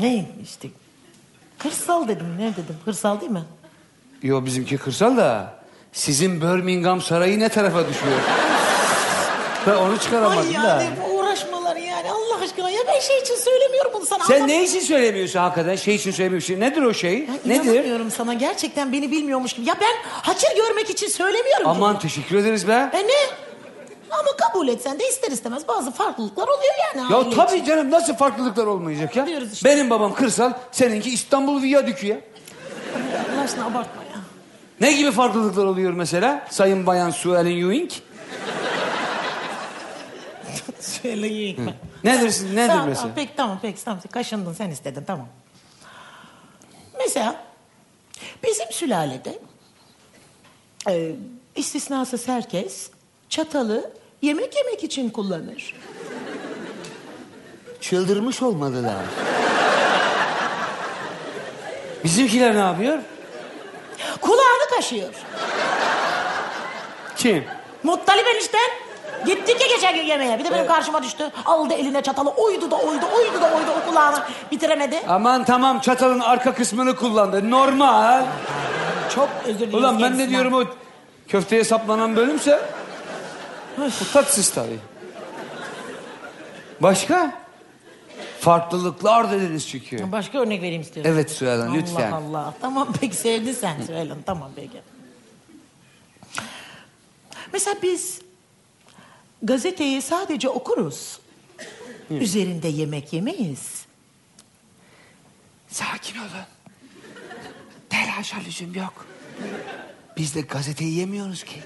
Ne işte kırsal dedim ne dedim kırsal değil mi? Yo bizimki kırsal da. Sizin Birmingham sarayı ne tarafa düşüyor? ben onu çıkaramadım Ay da. yani bu uğraşmalar yani Allah aşkına ya ben şey için söylemiyorum bunu sana. Sen ne için söylemiyorsun hakikaten? Şey için söylemiyorsun. Nedir o şey? Ya Nedir? inanamıyorum sana gerçekten beni bilmiyormuş gibi. Ya ben haçır görmek için söylemiyorum ki. Aman teşekkür ederiz be. E ne? Ama kabul etsen de ister istemez bazı farklılıklar oluyor yani. Ya aile tabii için. canım nasıl farklılıklar olmayacak ya? Diyoruz işte. Benim babam kırsal, seninki İstanbul Viyadükü ya. Allah aşkına abartma ya. Ne gibi farklılıklar oluyor mesela? Sayın Bayan Suelen Ewing. Söyleyeyim. Nedir, nedir Tamam, mesela? Tamam, peki tamam peki tamam. Kaşındın sen istedin tamam. Mesela bizim sülalede e, istisnasız herkes çatalı yemek yemek için kullanır. Çıldırmış olmalılar. Bizimkiler ne yapıyor? Kulağını kaşıyor. Kim? Muttalip enişten gittik ya geçen gün yemeğe. Bir de benim karşıma düştü. Aldı eline çatalı oydu da oydu, oydu da oydu o kulağını bitiremedi. Aman tamam çatalın arka kısmını kullandı. Normal. Çok özür dilerim. Ulan ben ne kendisinden. diyorum o köfteye saplanan bölümse... Bu tatsız tabii. Başka? Farklılıklar dediniz çünkü. Başka örnek vereyim istiyorum. Evet Süheylan lütfen. Allah Allah. Tamam peki sevdin sen Süheylan. Tamam peki. Mesela biz gazeteyi sadece okuruz. Üzerinde yemek yemeyiz. Sakin olun. Telaşa lüzum yok. Biz de gazeteyi yemiyoruz ki.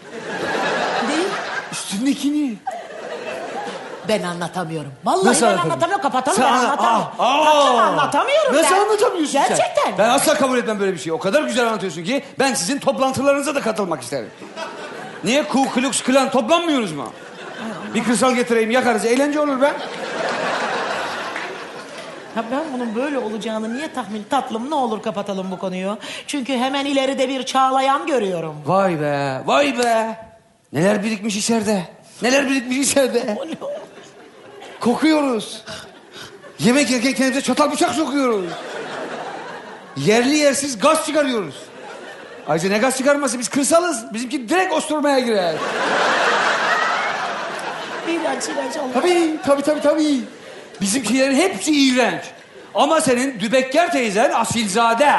Değil. Üstündekini. Ben anlatamıyorum. Vallahi Nasıl ben anlatamıyorum. Kapatalım Sen ben anla- anlatamıyorum. Aa, aa! Anlatamıyorum Nasıl ben. anlatamıyorsun sen? Gerçekten. Ben asla kabul etmem böyle bir şeyi. O kadar güzel anlatıyorsun ki ben sizin toplantılarınıza da katılmak isterim. Niye Ku Klux Klan toplanmıyoruz mu? Bir kırsal getireyim yakarız eğlence olur be. Ya ben bunun böyle olacağını niye tahmin... Tatlım ne olur kapatalım bu konuyu. Çünkü hemen ileride bir çağlayan görüyorum. Vay be vay be. Neler birikmiş içeride. Neler birikmiş içeride. Kokuyoruz. Yemek yerken kendimize çatal bıçak sokuyoruz. Yerli yersiz gaz çıkarıyoruz. Ayrıca ne gaz çıkarması biz kırsalız. Bizimki direkt osturmaya girer. İğrenç iğrenç Allah. Tabii tabii tabii tabii. Bizimkilerin hepsi iğrenç. Ama senin Dübekker teyzen asilzade.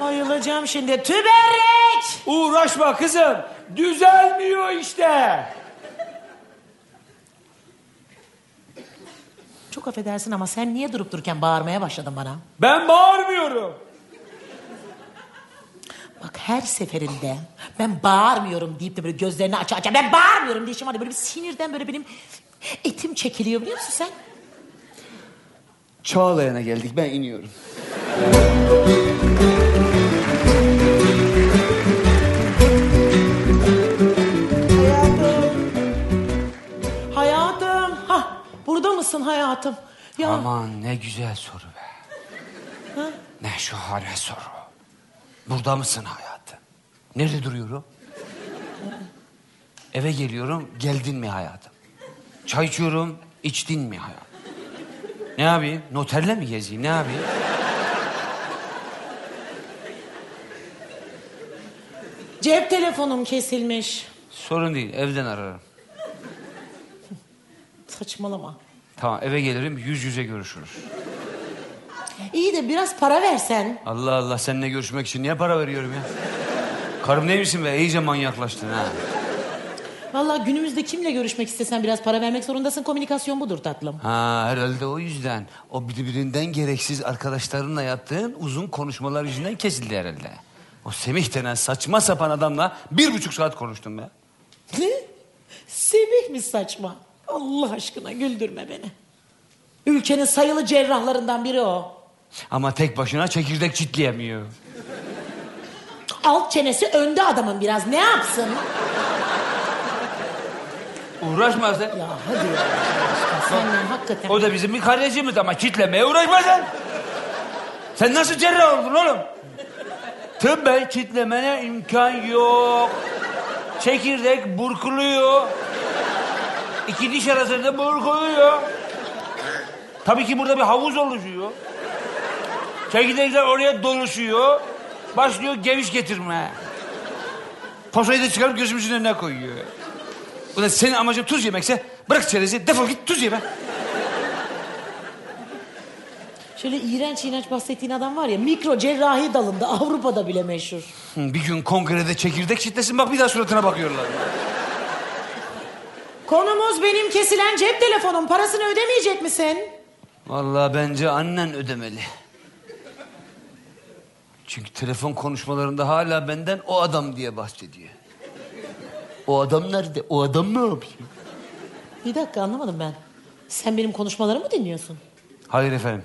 Bayılacağım şimdi. Tüberek! Uğraşma kızım. Düzelmiyor işte. Çok affedersin ama sen niye durup dururken bağırmaya başladın bana? Ben bağırmıyorum. Bak her seferinde ben bağırmıyorum deyip de böyle gözlerini aça aça ben bağırmıyorum diye şimdi var ya böyle bir sinirden böyle benim etim çekiliyor biliyor musun sen? Çağlayan'a geldik ben iniyorum. Hayatım. Hayatım. Ha, burada mısın hayatım? Ya Aman ne güzel soru be. Ne şahane soru. Burada mısın hayatım? Nerede duruyorum? Eve geliyorum, geldin mi hayatım? Çay içiyorum, içtin mi hayatım? Ne yapayım? Noterle mi gezeyim, ne yapayım? cep telefonum kesilmiş. Sorun değil, evden ararım. Saçmalama. Tamam, eve gelirim, yüz yüze görüşürüz. İyi de biraz para versen. Allah Allah, seninle görüşmek için niye para veriyorum ya? Karım neymişsin be, iyice manyaklaştın ha. Vallahi günümüzde kimle görüşmek istesen biraz para vermek zorundasın. Komünikasyon budur tatlım. Ha herhalde o yüzden. O birbirinden gereksiz arkadaşlarınla yaptığın uzun konuşmalar yüzünden kesildi herhalde. O Semih denen saçma sapan adamla bir buçuk saat konuştum be. Ne? Semih mi saçma? Allah aşkına güldürme beni. Ülkenin sayılı cerrahlarından biri o. Ama tek başına çekirdek çitleyemiyor. Alt çenesi önde adamın biraz. Ne yapsın? Uğraşma sen. Ya hadi ya. Senden hakikaten. O da bizim bir kardeşimiz ama kitlemeye uğraşma sen. Sen nasıl cerrah oldun oğlum? Tıbben kitlemene imkan yok. Çekirdek burkuluyor. İki diş arasında burkuluyor. Tabii ki burada bir havuz oluşuyor. Çekirdekler oraya doluşuyor. Başlıyor geviş getirme. Posayı da çıkarıp gözümüzün önüne koyuyor. Ulan senin amacın tuz yemekse bırak çerezi defol git tuz ye be. Şöyle iğrenç iğrenç bahsettiğin adam var ya mikro cerrahi dalında Avrupa'da bile meşhur. Hı, Bir gün kongrede çekirdek çitlesin bak bir daha suratına bakıyorlar. Konumuz benim kesilen cep telefonum. Parasını ödemeyecek misin? Vallahi bence annen ödemeli. Çünkü telefon konuşmalarında hala benden o adam diye bahsediyor. O adam nerede? O adam ne yapıyor? Bir dakika anlamadım ben. Sen benim konuşmalarımı dinliyorsun. Hayır efendim.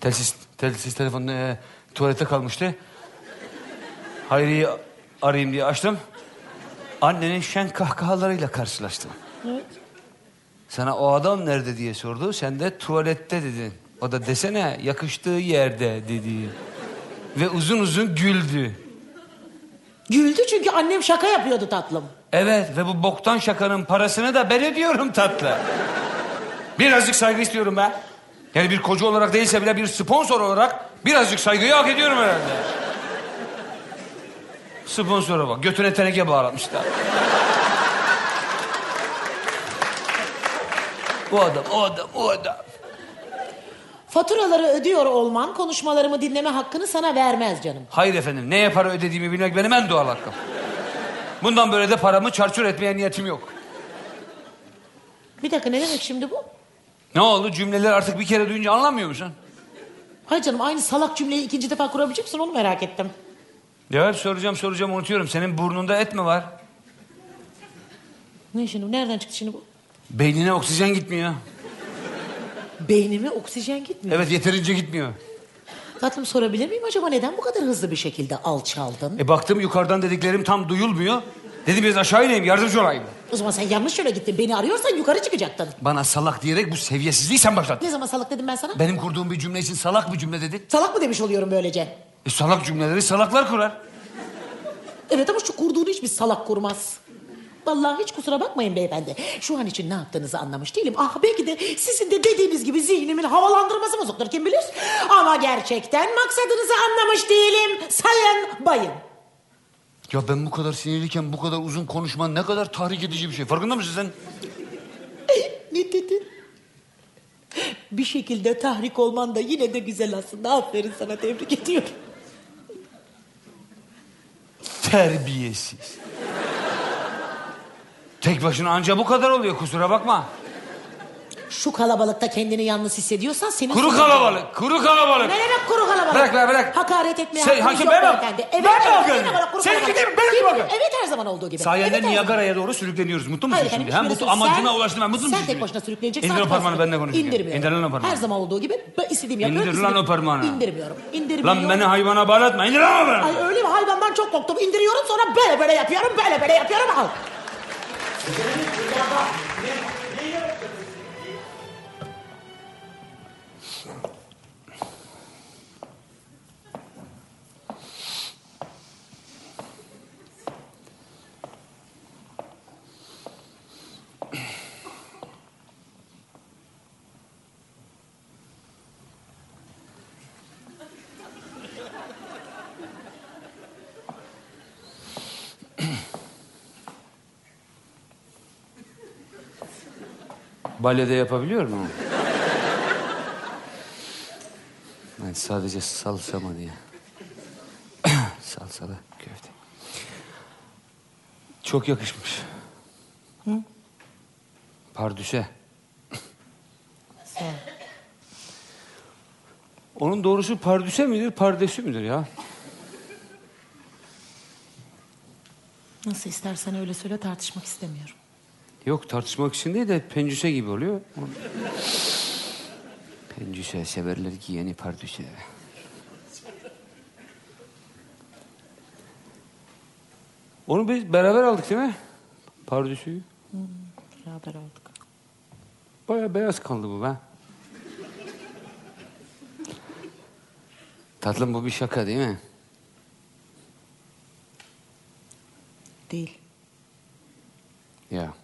Telsiz, telsiz telefon e, tuvalette kalmıştı. Hayri'yi arayayım diye açtım. Annenin şen kahkahalarıyla karşılaştım. Evet. Sana o adam nerede diye sordu. Sen de tuvalette dedin. O da desene yakıştığı yerde dedi. Ve uzun uzun güldü. Güldü çünkü annem şaka yapıyordu tatlım. Evet ve bu boktan şakanın parasını da ben ödüyorum tatlı. Birazcık saygı istiyorum ben. Yani bir koca olarak değilse bile bir sponsor olarak birazcık saygıyı hak ediyorum herhalde. Sponsora bak götüne teneke bağlamışlar. o adam, o adam, o adam. Faturaları ödüyor olman konuşmalarımı dinleme hakkını sana vermez canım. Hayır efendim, neye para ödediğimi bilmek benim en doğal hakkım. Bundan böyle de paramı çarçur etmeye niyetim yok. Bir dakika ne demek şimdi bu? Ne oldu? Cümleleri artık bir kere duyunca anlamıyor musun? Hayır canım aynı salak cümleyi ikinci defa kurabilecek misin onu merak ettim. Ya hep soracağım soracağım unutuyorum. Senin burnunda et mi var? Ne şimdi? Nereden çıktı şimdi bu? Beynine oksijen gitmiyor. Beynime oksijen gitmiyor. Evet yeterince gitmiyor. Tatlım sorabilir miyim acaba neden bu kadar hızlı bir şekilde alçaldın? E baktım yukarıdan dediklerim tam duyulmuyor. Dedim biraz aşağı ineyim yardımcı olayım. O zaman sen yanlış yöne gittin. Beni arıyorsan yukarı çıkacaktın. Bana salak diyerek bu seviyesizliği sen başlattın. Ne zaman salak dedim ben sana? Benim kurduğum bir cümle için salak bir cümle dedin. Salak mı demiş oluyorum böylece? E salak cümleleri salaklar kurar. Evet ama şu kurduğunu hiçbir salak kurmaz. Vallahi hiç kusura bakmayın beyefendi. Şu an için ne yaptığınızı anlamış değilim. Ah belki de sizin de dediğiniz gibi zihnimin havalandırması bozuktur kim bilir. Ama gerçekten maksadınızı anlamış değilim. Sayın bayım. Ya ben bu kadar sinirliyken bu kadar uzun konuşman ne kadar tahrik edici bir şey. Farkında mısın sen? Ne dedin? Bir şekilde tahrik olman da yine de güzel aslında. Aferin sana tebrik ediyorum. Terbiyesiz. Tek başına anca bu kadar oluyor kusura bakma. şu kalabalıkta kendini yalnız hissediyorsan senin... Kuru sorunun- kalabalık, kuru kalabalık. Ne demek kuru kalabalık? Bırak lan, bırak. Hakaret etmeye Sen- hakkınız hakim yok ben bak- beyefendi. ben Evet, evet, bakıyorum. yine bana kuru Sen kalabalık. ben Değil mi? bakıyorum. Evet her zaman olduğu gibi. Sayende evet, her zaman. Niagara'ya doğru sürükleniyoruz. Mutlu musun Hayır şimdi? Ha, hiçbirisi- mutlu, amacına sen- ulaştım ben. Mutlu musun Sen tek şimdi? başına sürükleyeceksin. İndir o arkadaşlar. parmağını benimle konuşacağım. İndirmiyorum. İndir lan o parmağı. Her zaman olduğu gibi ben istediğimi İndir yapıyorum. lan o istediğimi- parmağını. İndirmiyorum. İndirmiyorum. Lan beni hayvana bağlatma. İndir lan o parmağı. Ay öyle mi? Hayvandan çok korktum. İndiriyorum sonra böyle böyle yapıyorum. Böyle böyle yapıyorum. Al. 我전에는그전과 그. Balede yapabiliyor mu? Ben sadece salsa mı diye. Salsalı köfte. Çok yakışmış. Pardüse. Sen. Onun doğrusu pardüse midir, pardesü müdür ya? Nasıl istersen öyle söyle tartışmak istemiyorum. Yok tartışmak için değil de pencüse gibi oluyor. pencüse severler ki yeni pardüse. Onu biz beraber aldık değil mi? Pardüsüyü. Beraber aldık. Baya beyaz kaldı bu be. Tatlım bu bir şaka değil mi? Değil. Ya.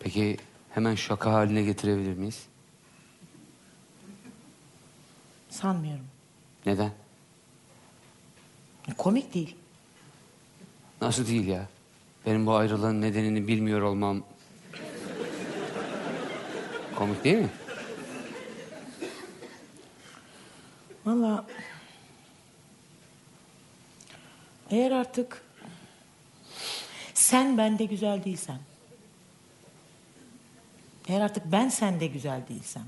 Peki hemen şaka haline getirebilir miyiz? Sanmıyorum. Neden? Komik değil. Nasıl değil ya? Benim bu ayrılığın nedenini bilmiyor olmam... Komik değil mi? Valla... Eğer artık... Sen bende güzel değilsen... Eğer artık ben sende güzel değilsem...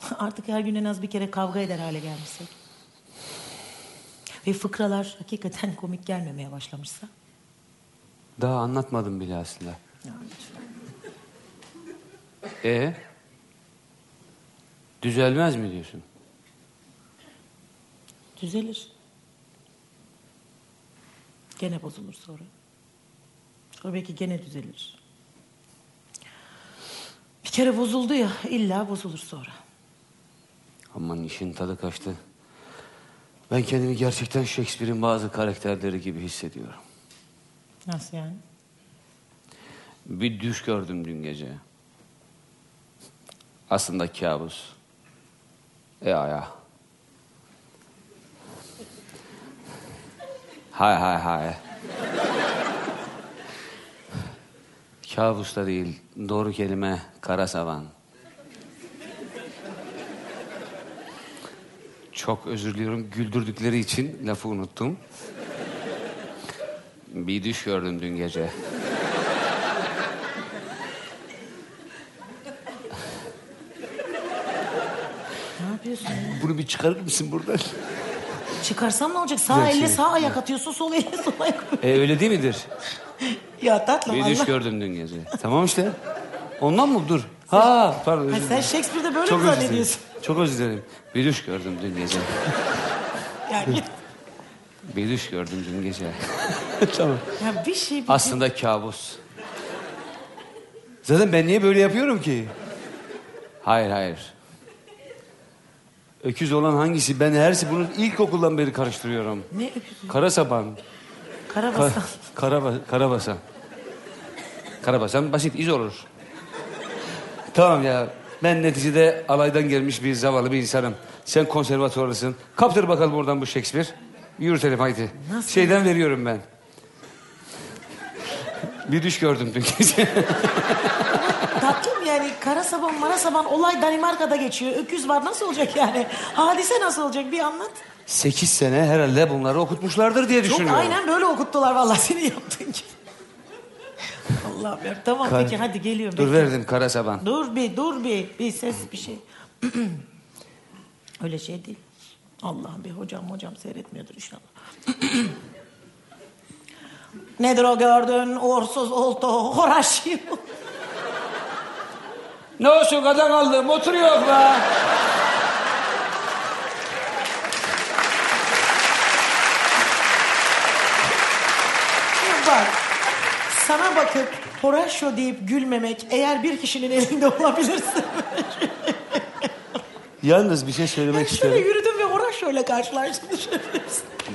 Artık her gün en az bir kere kavga eder hale gelmişsek... Ve fıkralar hakikaten komik gelmemeye başlamışsa... Daha anlatmadım bile aslında. Ya lütfen. E Düzelmez mi diyorsun? Düzelir. Gene bozulur sonra. Sonra belki gene düzelir. Bir kere bozuldu ya illa bozulur sonra. Aman işin tadı kaçtı. Ben kendimi gerçekten Shakespeare'in bazı karakterleri gibi hissediyorum. Nasıl yani? Bir düş gördüm dün gece. Aslında kabus. E aya. Hay hay hay. Kabus da değil. Doğru kelime kara savan. Çok özür diliyorum. Güldürdükleri için lafı unuttum. Bir düş gördüm dün gece. Ne yapıyorsun? ya? Bunu bir çıkarır mısın buradan? Çıkarsam ne olacak? Sağ Güzel elle şey. sağ ayak atıyorsun, sol elle sol ayak. E öyle değil midir? Ya tatlım Bir düş Allah. gördüm dün gece. Tamam işte. Ondan mı? Dur. Ha pardon. özür Ha, dilerim. sen Shakespeare'de böyle mi özür dilerim. zannediyorsun? Çok özür dilerim. Bir düş gördüm dün gece. Yani, Bir düş gördüm dün gece. tamam. ya bir şey... Bir Aslında kabus. Zaten ben niye böyle yapıyorum ki? Hayır hayır. Öküz olan hangisi? Ben her bunu ilkokuldan beri karıştırıyorum. Ne öküzü? Kara saban. Karabasan. Ka- karaba, karabasan. Karabasan basit iz olur. Tamam ya. Ben neticede alaydan gelmiş bir zavallı bir insanım. Sen konservatuvarlısın. Kaptır bakalım oradan bu Shakespeare. Yürütelim haydi. Nasıl? Şeyden veriyorum ben. bir düş gördüm dün gece. Tatlım yani kara saban mara saban olay Danimarka'da geçiyor. Öküz var nasıl olacak yani? Hadise nasıl olacak bir anlat. Sekiz sene herhalde bunları okutmuşlardır diye Çok düşünüyorum. aynen böyle okuttular vallahi senin yaptığın gibi. Allah'ım ya. Tamam Kar- peki hadi geliyorum. Dur bekle. verdim kara saban. Dur bir dur bir. Bir ses bir şey. Öyle şey değil. Allah'ım bir hocam hocam seyretmiyordur inşallah. Nedir o gördün uğursuz oltu Horaşio? Ne olsun kadın aldım oturuyor be. Bak sana bakıp Horaşio deyip gülmemek eğer bir kişinin elinde olabilirse. Yalnız bir şey söylemek Şöyle isterim. yürüdüm ve Horaşio ile karşılaştım.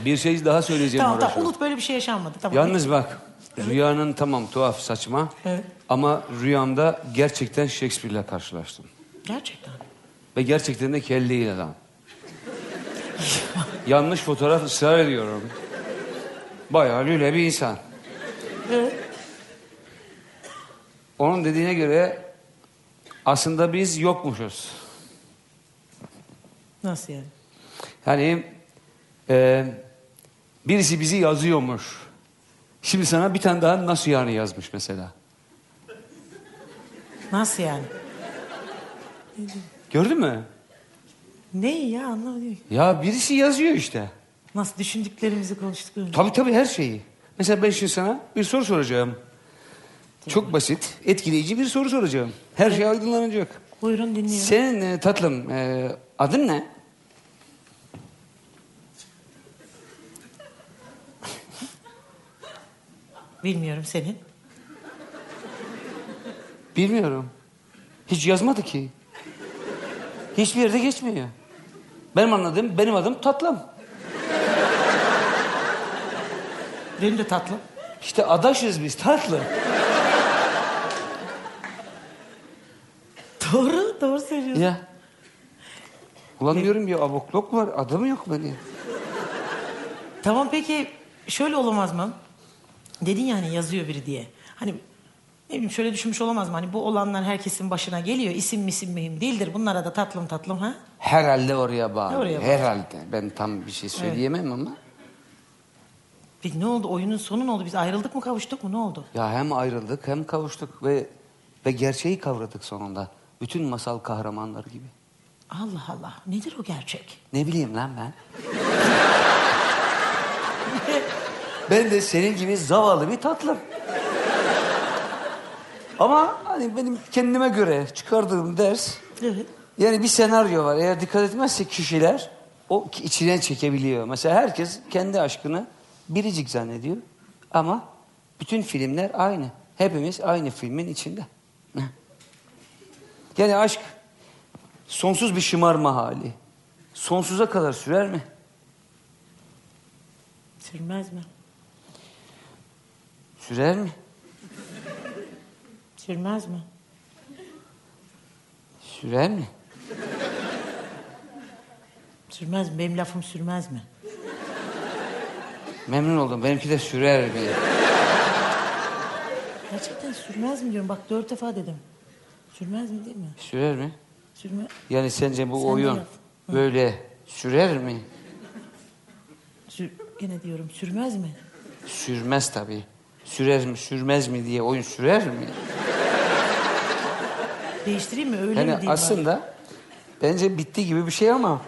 Bir şey daha söyleyeceğim tamam tamam unut böyle bir şey yaşanmadı. Tamam. Yalnız bak rüyanın tamam tuhaf saçma. Evet. Ama rüyamda gerçekten Shakespeare'le karşılaştım. Gerçekten. Ve gerçekten de kelleyi adam. Yanlış fotoğraf ısrar ediyorum. Bayağı lüle bir insan. Evet. Onun dediğine göre aslında biz yokmuşuz. Nasıl yani? Yani e, birisi bizi yazıyormuş. Şimdi sana bir tane daha nasıl yani yazmış mesela. Nasıl yani? Gördün mü? Ne ya anlamadım. Ya birisi yazıyor işte. Nasıl düşündüklerimizi konuştuk öyle. Tabii tabii her şeyi. Mesela ben şimdi sana bir soru soracağım. Çok basit, etkileyici bir soru soracağım. Her şey aydınlanacak. Buyurun dinliyorum. Senin e, tatlım e, adın ne? Bilmiyorum senin. Bilmiyorum. Hiç yazmadı ki. Hiçbir yerde geçmiyor. Benim anladığım benim adım tatlım. Benim de tatlım. İşte adaşız biz tatlı. Doğru, doğru söylüyorsun. Ya. Ulan diyorum ya aboklok var adamı yok benim. Tamam peki şöyle olamaz mı? Dedin yani yazıyor biri diye. Hani ne bileyim şöyle düşünmüş olamaz mı? Hani bu olanlar herkesin başına geliyor. İsim misim mühim değildir. Bunlara da tatlım tatlım ha? Herhalde oraya bağlı. Oraya bağlı. Herhalde. Ben tam bir şey söyleyemem ama. Peki ne oldu? Oyunun sonu ne oldu? Biz ayrıldık mı kavuştuk mu? Ne oldu? Ya hem ayrıldık hem kavuştuk ve ve gerçeği kavradık sonunda. Bütün masal kahramanları gibi. Allah Allah. Nedir o gerçek? Ne bileyim lan ben. ben de senin gibi zavallı bir tatlım. Ama hani benim kendime göre çıkardığım ders... Evet. Yani bir senaryo var. Eğer dikkat etmezse kişiler o içine çekebiliyor. Mesela herkes kendi aşkını biricik zannediyor. Ama bütün filmler aynı. Hepimiz aynı filmin içinde. Yani aşk sonsuz bir şımarma hali. Sonsuza kadar sürer mi? Sürmez mi? Sürer mi? Sürmez mi? Sürer mi? Sürmez mi? Benim lafım sürmez mi? Memnun oldum. Benimki de sürer mi? Gerçekten sürmez mi diyorum. Bak dört defa dedim. Sürmez mi değil mi? Sürer mi? Sürme. Yani sence bu Sen de oyun yap. Hı. böyle sürer mi? Sür, gene diyorum sürmez mi? Sürmez tabii. Sürer mi sürmez mi diye oyun sürer mi? Değiştireyim mi? Öyle mi Yani diyeyim bari? aslında bence bitti gibi bir şey ama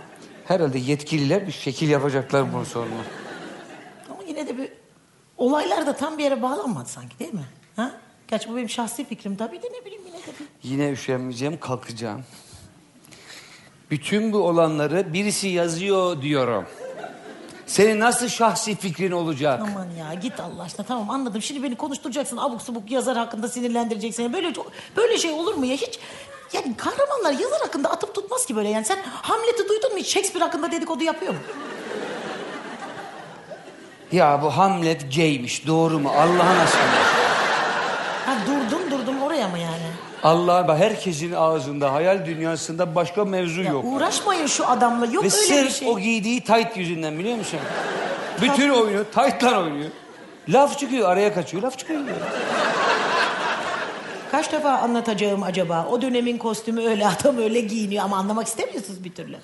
herhalde yetkililer bir şekil yapacaklar bunu sonra. Ama yine de bir olaylar da tam bir yere bağlanmadı sanki değil mi? Ha? Gerçi bu benim şahsi fikrim tabii de ne bileyim yine üşenmeyeceğim kalkacağım. Bütün bu olanları birisi yazıyor diyorum. Senin nasıl şahsi fikrin olacak? Aman ya git Allah aşkına tamam anladım. Şimdi beni konuşturacaksın abuk subuk yazar hakkında sinirlendireceksin. Böyle böyle şey olur mu ya hiç? Yani kahramanlar yazar hakkında atıp tutmaz ki böyle yani. Sen Hamlet'i duydun mu hiç? Shakespeare hakkında dedikodu yapıyor mu? Ya bu Hamlet gaymiş doğru mu Allah'ın aşkına? Ha durdum durdum oraya mı yani? Allah bak herkesin ağzında hayal dünyasında başka mevzu Ya yok. uğraşmayın şu adamla yok Ve öyle bir sırf şey. o giydiği tayt yüzünden biliyor musun? Bütün oyunu taytla oynuyor. Laf çıkıyor araya kaçıyor laf çıkıyor. Kaç defa anlatacağım acaba? O dönemin kostümü öyle adam öyle giyiniyor ama anlamak istemiyorsunuz bir türlü.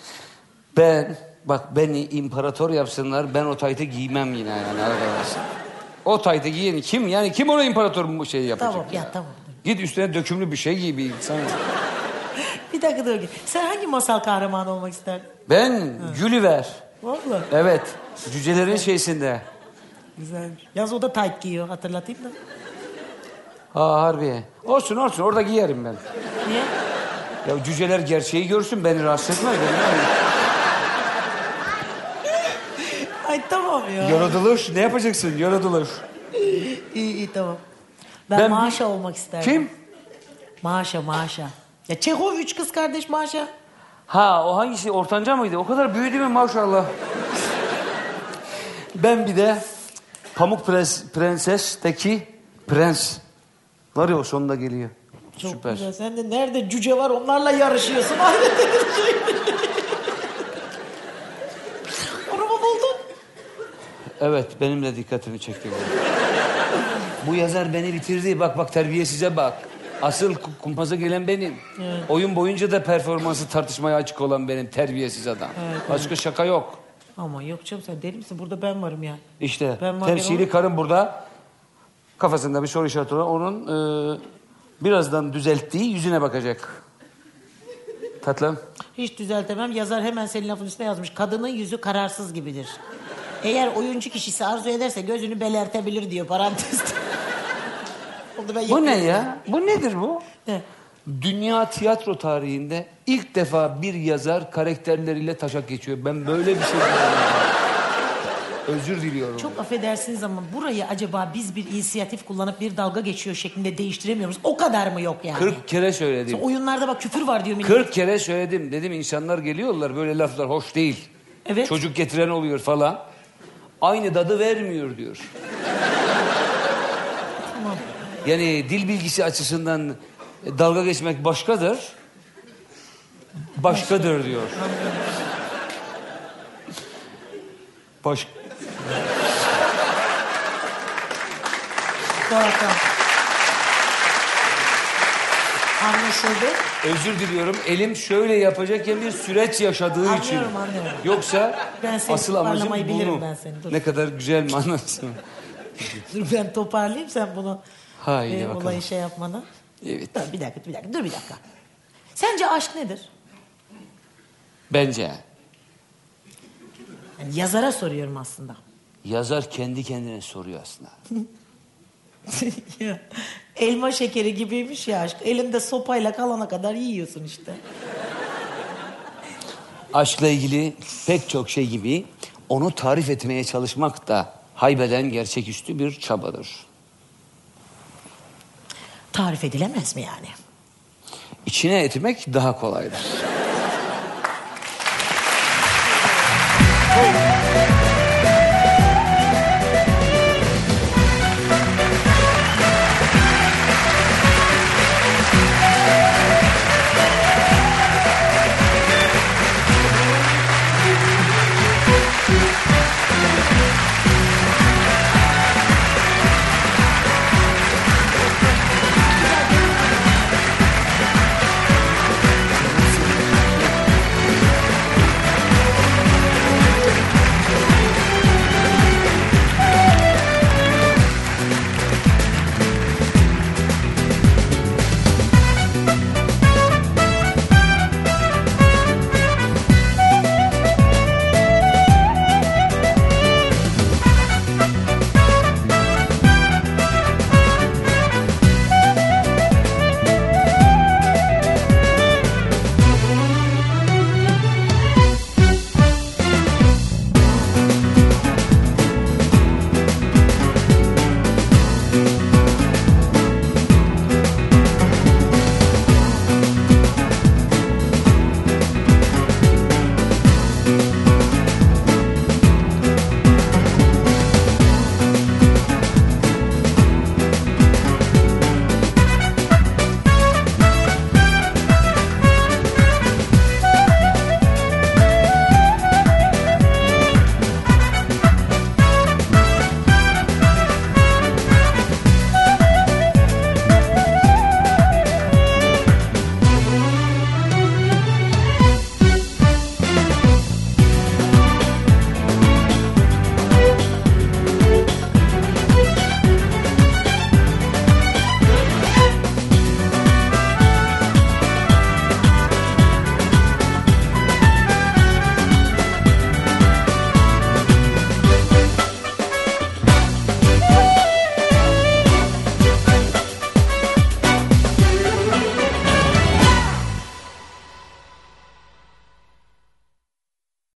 Ben bak beni imparator yapsınlar ben o taytı giymem yine yani arkadaşlar. O taytı giyeni kim? Yani kim ona imparator bu şeyi yapacak? Tamam ya tamam. Git üstüne dökümlü bir şey giy bir insan. Bir dakika dur. Sen hangi masal kahramanı olmak isterdin? Ben Gülliver. Vallahi. Evet. Cücelerin şeysinde. Güzel. Yaz o da tayt giyiyor hatırlatayım da. Ha harbi. Olsun olsun orada giyerim ben. Niye? Ya cüceler gerçeği görsün beni rahatsız etmez. Beni. Ay tamam ya. Yaratılış ne yapacaksın yaratılış? İyi iyi tamam. Ben, Ben- Maşa olmak isterdim. Kim? Maşa Maşa. Ya Çehov üç kız kardeş Maşa. Ha o hangisi ortanca mıydı? O kadar büyüdü mü maşallah. Ben bir de Pamuk Prens, Prenses'teki prens. Var ya o sonunda geliyor. Çok Süper. güzel. Sen de nerede cüce var onlarla yarışıyorsun. Hayret edici. Onu mu buldun? Evet benim de dikkatimi çekti bu. Bu yazar beni bitirdi. Bak bak terbiyesize bak. Asıl ku- kumpaza gelen benim. Oyun boyunca da performansı tartışmaya açık olan benim terbiyesiz adam. Başka şaka yok. Ama yok canım sen deli misin? Burada ben varım ya. İşte Ben temsili karın burada. Kafasında bir soru işareti olan onun e, birazdan düzelttiği yüzüne bakacak. Tatlım. Hiç düzeltemem. Yazar hemen senin lafın üstüne yazmış. Kadının yüzü kararsız gibidir. Eğer oyuncu kişisi arzu ederse gözünü belertebilir diyor parantezde. Onu ben Bu ne ya? Bu nedir bu? Ne? Dünya tiyatro tarihinde ilk defa bir yazar karakterleriyle taşak geçiyor. Ben böyle bir şey görmedim. Özür diliyorum. Çok affedersiniz ama burayı acaba biz bir inisiyatif kullanıp bir dalga geçiyor şeklinde değiştiremiyoruz. O kadar mı yok yani? 40 kere söyledim. Oyunlarda bak küfür var diyor millet. 40 kere söyledim. Dedim insanlar geliyorlar böyle laflar hoş değil. Evet. Çocuk getiren oluyor falan. Aynı dadı vermiyor diyor. Yani dil bilgisi açısından dalga geçmek başkadır. Başkadır diyor. Baş... Tamam. Anlaşıldı. Özür diliyorum. Elim şöyle yapacakken bir süreç yaşadığı için. Anlıyorum, anlıyorum. Yoksa Ben seni asıl amacım toparlamayı bilirim bunu. ben seni, dur. Ne kadar güzel mi anlatsın? Dur ben toparlayayım sen bunu. Haydi e, bakalım. olayı şey yapmadan. Evet. Dur bir dakika bir dakika dur bir dakika. Sence aşk nedir? Bence Yani yazara soruyorum aslında. yazar kendi kendine soruyor aslında. Ya, Elma şekeri gibiymiş ya aşk. Elinde sopayla kalana kadar yiyorsun işte. Aşkla ilgili pek çok şey gibi onu tarif etmeye çalışmak da haybeden gerçeküstü bir çabadır. Tarif edilemez mi yani? İçine etmek daha kolaydır.